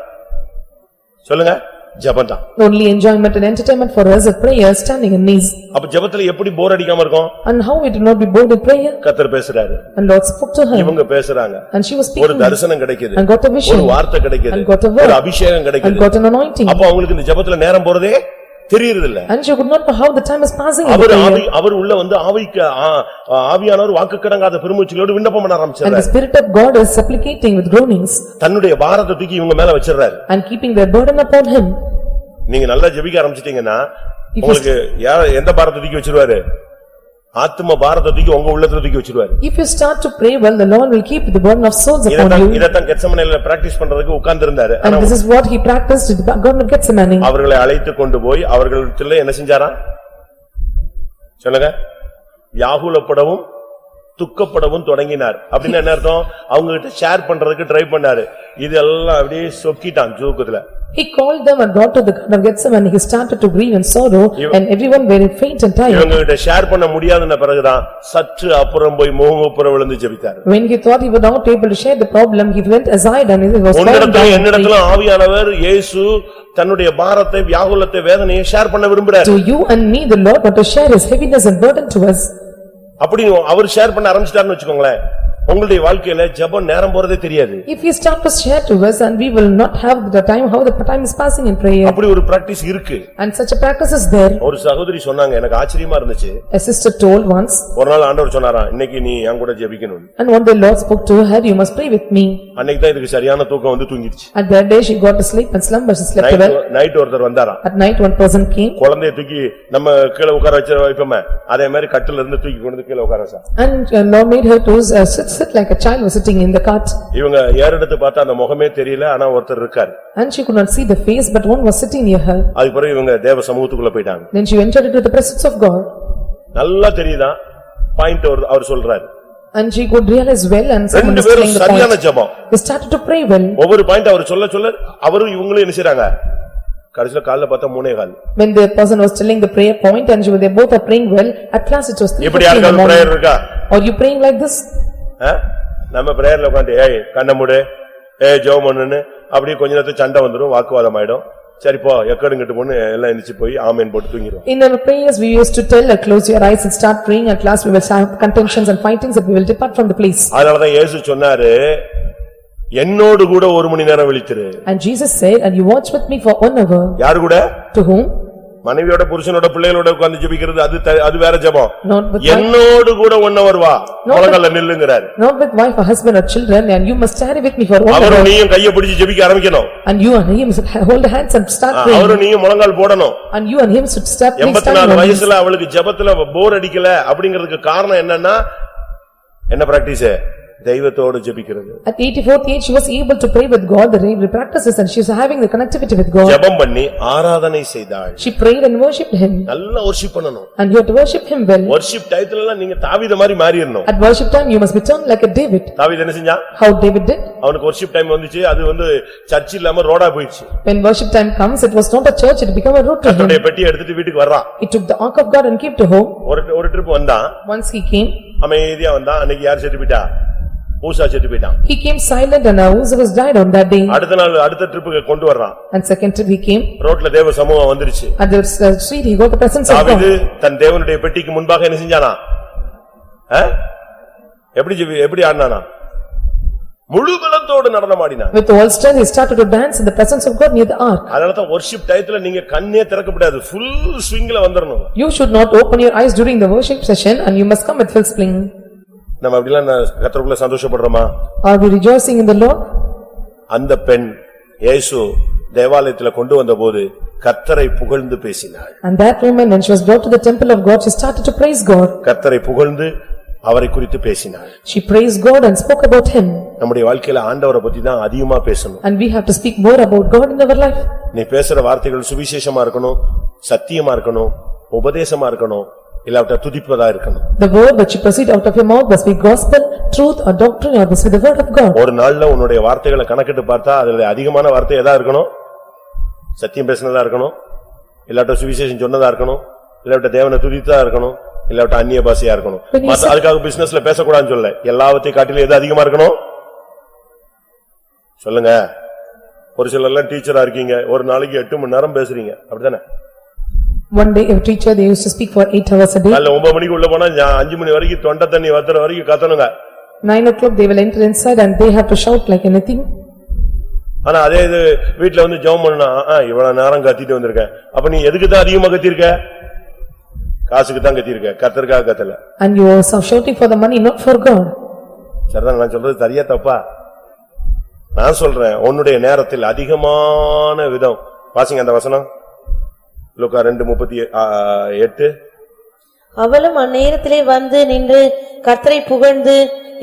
சொல்லுங்க ஜெபம் தான் Only enjoyment and entertainment for us at prayer, standing on knees. அப்ப ஜெபத்துல எப்படி போர் அடிக்காம இருக்கும் And how we do not be bored in prayer? கத்தர் பேசுறாரு And Lord spoke to her, இவங்க பேசுறாங்க and she was ஒரு speaking, தரிசனம் கிடைக்குது and got a vision, ஒரு வார்த்தை கிடைக்குது and got a word, ஒரு அபிஷேகம் and கிடைக்குது got an anointing. அப்ப அவங்களுக்கு இந்த ஜெபத்துல நேரம் போறதே தெரியறது இல்ல And she could not know how the time is passing in அவர் அவர் உள்ள வந்து ஆவிக்கு ஆவியானவர் வாக்கு கடங்காத பெருமூச்சிகளோடு விண்ணப்பம் பண்ண And the ஆரம்பிச்சாரு spirit of God is supplicating with groanings தன்னுடைய பாரத்தை தூக்கி இவங்க மேல வச்சிடுறாரு. and keeping their burden upon him. நீங்க நல்லா ஜெபிக்க ஆரம்பிச்சிட்டீங்கன்னா உங்களுக்கு யார் எந்த பாரத்தை தூக்கி வச்சிருவாரு? ஆத்ம பாரத்தை தூக்கி உங்க உள்ளத்துல தூக்கி வச்சிருவாரு. If you start to pray well, the Lord will keep the burden of souls upon இதத்தான் you. இதத்தான் கெட்சமனையில பிராக்டிஸ் பண்றதுக்கு உட்கார்ந்து இருந்தாரு And this is what he practiced in the Garden of Gethsemane. அவர்களை அழைத்து கொண்டு போய் அவர்களுக்குள்ள என்ன செஞ்சாராம் சொல்லுங்க. யாகுலப்படவும் துக்கப்படவும் தொடங்கினார். அப்படின்னு என்ன அர்த்தம்? அவங்க கிட்ட ஷேர் பண்றதுக்கு ட்ரை பண்ணாரு. இதெல்லாம் அப்படியே சொக்கிட்டான் தூக்கத்துல He called them and brought to the Garden of Gethsemane. He started to grieve and sorrow and everyone very faint and tired. இவங்க கிட்ட ஷேர் பண்ண முடியாதுன்ன பிறகுதான் சற்று அப்புறம் போய் முகமுப்புறம் விழுந்து ஜெபித்தார் When he thought he was not able to share the problem, he went aside and he was falling உன்னிடத்துல down. and என்னிடத்துல ஆவியானவர் இயேசு தன்னுடைய பாரத்தை வியாகுலத்தை வேதனையை ஷேர் பண்ண prayed. விரும்புறாரு To you and me, the Lord want to share his heaviness and burden to us. அப்படி அவர் share பண்ண ஆரம்பிச்சிட்டாருன்னு வச்சுக்கோங்களேன் உங்களுடைய வாழ்க்கையில ஜெபம் நேரம் போறதே தெரியாது If he start to share to us and we will not have the time, how the time is passing in prayer. அப்படி ஒரு பிராக்டிஸ் இருக்கு And such a practice is there. ஒரு சகோதரி சொன்னாங்க எனக்கு ஆச்சரியமா இருந்துச்சு A sister told once, ஒரு நாள் ஆண்டவர் சொன்னாராம் இன்னைக்கு நீ என் கூட ஜெபிக்கணும் and one day Lord spoke to her, you must pray with me. அன்னைக்கு தான் இதுக்கு சரியான தூக்கம் வந்து தூங்கிடுச்சு At that day, she got to sleep and slumber, she slept well. Night ஒருத்தர் வந்தாராம் At night, one person came குழந்தைய தூக்கி நம்ம கீழே உட்கார வச்சு வைப்போமே அதே மாதிரி கட்டில இருந்து தூக்கி கொண்டு கீழே உட்கார வச்சான் and uh, Lord made her to uh, sit sit like a child was sitting in the cart. இவங்க ஏறெடுத்து பார்த்தா அந்த முகமே தெரியல ஆனா ஒருத்தர் இருக்காரு And she could not see the face, but one was sitting near her. அதுக்கு பிறகு இவங்க தேவ சமூகத்துக்குள்ள போயிட்டாங்க Then she entered into the presence of God. நல்லா தெரியுதான் பாயிண்ட் அவர் சொல்றாரு And she could realize well and someone telling பேரும் the point. ஜெபம் They started to pray well. ஒவ்வொரு பாயிண்ட் அவர் சொல்ல சொல்ல அவரும் இவங்களும் என்ன செய்றாங்க கடைசில காலைல பார்த்தா மூணே கால் When the person was telling the prayer point and she- they both are praying well, at last it was இப்படி யாருக்காவது பிரேயர். இருக்கா Are you praying like this? நம்ம பிரேயர்ல உட்காந்து ஏய் கண்ண மூடு ஏய் ஜெபம் பண்ணுன்னு அப்படியே கொஞ்ச நேரத்துல சண்டை வந்துரும் வாக்குவாதம் ஆயிடும் சரி போ எக்கடுங்கிட்டு பொண்ணு எல்லாம் எந்திரிச்சு போய் ஆமேன் போட்டு தூங்கிடுவோம் In our prayers, we used to tell, uh, close your eyes and start praying, at last we will have contentions and fightings and we will depart from the place. அதனாலதான் இயேசு சொன்னாரு என்னோடு கூட ஒரு மணி நேரம் விழித்திரு And Jesus said, and you watch with me for one hour. யாரு கூட To whom? மனைவியோட புருஷனோட பிள்ளைகளோட உட்கார்ந்து ஜெபிக்கிறது அது த- அது வேற ஜெபம் Not with wife, என்னோடு கூட hour வா முழங்கால நில்லுங்கிறாரு not with wife or husband or children, and you must tarry with me for one hour. அவரும் நீயும் கைய பிடிச்சு ஜெபிக்க ஆரம்பிக்கணும் And you and him should hold hands and start praying. அவரும் நீயும் முழங்கால் போடணும் And you and him should start praying எண்பத்தி நாலு on knees. வயசுல அவளுக்கு ஜெபத்துல போர் அடிக்கல அப்படிங்கிறதுக்கு காரணம் என்னன்னா என்ன பிராக்டிஸ் தெய்வத்தோடு ஜெபிக்கிறது At eighty-fourth age, she was able to pray with God, the regular practices, and she was having the connectivity with God. ஜெபம் பண்ணி ஆராதனை செய்தாள் She prayed and worshipped him, நல்லா worship பண்ணணும் and you have to worship him well. worship டயத்துல எல்லாம் நீங்க தாவீத மாதிரி மாறிடணும் At worship time, you must be turned like a David. தாவீது என்ன செஞ்சான் How David did? அவனுக்கு worship டைம் வந்துச்சு அது வந்து சர்ச் இல்லாம ரோடா போயிடுச்சு When worship time comes, it was not a church, it became a road to him. தன்னுடைய பெட்டியை எடுத்துட்டு வீட்டுக்கு வர்றான் He took the ark of God and came to home. ஒரு ஒரு ட்ரிப் வந்தான் Once he came, அமைதியா வந்தான் அன்னைக்கு யார் செத்து போயிட்டா ஊசா செத்து போயிட்டான் he came silent and Uzzah was died on that day. அடுத்த நாள் அடுத்த ட்ரிப்புக்கு கொண்டு வர்றான் And second trip he came, ரோட்ல தேவ சமூகம் வந்துருச்சு at the uh, street, he got the presence of தாவீது God. தன் தேவனுடைய பெட்டிக்கு முன்பாக என்ன செஞ்சானா ஆ? எப்படி ஜெபி- எப்படி ஆடினானா முழு பலத்தோடு நடனமாடினான் With all strength, he started to dance in the presence of God near the ark. அதனாலதான் worship டயத்துல நீங்க கண்ணே திறக்கப்படாது ஃபுல் ஸ்விங்ல வந்துடணும் You should not open your eyes during the worship session and you must come with full spring. நம்ம அப்படிலாம் கர்த்தருக்குள்ள சந்தோஷப்படுறோமா Are we rejoicing in the Lord? அந்த பெண் இயேசு தேவாலயத்துல கொண்டு வந்தபோது கர்த்தரை புகழ்ந்து பேசினாள் And that woman, when she was brought to the temple of God, she started to praise God. கர்த்தரை புகழ்ந்து அவரை குறித்து பேசினாள் She praised God and spoke about him. நம்முடைய வாழ்க்கையில ஆண்டவரை பத்தி தான் அதிகமா பேசணும் And we have to speak more about God in our life. நீ பேசுற வார்த்தைகள் சுவிசேஷமா இருக்கணும் சத்தியமா இருக்கணும் உபதேசமா இருக்கணும் இல்லாவிட்டா துதிப்பதா இருக்கணும். The word which you proceed out of your mouth must be gospel, truth or doctrine or must be the word of God. ஒரு நாள்ல உன்னுடைய வார்த்தைகளை கணக்கிட்டு பார்த்தா அதுல அதிகமான வார்த்தை எதா இருக்கணும்? சத்தியம் பேசினதா இருக்கணும்? இல்லாட்ட சுவிசேஷம் சொன்னதா இருக்கணும்? இல்லாட்ட தேவனை துதித்ததா இருக்கணும்? இல்லாட்ட அந்நிய பாஷையா இருக்கணும். When you மத்த- அதுக்காக பிசினஸ்ல பேசக்கூடாதுன்னு சொல்ல எல்லாவற்றையும் காட்டிலும் எது அதிகமா இருக்கணும்? சொல்லுங்க. ஒரு சிலர் எல்லாம் டீச்சரா இருக்கீங்க. ஒரு நாளைக்கு எட்டு மணி நேரம் பேசுறீங்க. அப்படிதானே One day a teacher, they used to speak for eight hours a day. காலைல ஒன்பது மணிக்கு உள்ள போனா ஞா- அஞ்சு மணி வரைக்கும் தொண்டை தண்ணி வத்துற வரைக்கும் கத்தணுங்க. Nine o'clock they will enter inside and they have to shout like anything. ஆனா அதே இது வீட்ல வந்து ஜெபம் பண்ணா ஆ, இவ்வளவு நேரம் கத்திட்டு வந்திருக்கேன் அப்ப நீ எதுக்கு தான் அதிகமா கத்திருக்க? காசுக்கு தான் கத்திருக்க. கத்தருக்காக கத்தல. And you are so shouting for the money, not for God. சரிதான் நான் சொல்றது சரியா தப்பா? நான் சொல்றேன் உன்னுடைய நேரத்தில் அதிகமான விதம். வாசிங்க அந்த வசனம். லுக்கா ரெண்டு முப்பத்தி எட்டு. அவளும் அந்நேரத்திலே வந்து நின்று கர்த்தரை புகழ்ந்து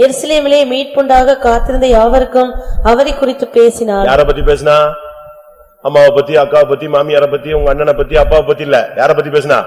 எருசலேமிலே மீட்புண்டாக காத்திருந்த யாவருக்கும் அவரை குறித்து பேசினார் யார பத்தி பேசினா? அம்மாவை பத்தி அக்காவை பத்தி மாமியார பத்தி உங்க அண்ணனை பத்தி அப்பாவை பத்தி இல்ல. யார பத்தி பேசினா?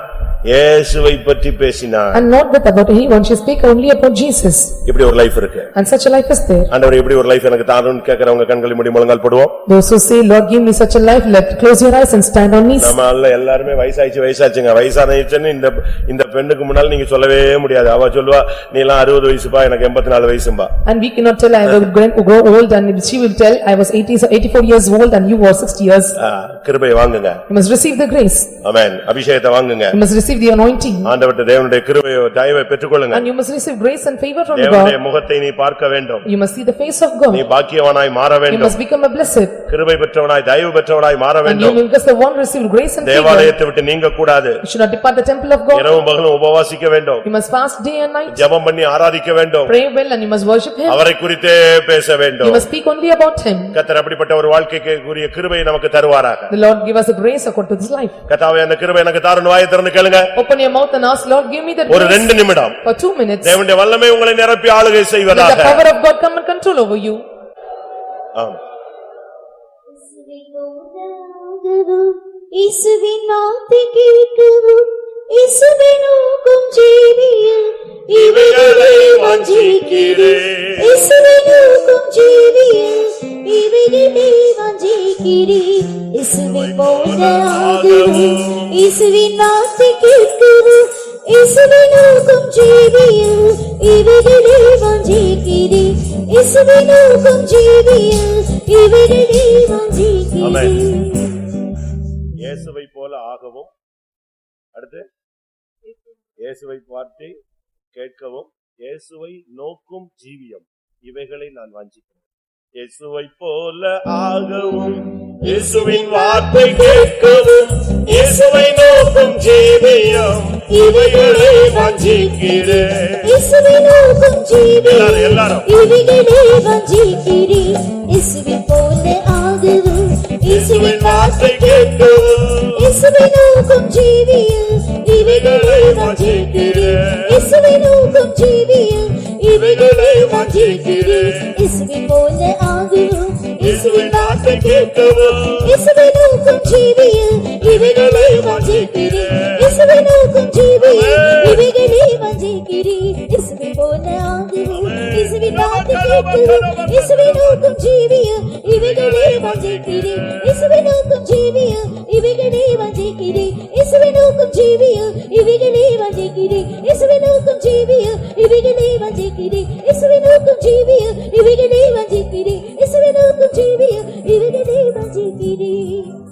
இயேசுவை பத்தி பேசினா And not with about anyone, she speak only about Jesus. இப்படி ஒரு லைஃப் இருக்கு And such a life is there. ஆண்டவர் இப்படி ஒரு லைஃப் எனக்கு தாருன்னு கேக்குறவங்க கண்களை மூடி முழங்கால் போடுவோம் Those who say, Lord, give me such a life, let close your eyes and stand on knees. நம்ம ஆள்ல எல்லாருமே வயசாச்சு வயசாச்சுங்க வயசானச்சுன்னு இந்த இந்த பெண்ணுக்கு முன்னால நீங்க சொல்லவே முடியாது அவ சொல்லுவா நீ எல்லாம் அறுபது வயசுப்பா எனக்கு எண்பத்தி நாலு வயசும்பா And we cannot tell, I will grow old and she will tell, I was eighty, eighty-four years old and you were sixty years. ஆ, கிருபையை வாங்குங்க You must receive the grace. ஆமென் அபிஷேகத்தை வாங்குங்க You must receive the anointing. ஆண்டவர்ட்ட தேவனுடைய கிருபையை தயவை பெற்றுக்கொள்ளுங்க And you must receive grace and favor from தேவனுடைய God. முகத்தை நீ பார்க்க வேண்டும் You must see the face of நீ God. பாக்கியவானாய் மாற You வேண்டும் must become a blessed. கிருபை பெற்றவனாய் தயவு பெற்றவனாய் மாற And you வேண்டும் because the one received grace and favor. தேவாலயத்தை விட்டு நீங்க கூடாது You should not depart the temple of God. இரவும் பகலும் உபவாசிக்க வேண்டும் You must fast day and night. ஜெபம் பண்ணி ஆராதிக்க வேண்டும் Pray well and you must worship him. அவரை குறித்தே பேச You வேண்டும் must speak only about him. கத்தர் அப்படிப்பட்ட ஒரு வாழ்க்கைக்கு உரிய கிருபையை நமக்கு தருவாராக The Lord give us a grace according to this life. கத்தாவே அந்த கிருபை எனக்கு தாருன்னு வாயை திறந்து கேளுங்க Open your mouth and ask, Lord, give me that ஒரு grace ரெண்டு நிமிடம் for two minutes. தேவனுடைய வல்லமை உங்களை நிரப்பி ஆளுகை Let the செய்வதாக power of God come and control over you. ஆம். இயேசுவின் வார்த்தை கேட்கவும் இயேசுவை நோக்கும் ஜீவியில் இவைகளை வாஞ்சிக்கிறேன் இயேசுவை நோக்கும் ஜீவியில் இவைகளை வாஞ்சிக்கிறேன் இயேசுவை போல ஆகவும் இயேசுவின் வார்த்தை கேட்கவும் இயேசுவை நோக்கும் ஜீவியில் இவைகளை வாஞ்சிக்கிறேன் இயேசுவை நோக்கும் ஜீவியில் இவைகளை வாஞ்சிக்கிறேன் இயேசுவை போல ஆகவும் அடுத்து இயேசுவை பார்த்து கேட்கவும் இயேசுவை நோக்கும் ஜீவியம். இவைகளை நான் வாஞ்சிக்கிறேன். இயேசுவை போல ஆகவும் இயேசுவின் வார்த்தை கேட்கவும் இயேசுவை நோக்கும் ஜீவியம் இவைகளை வாஞ்சிக்கிறேன் இயேசுவை நோக்கும் ஜீவியில் எல்லாரும் இவைகளை வாஞ்சிக்கிறேன் இயேசுவை போல ஆகவும் இயேசுவின் வார்த்தை கேட்கவும். இயேசுவை நோக்கும் ஜீவியில் இவைகளை வாஞ்சிக்கிறேன் இயேசுவை நோக்கும் ஜீவியில் இவைகளை வாஞ்சிக்கிறேன் இயேசுவை போல ஆகவும் இயேசுவின் வார்த்தை கேட்கவும் இயேசுவை நோக்கும் ஜீவியில் இவைகளை வாஞ்சிக்கிறேன் இயேசுவை நோக்கும் ஜீவியில் இவைகளை வாஞ்சிக்கிறேன் இயேசுவை போல ஆகவும். இயேசுவின் வார்த்தை கேட்கவும் இயேசுவை நோக்கும் ஜீவியில் இவைகளை வாஞ்சிக்கிறேன் இயேசுவை நோக்கும் ஜீவியில் இவைகளை வாஞ்சிக்கிறேன் இயேசுவை நோக்கும் ஜீவியில் இவைகளை வாஞ்சிக்கிறேன் இயேசுவை நோக்கும் ஜீவியில் இவைகளை வாஞ்சிக்கிறேன் இயேசுவை நோக்கும் ஜீவியில் இவைகளை வாஞ்சிக்கிறேன் இயேசுவை நோக்கும் ஜீவியில் இவைகளை வாஞ்சிக்கிறேன்